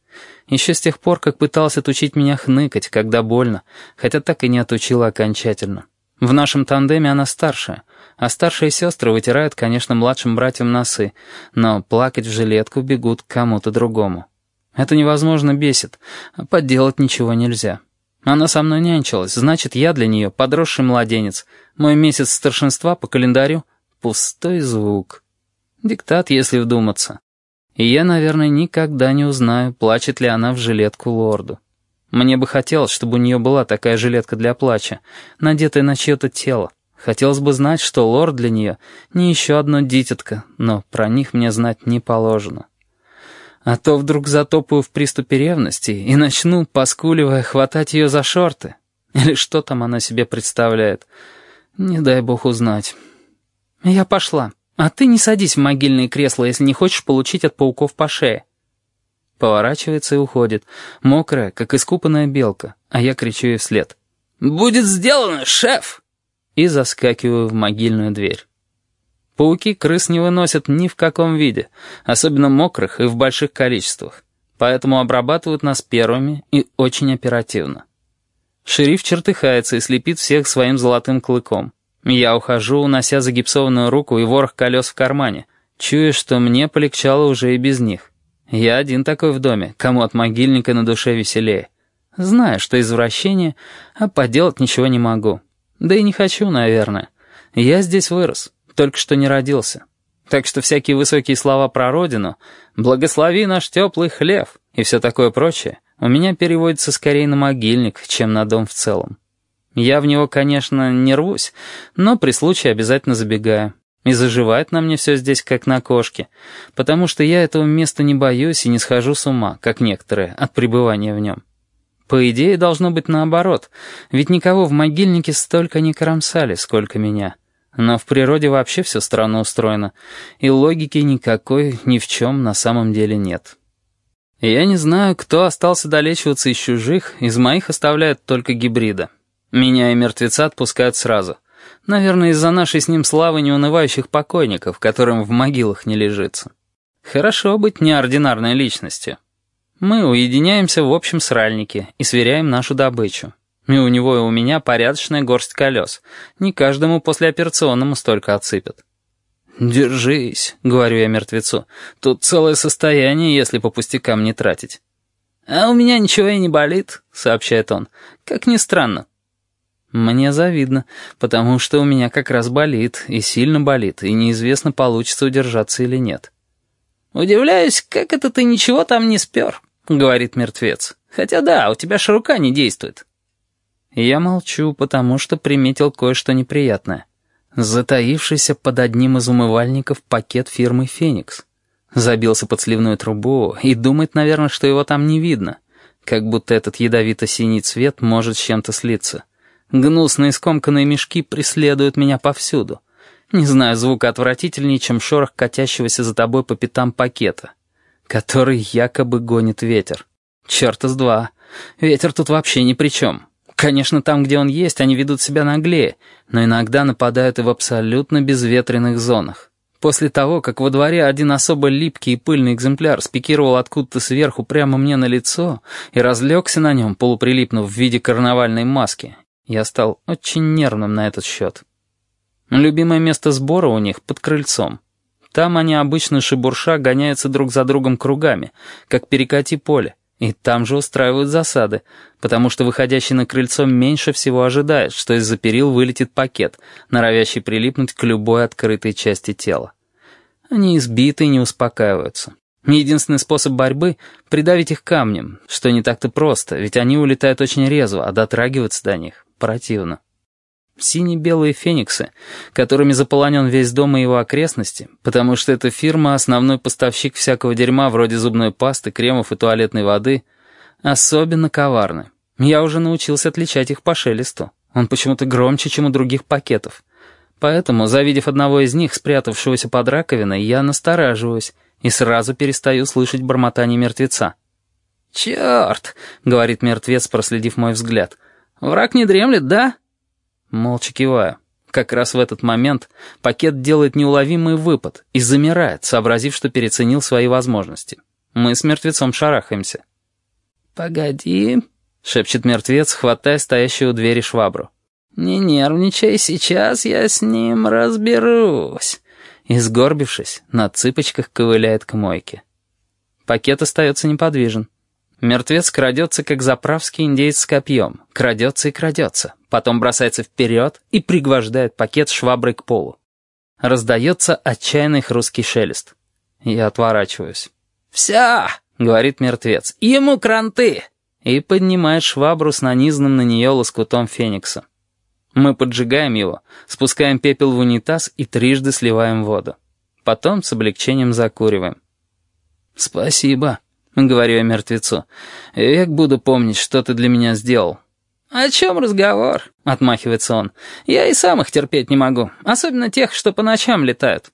Еще с тех пор, как пытался отучить меня хныкать, когда больно, хотя так и не отучила окончательно. В нашем тандеме она старшая — а старшие сестры вытирают, конечно, младшим братьям носы, но плакать в жилетку бегут к кому-то другому. Это невозможно бесит, а подделать ничего нельзя. Она со мной нянчилась, значит, я для нее подросший младенец. Мой месяц старшинства по календарю — пустой звук. Диктат, если вдуматься. И я, наверное, никогда не узнаю, плачет ли она в жилетку лорду. Мне бы хотелось, чтобы у нее была такая жилетка для плача, надетая на чье-то тело. Хотелось бы знать, что лорд для нее не еще одно дитятко, но про них мне знать не положено. А то вдруг затопаю в приступе ревности и начну, поскуливая, хватать ее за шорты. Или что там она себе представляет. Не дай бог узнать. Я пошла. А ты не садись в могильное кресло, если не хочешь получить от пауков по шее. Поворачивается и уходит, мокрая, как искупанная белка, а я кричу ей вслед. «Будет сделано, шеф!» И заскакиваю в могильную дверь. Пауки крыс не выносят ни в каком виде, особенно мокрых и в больших количествах, поэтому обрабатывают нас первыми и очень оперативно. Шериф чертыхается и слепит всех своим золотым клыком. Я ухожу, унося загипсованную руку и ворох колес в кармане, чуя, что мне полегчало уже и без них. Я один такой в доме, кому от могильника на душе веселее. Знаю, что извращение, а поделать ничего не могу. Да и не хочу, наверное. Я здесь вырос, только что не родился. Так что всякие высокие слова про родину «благослови наш теплый хлев» и все такое прочее у меня переводится скорее на могильник, чем на дом в целом. Я в него, конечно, не рвусь, но при случае обязательно забегаю. И заживает на мне все здесь, как на кошке, потому что я этого места не боюсь и не схожу с ума, как некоторые, от пребывания в нем. По идее, должно быть наоборот, ведь никого в могильнике столько не кромсали, сколько меня. Но в природе вообще все странно устроено, и логики никакой ни в чем на самом деле нет. Я не знаю, кто остался долечиваться из чужих, из моих оставляют только гибрида. Меня и мертвеца отпускают сразу. Наверное, из-за нашей с ним славы неунывающих покойников, которым в могилах не лежится. Хорошо быть неординарной личностью. Мы уединяемся в общем сральнике и сверяем нашу добычу. И у него и у меня порядочная горсть колес. Не каждому послеоперационному столько отсыпят. «Держись», — говорю я мертвецу. «Тут целое состояние, если по пустякам не тратить». «А у меня ничего и не болит», — сообщает он. «Как ни странно». Мне завидно, потому что у меня как раз болит, и сильно болит, и неизвестно, получится удержаться или нет. «Удивляюсь, как это ты ничего там не спер», — говорит мертвец. «Хотя да, у тебя ж рука не действует». Я молчу, потому что приметил кое-что неприятное. Затаившийся под одним из умывальников пакет фирмы «Феникс». Забился под сливную трубу и думает, наверное, что его там не видно. Как будто этот ядовито-синий цвет может с чем-то слиться. Гнусные скомканные мешки преследуют меня повсюду. Не знаю звука отвратительнее, чем шорох катящегося за тобой по пятам пакета, который якобы гонит ветер. Черта с два. Ветер тут вообще ни при чем. Конечно, там, где он есть, они ведут себя наглее, но иногда нападают и в абсолютно безветренных зонах. После того, как во дворе один особо липкий и пыльный экземпляр спикировал откуда-то сверху прямо мне на лицо и разлегся на нем, полуприлипнув в виде карнавальной маски, я стал очень нервным на этот счет. Любимое место сбора у них под крыльцом. Там они обычно шебурша гоняются друг за другом кругами, как перекати поле. И там же устраивают засады, потому что выходящий на крыльцо меньше всего ожидает, что из-за перил вылетит пакет, норовящий прилипнуть к любой открытой части тела. Они избиты и не успокаиваются. Единственный способ борьбы — придавить их камнем, что не так-то просто, ведь они улетают очень резво, а дотрагиваться до них противно. Сине-белые фениксы, которыми заполонен весь дом и его окрестности, потому что эта фирма — основной поставщик всякого дерьма вроде зубной пасты, кремов и туалетной воды, особенно коварны. Я уже научился отличать их по шелесту. Он почему-то громче, чем у других пакетов. Поэтому, завидев одного из них, спрятавшегося под раковиной, я настораживаюсь и сразу перестаю слышать бормотание мертвеца. «Черт!» — говорит мертвец, проследив мой взгляд. «Враг не дремлет, да?» Молча киваю. Как раз в этот момент пакет делает неуловимый выпад и замирает, сообразив, что переценил свои возможности. Мы с мертвецом шарахаемся. «Погоди», — шепчет мертвец, хватая стоящую у двери швабру. «Не нервничай, сейчас я с ним разберусь». И, сгорбившись, на цыпочках ковыляет к мойке. Пакет остается неподвижен. Мертвец крадется, как заправский индейец с копьем. Крадется и крадется. Потом бросается вперед и пригвождает пакет шваброй к полу. Раздается отчаянный хрусткий шелест. Я отворачиваюсь. «Вся!» — говорит мертвец. «Ему кранты!» И поднимает швабру с нанизанным на нее лоскутом феникса. Мы поджигаем его, спускаем пепел в унитаз и трижды сливаем воду. Потом с облегчением закуриваем. «Спасибо», — говорю я мертвецу. «Век буду помнить, что ты для меня сделал». «О чем разговор?» — отмахивается он. «Я и сам их терпеть не могу, особенно тех, что по ночам летают».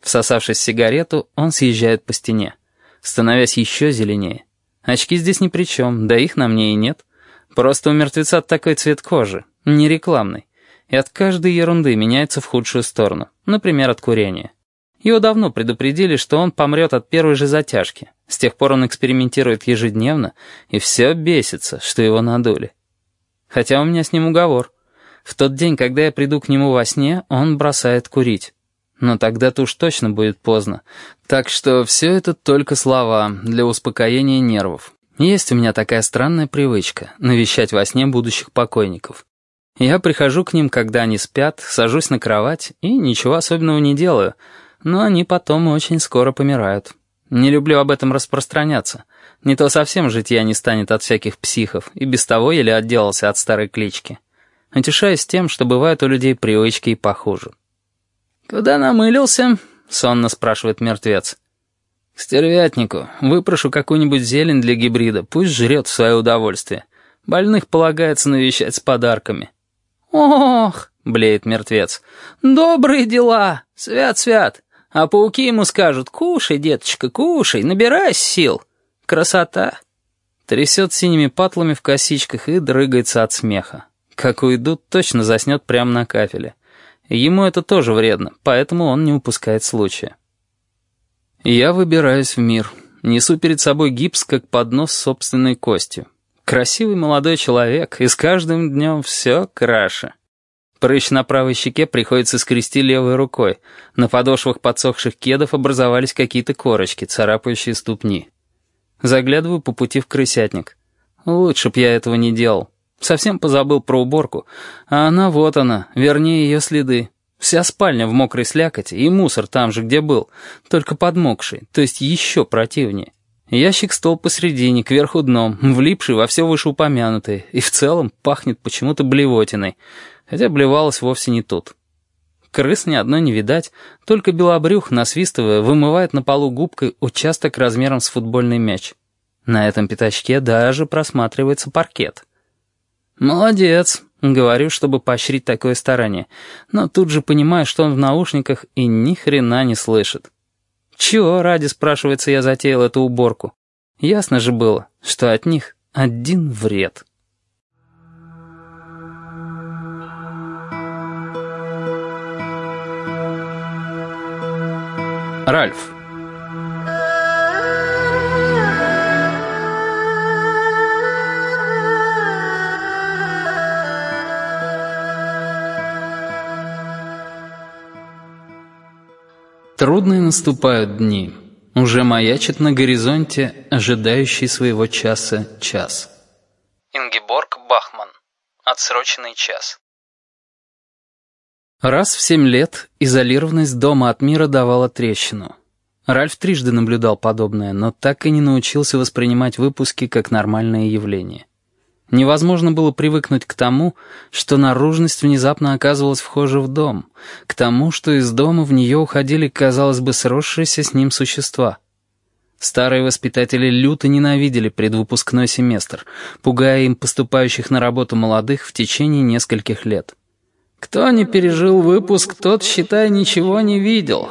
Всосавшись сигарету, он съезжает по стене, становясь еще зеленее. Очки здесь ни при чем, да их на мне и нет. Просто у мертвеца такой цвет кожи, не рекламный, и от каждой ерунды меняется в худшую сторону, например, от курения. Его давно предупредили, что он помрет от первой же затяжки. С тех пор он экспериментирует ежедневно, и все бесится, что его надули. Хотя у меня с ним уговор. В тот день, когда я приду к нему во сне, он бросает курить. Но тогда-то уж точно будет поздно. Так что все это только слова для успокоения нервов. Есть у меня такая странная привычка — навещать во сне будущих покойников. Я прихожу к ним, когда они спят, сажусь на кровать и ничего особенного не делаю — но они потом очень скоро помирают. Не люблю об этом распространяться. Не то совсем житья не станет от всяких психов, и без того еле отделался от старой клички. Утешаюсь тем, что бывают у людей привычки и похуже. «Куда намылился?» — сонно спрашивает мертвец. «К стервятнику. Выпрошу какую-нибудь зелень для гибрида, пусть жрет в свое удовольствие. Больных полагается навещать с подарками». «Ох!» —— блеет мертвец. «Добрые дела! Свят-свят! А пауки ему скажут, кушай, деточка, кушай, набирайся сил. Красота!» Трясет синими патлами в косичках и дрыгается от смеха. Как уйдут, точно заснет прямо на кафеле. Ему это тоже вредно, поэтому он не упускает случая. Я выбираюсь в мир. Несу перед собой гипс, как поднос с собственной костью. Красивый молодой человек, и с каждым днем все краше. Прыщ на правой щеке приходится скрести левой рукой. На подошвах подсохших кедов образовались какие-то корочки, царапающие ступни. Заглядываю по пути в крысятник. Лучше б я этого не делал. Совсем позабыл про уборку. А она вот она, вернее ее следы. Вся спальня в мокрой слякоти и мусор там же, где был, только подмокший, то есть еще противнее. Ящик-стол посередине, кверху дном, влипший во все вышеупомянутое, и в целом пахнет почему-то блевотиной, хотя блевалось вовсе не тут. Крыс ни одной не видать, только белобрюх, насвистывая, вымывает на полу губкой участок размером с футбольный мяч. На этом пятачке даже просматривается паркет. «Молодец», — говорю, чтобы поощрить такое старание, но тут же понимаю, что он в наушниках и ни хрена не слышит. Чего ради, спрашивается, я затеял эту уборку? Ясно же было, что от них один вред. Ральф. Трудные наступают дни. Уже маячит на горизонте ожидающий своего часа час. Ингеборг Бахман. Отсроченный час. Раз в семь лет изолированность дома от мира давала трещину. Ральф трижды наблюдал подобное, но так и не научился воспринимать выпуски как нормальное явление. Невозможно было привыкнуть к тому, что наружность внезапно оказывалась вхожа в дом, к тому, что из дома в нее уходили, казалось бы, сросшиеся с ним существа. Старые воспитатели люто ненавидели предвыпускной семестр, пугая им поступающих на работу молодых в течение нескольких лет. «Кто не пережил выпуск, тот, считай, ничего не видел»,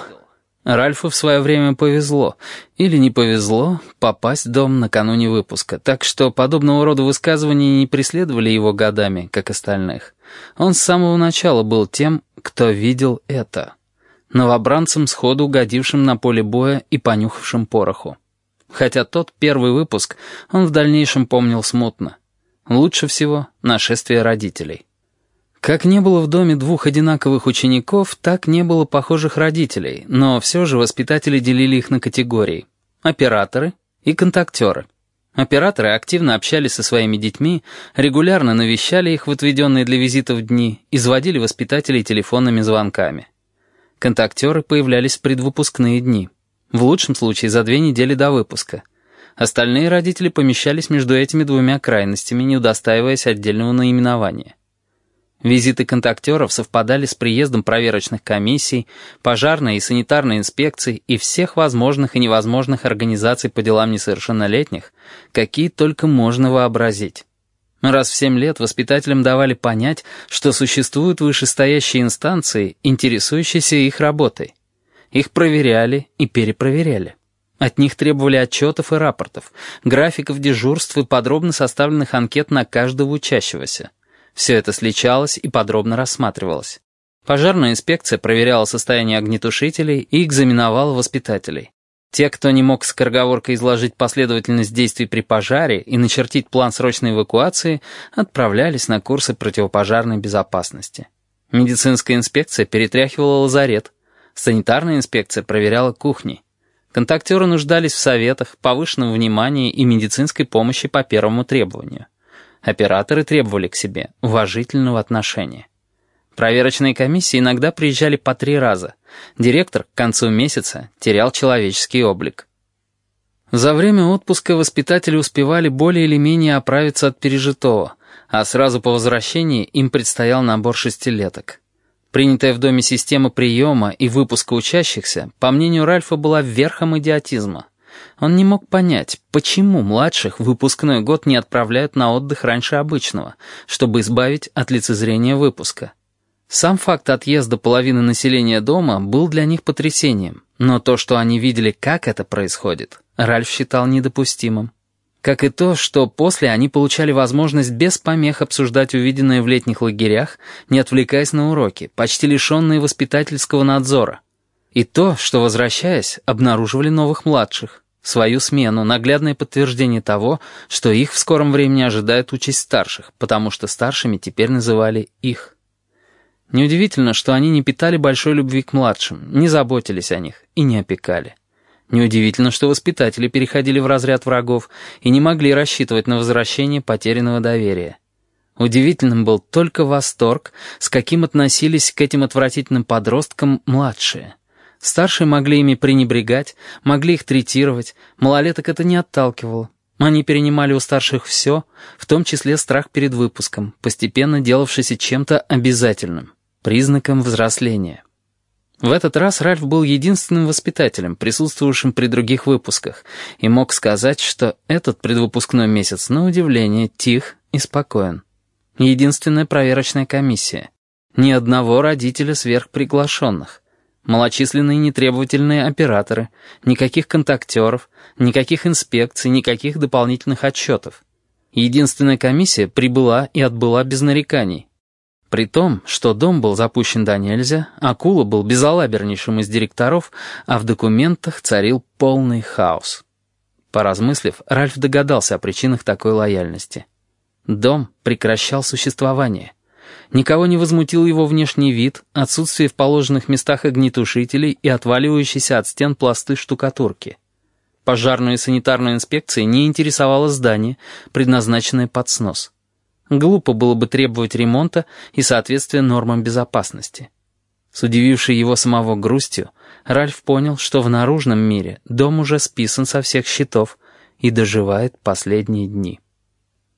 Ральфу в свое время повезло, или не повезло, попасть в дом накануне выпуска, так что подобного рода высказывания не преследовали его годами, как остальных. Он с самого начала был тем, кто видел это. Новобранцем, сходу угодившим на поле боя и понюхавшим пороху. Хотя тот первый выпуск он в дальнейшем помнил смутно. Лучше всего нашествие родителей. Как не было в доме двух одинаковых учеников, так не было похожих родителей, но все же воспитатели делили их на категории. Операторы и контактеры. Операторы активно общались со своими детьми, регулярно навещали их в отведенные для визитов дни, изводили воспитателей телефонными звонками. Контактеры появлялись в предвыпускные дни, в лучшем случае за две недели до выпуска. Остальные родители помещались между этими двумя крайностями, не удостаиваясь отдельного наименования. Визиты контактеров совпадали с приездом проверочных комиссий, пожарной и санитарной инспекций и всех возможных и невозможных организаций по делам несовершеннолетних, какие только можно вообразить. Раз в семь лет воспитателям давали понять, что существуют вышестоящие инстанции, интересующиеся их работой. Их проверяли и перепроверяли. От них требовали отчетов и рапортов, графиков дежурств и подробно составленных анкет на каждого учащегося. Все это сличалось и подробно рассматривалось. Пожарная инспекция проверяла состояние огнетушителей и экзаменовала воспитателей. Те, кто не мог с корговоркой изложить последовательность действий при пожаре и начертить план срочной эвакуации, отправлялись на курсы противопожарной безопасности. Медицинская инспекция перетряхивала лазарет. Санитарная инспекция проверяла кухни. Контактеры нуждались в советах, повышенном внимании и медицинской помощи по первому требованию. Операторы требовали к себе уважительного отношения. Проверочные комиссии иногда приезжали по три раза. Директор к концу месяца терял человеческий облик. За время отпуска воспитатели успевали более или менее оправиться от пережитого, а сразу по возвращении им предстоял набор шестилеток. Принятая в доме система приема и выпуска учащихся, по мнению Ральфа, была верхом идиотизма. Он не мог понять, почему младших в выпускной год не отправляют на отдых раньше обычного, чтобы избавить от лицезрения выпуска. Сам факт отъезда половины населения дома был для них потрясением, но то, что они видели, как это происходит, Ральф считал недопустимым. Как и то, что после они получали возможность без помех обсуждать увиденное в летних лагерях, не отвлекаясь на уроки, почти лишенные воспитательского надзора. И то, что, возвращаясь, обнаруживали новых младших, свою смену, наглядное подтверждение того, что их в скором времени ожидает участь старших, потому что старшими теперь называли их. Неудивительно, что они не питали большой любви к младшим, не заботились о них и не опекали. Неудивительно, что воспитатели переходили в разряд врагов и не могли рассчитывать на возвращение потерянного доверия. Удивительным был только восторг, с каким относились к этим отвратительным подросткам младшие. Старшие могли ими пренебрегать, могли их третировать, малолеток это не отталкивало. Они перенимали у старших все, в том числе страх перед выпуском, постепенно делавшийся чем-то обязательным, признаком взросления. В этот раз Ральф был единственным воспитателем, присутствовавшим при других выпусках, и мог сказать, что этот предвыпускной месяц, на удивление, тих и спокоен. Единственная проверочная комиссия. Ни одного родителя сверхприглашенных. Малочисленные нетребовательные операторы, никаких контактеров, никаких инспекций, никаких дополнительных отчетов. Единственная комиссия прибыла и отбыла без нареканий. При том, что дом был запущен до нельзя, Акула был безалабернейшим из директоров, а в документах царил полный хаос. Поразмыслив, Ральф догадался о причинах такой лояльности. Дом прекращал существование — Никого не возмутил его внешний вид, отсутствие в положенных местах огнетушителей и отваливающиеся от стен пласты штукатурки. Пожарную и санитарную инспекции не интересовало здание, предназначенное под снос. Глупо было бы требовать ремонта и соответствия нормам безопасности. С удивившей его самого грустью, Ральф понял, что в наружном мире дом уже списан со всех счетов и доживает последние дни.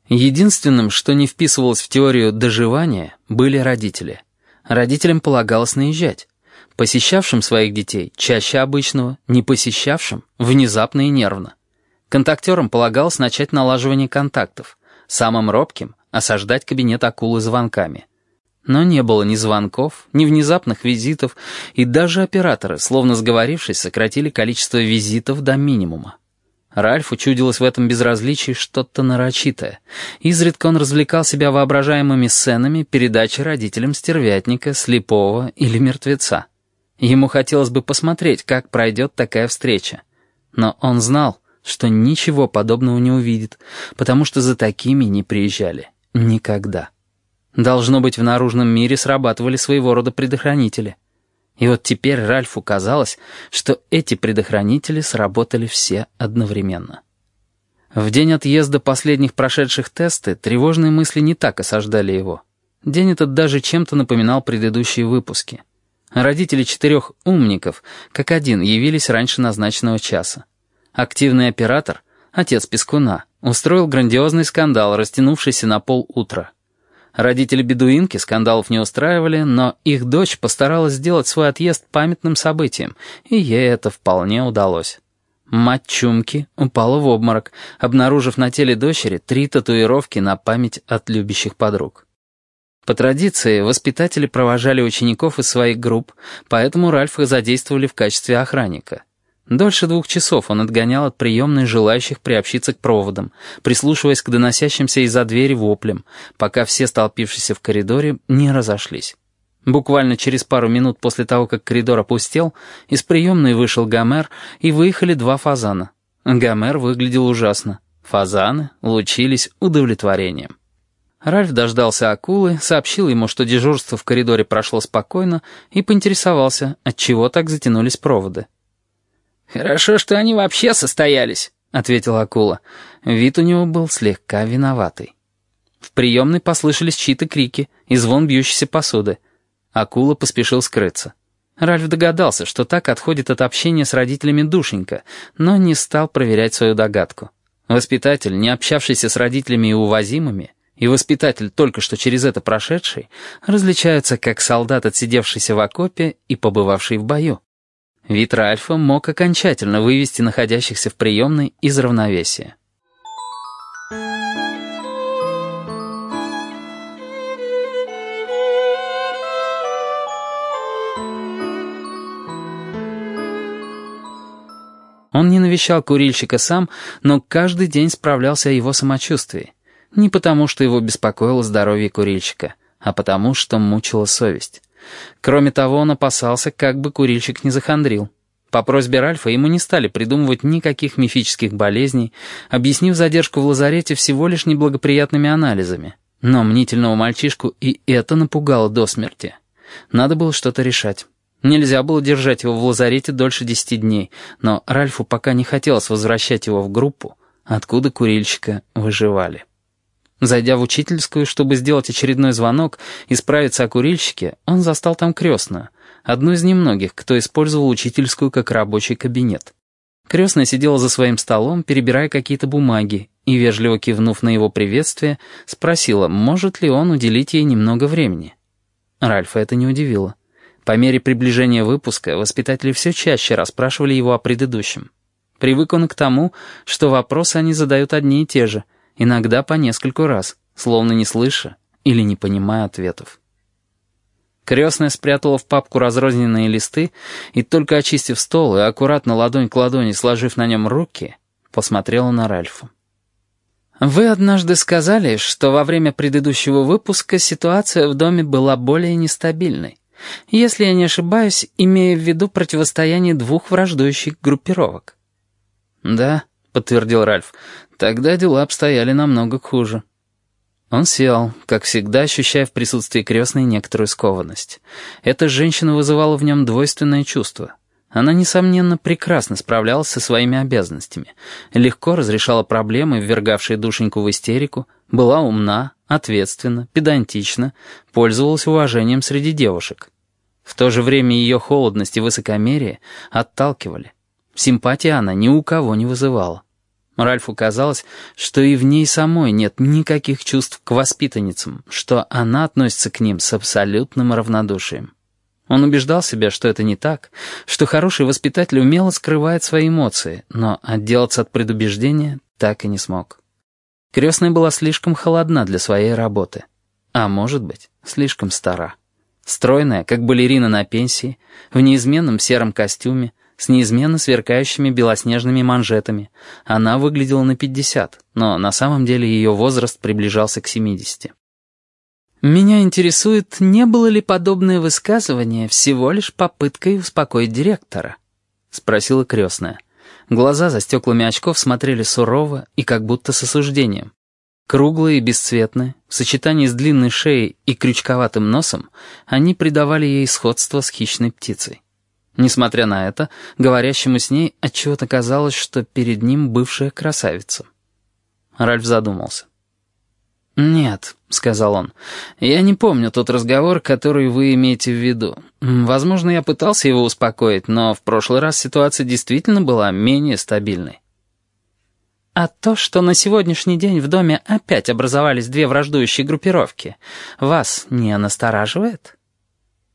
Единственным, что не вписывалось в теорию доживания, были родители. Родителям полагалось наезжать. Посещавшим своих детей чаще обычного, не посещавшим — внезапно и нервно. Контактерам полагалось начать налаживание контактов. Самым робким — осаждать кабинет акулы звонками. Но не было ни звонков, ни внезапных визитов, и даже операторы, словно сговорившись, сократили количество визитов до минимума. Ральфу чудилось в этом безразличии что-то нарочитое. Изредка он развлекал себя воображаемыми сценами передачи родителям стервятника, слепого или мертвеца. Ему хотелось бы посмотреть, как пройдет такая встреча. Но он знал, что ничего подобного не увидит, потому что за такими не приезжали. Никогда. Должно быть, в наружном мире срабатывали своего рода предохранители. И вот теперь Ральфу казалось, что эти предохранители сработали все одновременно. В день отъезда последних прошедших тесты тревожные мысли не так осаждали его. День этот даже чем-то напоминал предыдущие выпуски. Родители четырех умников, как один, явились раньше назначенного часа. Активный оператор, отец Пескуна, устроил грандиозный скандал, растянувшийся на пол утра. Родители бедуинки скандалов не устраивали, но их дочь постаралась сделать свой отъезд памятным событием, и ей это вполне удалось. Мать Чумки упала в обморок, обнаружив на теле дочери три татуировки на память от любящих подруг. По традиции, воспитатели провожали учеников из своих групп, поэтому Ральфа задействовали в качестве охранника — Дольше двух часов он отгонял от приемной желающих приобщиться к проводам, прислушиваясь к доносящимся из-за двери воплям, пока все столпившиеся в коридоре не разошлись. Буквально через пару минут после того, как коридор опустел, из приемной вышел Гомер, и выехали два фазана. Гомер выглядел ужасно. Фазаны лучились удовлетворением. Ральф дождался акулы, сообщил ему, что дежурство в коридоре прошло спокойно, и поинтересовался, отчего так затянулись проводы. «Хорошо, что они вообще состоялись», — ответила акула. Вид у него был слегка виноватый. В приемной послышались чьи-то крики и звон бьющейся посуды. Акула поспешил скрыться. Ральф догадался, что так отходит от общения с родителями душенька, но не стал проверять свою догадку. Воспитатель, не общавшийся с родителями и увозимыми, и воспитатель, только что через это прошедший, различаются как солдат, отсидевшийся в окопе и побывавший в бою. Вид Ральфа мог окончательно вывести находящихся в приемной из равновесия. Он не навещал курильщика сам, но каждый день справлялся о его самочувствии. Не потому, что его беспокоило здоровье курильщика, а потому, что мучила совесть. Кроме того, он опасался, как бы курильщик не захандрил. По просьбе Ральфа ему не стали придумывать никаких мифических болезней, объяснив задержку в лазарете всего лишь неблагоприятными анализами. Но мнительного мальчишку и это напугало до смерти. Надо было что-то решать. Нельзя было держать его в лазарете дольше десяти дней, но Ральфу пока не хотелось возвращать его в группу, откуда курильщика выживали. Зайдя в учительскую, чтобы сделать очередной звонок и справиться о курильщике, он застал там крестную, одну из немногих, кто использовал учительскую как рабочий кабинет. Крестная сидела за своим столом, перебирая какие-то бумаги, и, вежливо кивнув на его приветствие, спросила, может ли он уделить ей немного времени. Ральфа это не удивило. По мере приближения выпуска воспитатели все чаще расспрашивали его о предыдущем. Привык он к тому, что вопросы они задают одни и те же, иногда по нескольку раз, словно не слыша или не понимая ответов. Крестная спрятала в папку разрозненные листы и, только очистив стол и аккуратно ладонь к ладони сложив на нем руки, посмотрела на Ральфа. «Вы однажды сказали, что во время предыдущего выпуска ситуация в доме была более нестабильной. Если я не ошибаюсь, имея в виду противостояние двух враждующих группировок. «Да», — подтвердил Ральф, — «тогда дела обстояли намного хуже». Он сел, как всегда ощущая в присутствии крестной некоторую скованность. Эта женщина вызывала в нем двойственное чувство. Она, несомненно, прекрасно справлялась со своими обязанностями, легко разрешала проблемы, ввергавшие душеньку в истерику, была умна, ответственна, педантична, пользовалась уважением среди девушек. В то же время ее холодность и высокомерие отталкивали. Симпатии она ни у кого не вызывала. Ральфу казалось, что и в ней самой нет никаких чувств к воспитанницам, что она относится к ним с абсолютным равнодушием. Он убеждал себя, что это не так, что хороший воспитатель умело скрывает свои эмоции, но отделаться от предубеждения так и не смог. Крестная была слишком холодна для своей работы. А может быть, слишком стара. Стройная, как балерина на пенсии, в неизменном сером костюме, с неизменно сверкающими белоснежными манжетами. Она выглядела на 50, но на самом деле ее возраст приближался к 70. «Меня интересует, не было ли подобное высказывание всего лишь попыткой успокоить директора?» — спросила крестная. Глаза за стеклами очков смотрели сурово и как будто с осуждением. Круглые и бесцветные, в сочетании с длинной шеей и крючковатым носом, они придавали ей сходство с хищной птицей. Несмотря на это, говорящему с ней отчего-то казалось, что перед ним бывшая красавица. Ральф задумался. «Нет», — сказал он, — «я не помню тот разговор, который вы имеете в виду. Возможно, я пытался его успокоить, но в прошлый раз ситуация действительно была менее стабильной». «А то, что на сегодняшний день в доме опять образовались две враждующие группировки, вас не настораживает?»